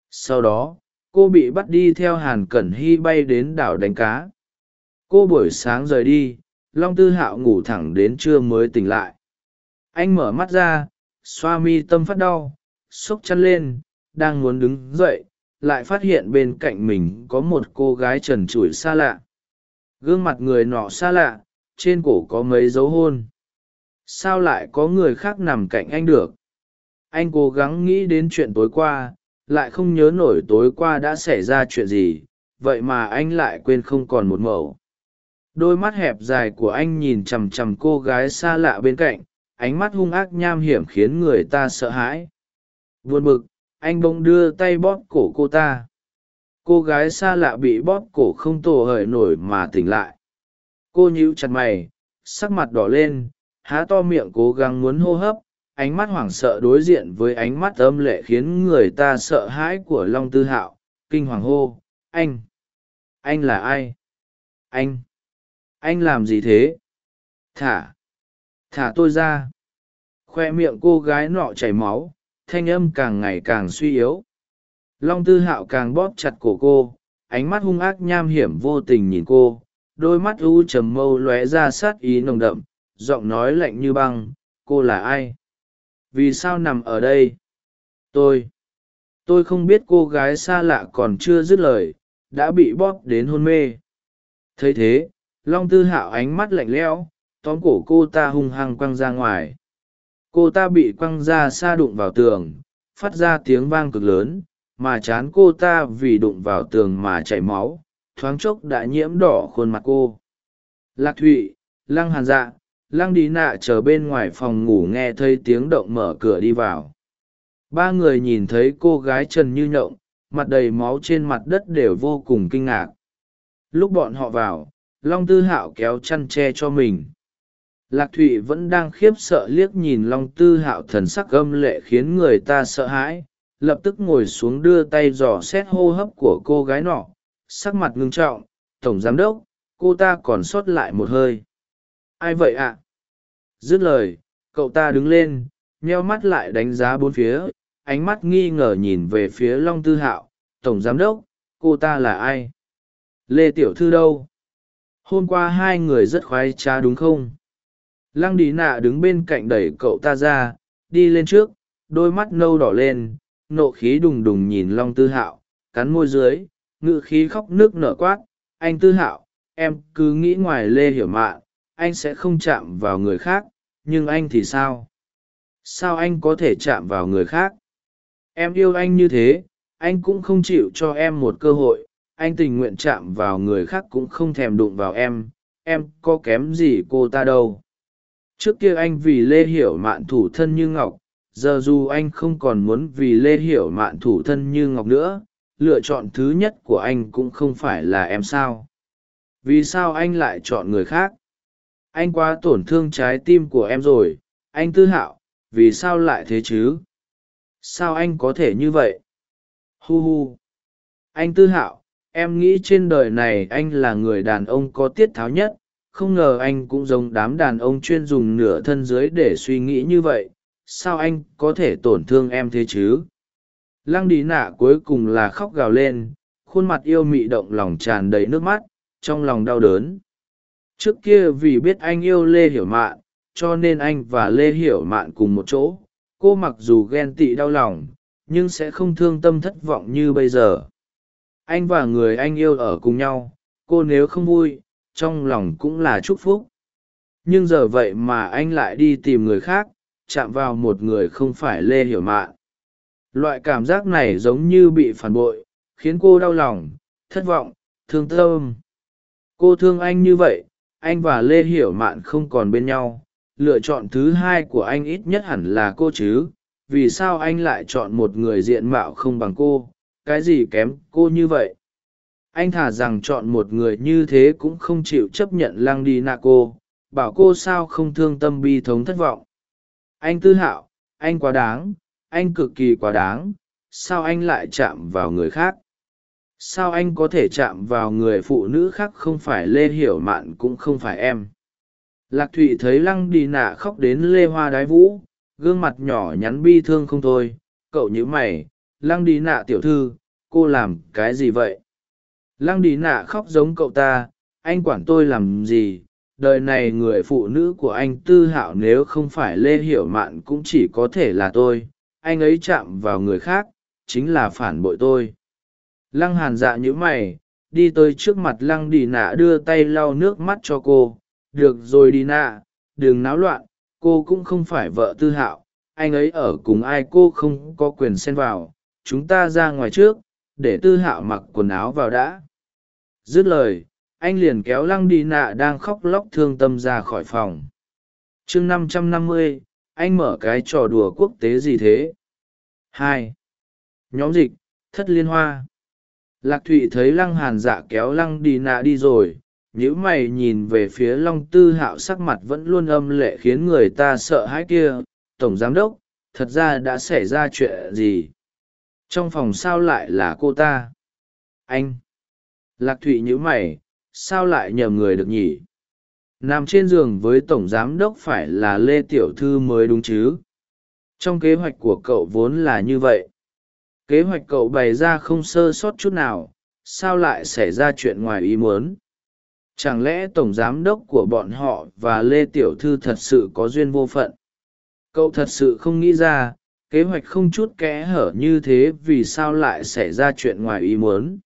Sau đó, cô bị bắt đi theo hàn cẩn hy bay đến đảo đánh cá. Cô buổi sáng rời đi, long tư hạo ngủ thẳng đến trưa mới tỉnh lại. Anh mở mắt ra xoa mi tâm phát đau xốc chăn lên, đang muốn đứng dậy, lại phát hiện bên cạnh mình có một cô gái trần trụi xa lạ. Gương mặt người nọ xa lạ, trên cổ có mấy dấu hôn. Sao lại có người khác nằm cạnh anh được? Anh cố gắng nghĩ đến chuyện tối qua, lại không nhớ nổi tối qua đã xảy ra chuyện gì, vậy mà anh lại quên không còn một mẩu. Đôi mắt hẹp dài của anh nhìn chằm chằm cô gái xa lạ bên cạnh ánh mắt hung ác nham hiểm khiến người ta sợ hãi. Buồn bực, anh bỗng đưa tay bóp cổ cô ta. Cô gái xa lạ bị bóp cổ không tổ hởi nổi mà tỉnh lại. Cô nhíu chặt mày, sắc mặt đỏ lên, há to miệng cố gắng muốn hô hấp, ánh mắt hoảng sợ đối diện với ánh mắt âm lệ khiến người ta sợ hãi của long tư hạo. Kinh hoàng hô, anh anh là ai? Anh anh làm gì thế? Thả thả tôi ra. Khoe miệng cô gái nọ chảy máu, thanh âm càng ngày càng suy yếu. Long tư hạo càng bóp chặt cổ cô, ánh mắt hung ác nham hiểm vô tình nhìn cô. Đôi mắt u trầm mâu lóe ra sát ý nồng đậm, giọng nói lạnh như băng, cô là ai? Vì sao nằm ở đây? Tôi tôi không biết cô gái xa lạ còn chưa dứt lời, đã bị bóp đến hôn mê. Thấy thế, long tư hạo ánh mắt lạnh lẽo tóm cổ cô ta hung hăng quăng ra ngoài. Cô ta bị quăng ra xa đụng vào tường, phát ra tiếng vang cực lớn, mà chán cô ta vì đụng vào tường mà chảy máu, thoáng chốc đã nhiễm đỏ khuôn mặt cô. Lạc thụy, lăng hàn dạ lăng đi nạ chờ bên ngoài phòng ngủ nghe thấy tiếng động mở cửa đi vào. Ba người nhìn thấy cô gái trần như nhộng, mặt đầy máu trên mặt đất đều vô cùng kinh ngạc. Lúc bọn họ vào, long tư hạo kéo chăn tre cho mình lạc thụy vẫn đang khiếp sợ liếc nhìn long tư hạo thần sắc gâm lệ khiến người ta sợ hãi, lập tức ngồi xuống đưa tay dò xét hô hấp của cô gái nọ, sắc mặt ngưng trọng, tổng giám đốc, cô ta còn sót lại một hơi. Ai vậy ạ? Dứt lời, cậu ta đứng lên, nheo mắt lại đánh giá bốn phía, ánh mắt nghi ngờ nhìn về phía long tư hạo, tổng giám đốc, cô ta là ai? Lê tiểu thư đâu? Hôm qua hai người rất khoái trá đúng không? Lăng đi nạ đứng bên cạnh đẩy cậu ta ra, đi lên trước, đôi mắt nâu đỏ lên, nộ khí đùng đùng nhìn long tư hạo, cắn môi dưới ngự khí khóc nước nở quát, anh tư hạo, em cứ nghĩ ngoài lê hiểu mạn, anh sẽ không chạm vào người khác, nhưng anh thì sao? Sao anh có thể chạm vào người khác? Em yêu anh như thế, anh cũng không chịu cho em một cơ hội, anh tình nguyện chạm vào người khác cũng không thèm đụng vào em em có kém gì cô ta đâu? Trước kia anh vì lê hiểu mạn thủ thân như ngọc, giờ dù anh không còn muốn vì lê hiểu mạn thủ thân như ngọc nữa, lựa chọn thứ nhất của anh cũng không phải là em sao. Vì sao anh lại chọn người khác? Anh quá tổn thương trái tim của em rồi, anh tư hạo, vì sao lại thế chứ? Sao anh có thể như vậy? Hu hu. Anh tư hạo, em nghĩ trên đời này anh là người đàn ông có tiết tháo nhất không ngờ anh cũng giống đám đàn ông chuyên dùng nửa thân dưới để suy nghĩ như vậy, sao anh có thể tổn thương em thế chứ? Lăng đi nạ cuối cùng là khóc gào lên, khuôn mặt yêu mị động lòng tràn đầy nước mắt, trong lòng đau đớn. Trước kia vì biết anh yêu lê hiểu mạn, cho nên anh và lê hiểu mạn cùng một chỗ, cô mặc dù ghen tị đau lòng, nhưng sẽ không thương tâm thất vọng như bây giờ. Anh và người anh yêu ở cùng nhau, cô nếu không vui trong lòng cũng là chúc phúc. Nhưng giờ vậy mà anh lại đi tìm người khác, chạm vào một người không phải lê hiểu mạn. Loại cảm giác này giống như bị phản bội, khiến cô đau lòng, thất vọng, thương tâm. Cô thương anh như vậy, anh và lê hiểu mạn không còn bên nhau. Lựa chọn thứ hai của anh ít nhất hẳn là cô chứ, vì sao anh lại chọn một người diện mạo không bằng cô? Cái gì kém cô như vậy? Anh thả rằng chọn một người như thế cũng không chịu chấp nhận lăng đi nạ cô, bảo cô sao không thương tâm bi thống thất vọng. Anh tư hạo, anh quá đáng, anh cực kỳ quá đáng, sao anh lại chạm vào người khác? Sao anh có thể chạm vào người phụ nữ khác không phải lê hiểu mạn cũng không phải em? Lạc thụy thấy lăng đi nạ khóc đến lê hoa đái vũ, gương mặt nhỏ nhắn bi thương không thôi, cậu nhíu mày, lăng đi nạ tiểu thư, cô làm cái gì vậy? Lăng đi nạ khóc giống cậu ta, anh quản tôi làm gì? Đời này người phụ nữ của anh tư hạo nếu không phải lê hiểu mạn cũng chỉ có thể là tôi. Anh ấy chạm vào người khác, chính là phản bội tôi. Lăng hàn dạ như mày, đi tới trước mặt lăng đi nạ đưa tay lau nước mắt cho cô. Được rồi đi nạ, đừng náo loạn, cô cũng không phải vợ tư hạo. Anh ấy ở cùng ai cô không có quyền xen vào. Chúng ta ra ngoài trước, để tư hạo mặc quần áo vào đã dứt lời, anh liền kéo lăng đi nạ đang khóc lóc thương tâm ra khỏi phòng. Chương năm trăm năm mươi, anh mở cái trò đùa quốc tế gì thế? Hai. Nhóm dịch, thất liên hoa. Lạc thụy thấy lăng hàn dạ kéo lăng đi nạ đi rồi nhữ mày nhìn về phía long tư hạo sắc mặt vẫn luôn âm lệ khiến người ta sợ hãi kia. Tổng giám đốc, thật ra đã xảy ra chuyện gì? Trong phòng sao lại là cô ta? Anh lạc thụy nhữ mày, sao lại nhầm người được nhỉ? Nằm trên giường với tổng giám đốc phải là lê tiểu thư mới đúng chứ? Trong kế hoạch của cậu vốn là như vậy. Kế hoạch cậu bày ra không sơ sót chút nào, sao lại xảy ra chuyện ngoài ý muốn? Chẳng lẽ tổng giám đốc của bọn họ và lê tiểu thư thật sự có duyên vô phận? Cậu thật sự không nghĩ ra, kế hoạch không chút kẽ hở như thế vì sao lại xảy ra chuyện ngoài ý muốn?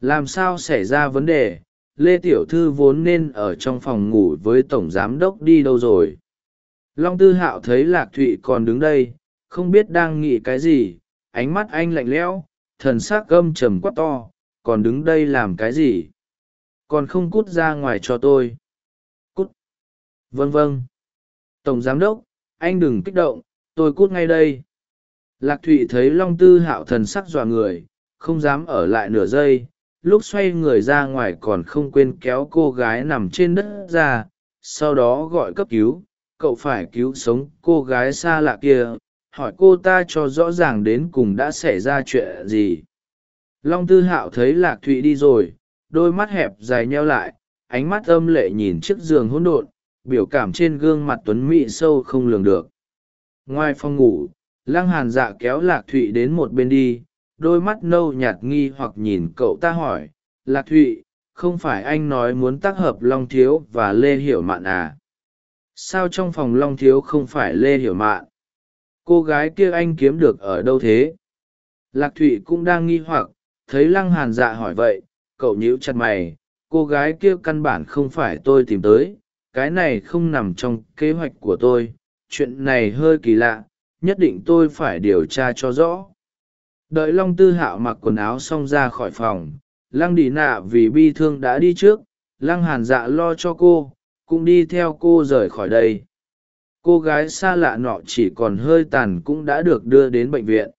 Làm sao xảy ra vấn đề? Lê tiểu thư vốn nên ở trong phòng ngủ với tổng giám đốc đi đâu rồi? Long tư hạo thấy lạc thụy còn đứng đây, không biết đang nghĩ cái gì. Ánh mắt anh lạnh lẽo, thần s ắ c gâm trầm quắt to, còn đứng đây làm cái gì? Còn không cút ra ngoài cho tôi. Cút. Vâng vâng. Tổng giám đốc, anh đừng kích động, tôi cút ngay đây. Lạc thụy thấy long tư hạo thần sắc dọa người, không dám ở lại nửa giây lúc xoay người ra ngoài còn không quên kéo cô gái nằm trên đất ra, sau đó gọi cấp cứu, cậu phải cứu sống cô gái xa lạ kia, hỏi cô ta cho rõ ràng đến cùng đã xảy ra chuyện gì. Long tư hạo thấy lạc thụy đi rồi, đôi mắt hẹp dài nheo lại, ánh mắt âm lệ nhìn chiếc giường hỗn độn, biểu cảm trên gương mặt tuấn mỹ sâu không lường được. Ngoài phòng ngủ, lăng hàn dạ kéo lạc thụy đến một bên đi đôi mắt nâu nhạt nghi hoặc nhìn cậu ta hỏi, lạc thụy, không phải anh nói muốn tác hợp long thiếu và lê hiểu mạn à? Sao trong phòng long thiếu không phải lê hiểu mạn? Cô gái kia anh kiếm được ở đâu thế? Lạc thụy cũng đang nghi hoặc, thấy lăng hàn dạ hỏi vậy, cậu nhíu chặt mày, cô gái kia căn bản không phải tôi tìm tới, cái này không nằm trong kế hoạch của tôi, chuyện này hơi kỳ lạ, nhất định tôi phải điều tra cho rõ đợi long tư hạo mặc quần áo xong ra khỏi phòng, lăng đi nạ vì bi thương đã đi trước, lăng hàn dạ lo cho cô, cũng đi theo cô rời khỏi đây. Cô gái xa lạ nọ chỉ còn hơi tàn cũng đã được đưa đến bệnh viện.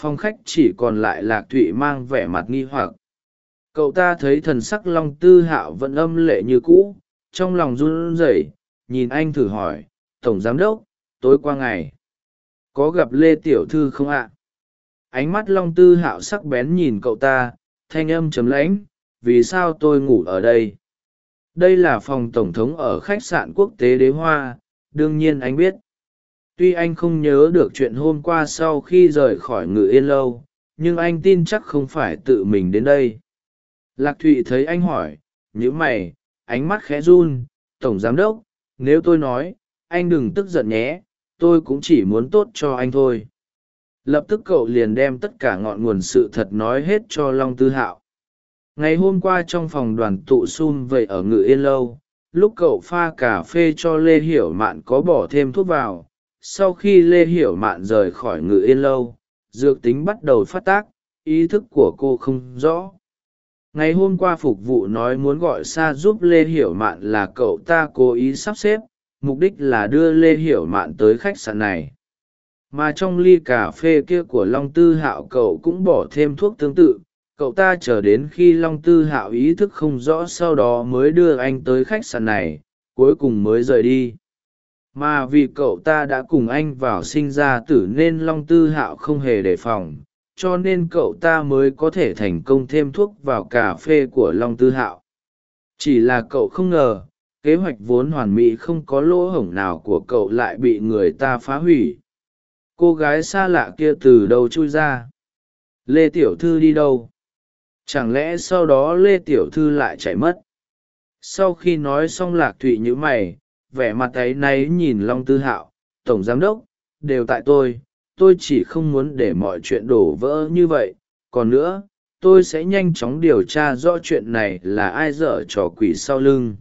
Phòng khách chỉ còn lại lạc thụy mang vẻ mặt nghi hoặc. Cậu ta thấy thần sắc long tư hạo vẫn âm lệ như cũ, trong lòng run rẩy, nhìn anh thử hỏi, tổng giám đốc, tối qua ngày có gặp lê tiểu thư không ạ? Ánh mắt long tư hạo sắc bén nhìn cậu ta, thanh âm chấm lãnh, vì sao tôi ngủ ở đây? Đây là phòng tổng thống ở khách sạn quốc tế đế hoa, đương nhiên anh biết. Tuy anh không nhớ được chuyện hôm qua sau khi rời khỏi ngự yên lâu, nhưng anh tin chắc không phải tự mình đến đây. Lạc thụy thấy anh hỏi nhữ mày, ánh mắt khẽ run, tổng giám đốc, nếu tôi nói, anh đừng tức giận nhé, tôi cũng chỉ muốn tốt cho anh thôi lập tức cậu liền đem tất cả ngọn nguồn sự thật nói hết cho long tư hạo. Ngày hôm qua trong phòng đoàn tụ xun vậy ở ngự yên lâu, lúc cậu pha cà phê cho lê hiểu mạn có bỏ thêm thuốc vào, sau khi lê hiểu mạn rời khỏi ngự yên lâu, dược tính bắt đầu phát tác, ý thức của cô không rõ. Ngày hôm qua phục vụ nói muốn gọi xa giúp lê hiểu mạn là cậu ta cố ý sắp xếp, mục đích là đưa lê hiểu mạn tới khách sạn này mà trong ly cà phê kia của long tư hạo cậu cũng bỏ thêm thuốc tương tự. Cậu ta chờ đến khi long tư hạo ý thức không rõ sau đó mới đưa anh tới khách sạn này, cuối cùng mới rời đi. Mà vì cậu ta đã cùng anh vào sinh ra tử nên long tư hạo không hề đề phòng, cho nên cậu ta mới có thể thành công thêm thuốc vào cà phê của long tư hạo. Chỉ là cậu không ngờ, kế hoạch vốn hoàn mỹ không có lỗ hổng nào của cậu lại bị người ta phá hủy cô gái xa lạ kia từ đâu chui ra? Lê tiểu thư đi đâu? Chẳng lẽ sau đó lê tiểu thư lại chạy mất? Sau khi nói xong lạc thụy nhữ mày, vẻ mặt ấy náy nhìn long tư hạo, tổng giám đốc, đều tại tôi tôi chỉ không muốn để mọi chuyện đổ vỡ như vậy. Còn nữa, tôi sẽ nhanh chóng điều tra rõ chuyện này là ai dở trò quỷ sau lưng.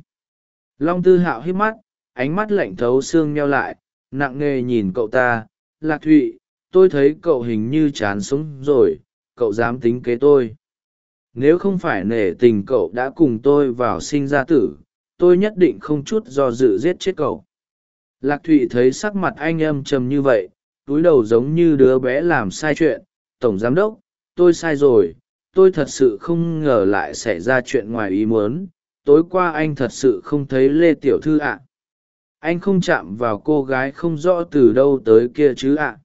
Long tư hạo hít mắt, ánh mắt lạnh thấu xương nheo lại, nặng nề nhìn cậu ta lạc thụy, tôi thấy cậu hình như chán sống rồi, cậu dám tính kế tôi. Nếu không phải nể tình cậu đã cùng tôi vào sinh ra tử, tôi nhất định không chút do dự giết chết cậu. Lạc thụy thấy sắc mặt anh âm trầm như vậy, túi đầu giống như đứa bé làm sai chuyện. Tổng giám đốc, tôi sai rồi, tôi thật sự không ngờ lại xảy ra chuyện ngoài ý muốn. Tối qua anh thật sự không thấy lê tiểu thư ạ anh không chạm vào cô gái không rõ từ đâu tới kia chứ ạ.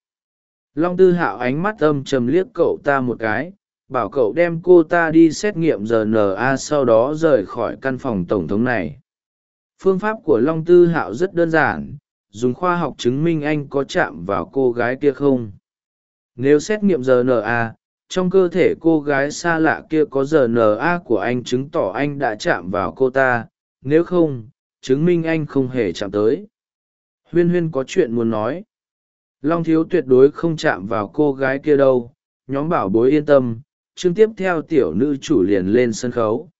Long tư hạo ánh mắt âm trầm liếc cậu ta một cái, bảo cậu đem cô ta đi xét nghiệm rna sau đó rời khỏi căn phòng tổng thống này. Phương pháp của long tư hạo rất đơn giản, dùng khoa học chứng minh anh có chạm vào cô gái kia không. Nếu xét nghiệm rna trong cơ thể cô gái xa lạ kia có rna của anh chứng tỏ anh đã chạm vào cô ta, nếu không chứng minh anh không hề chạm tới. Huyên huyên có chuyện muốn nói. Long thiếu tuyệt đối không chạm vào cô gái kia đâu. Nhóm bảo bối yên tâm. Chương tiếp theo tiểu nữ chủ liền lên sân khấu.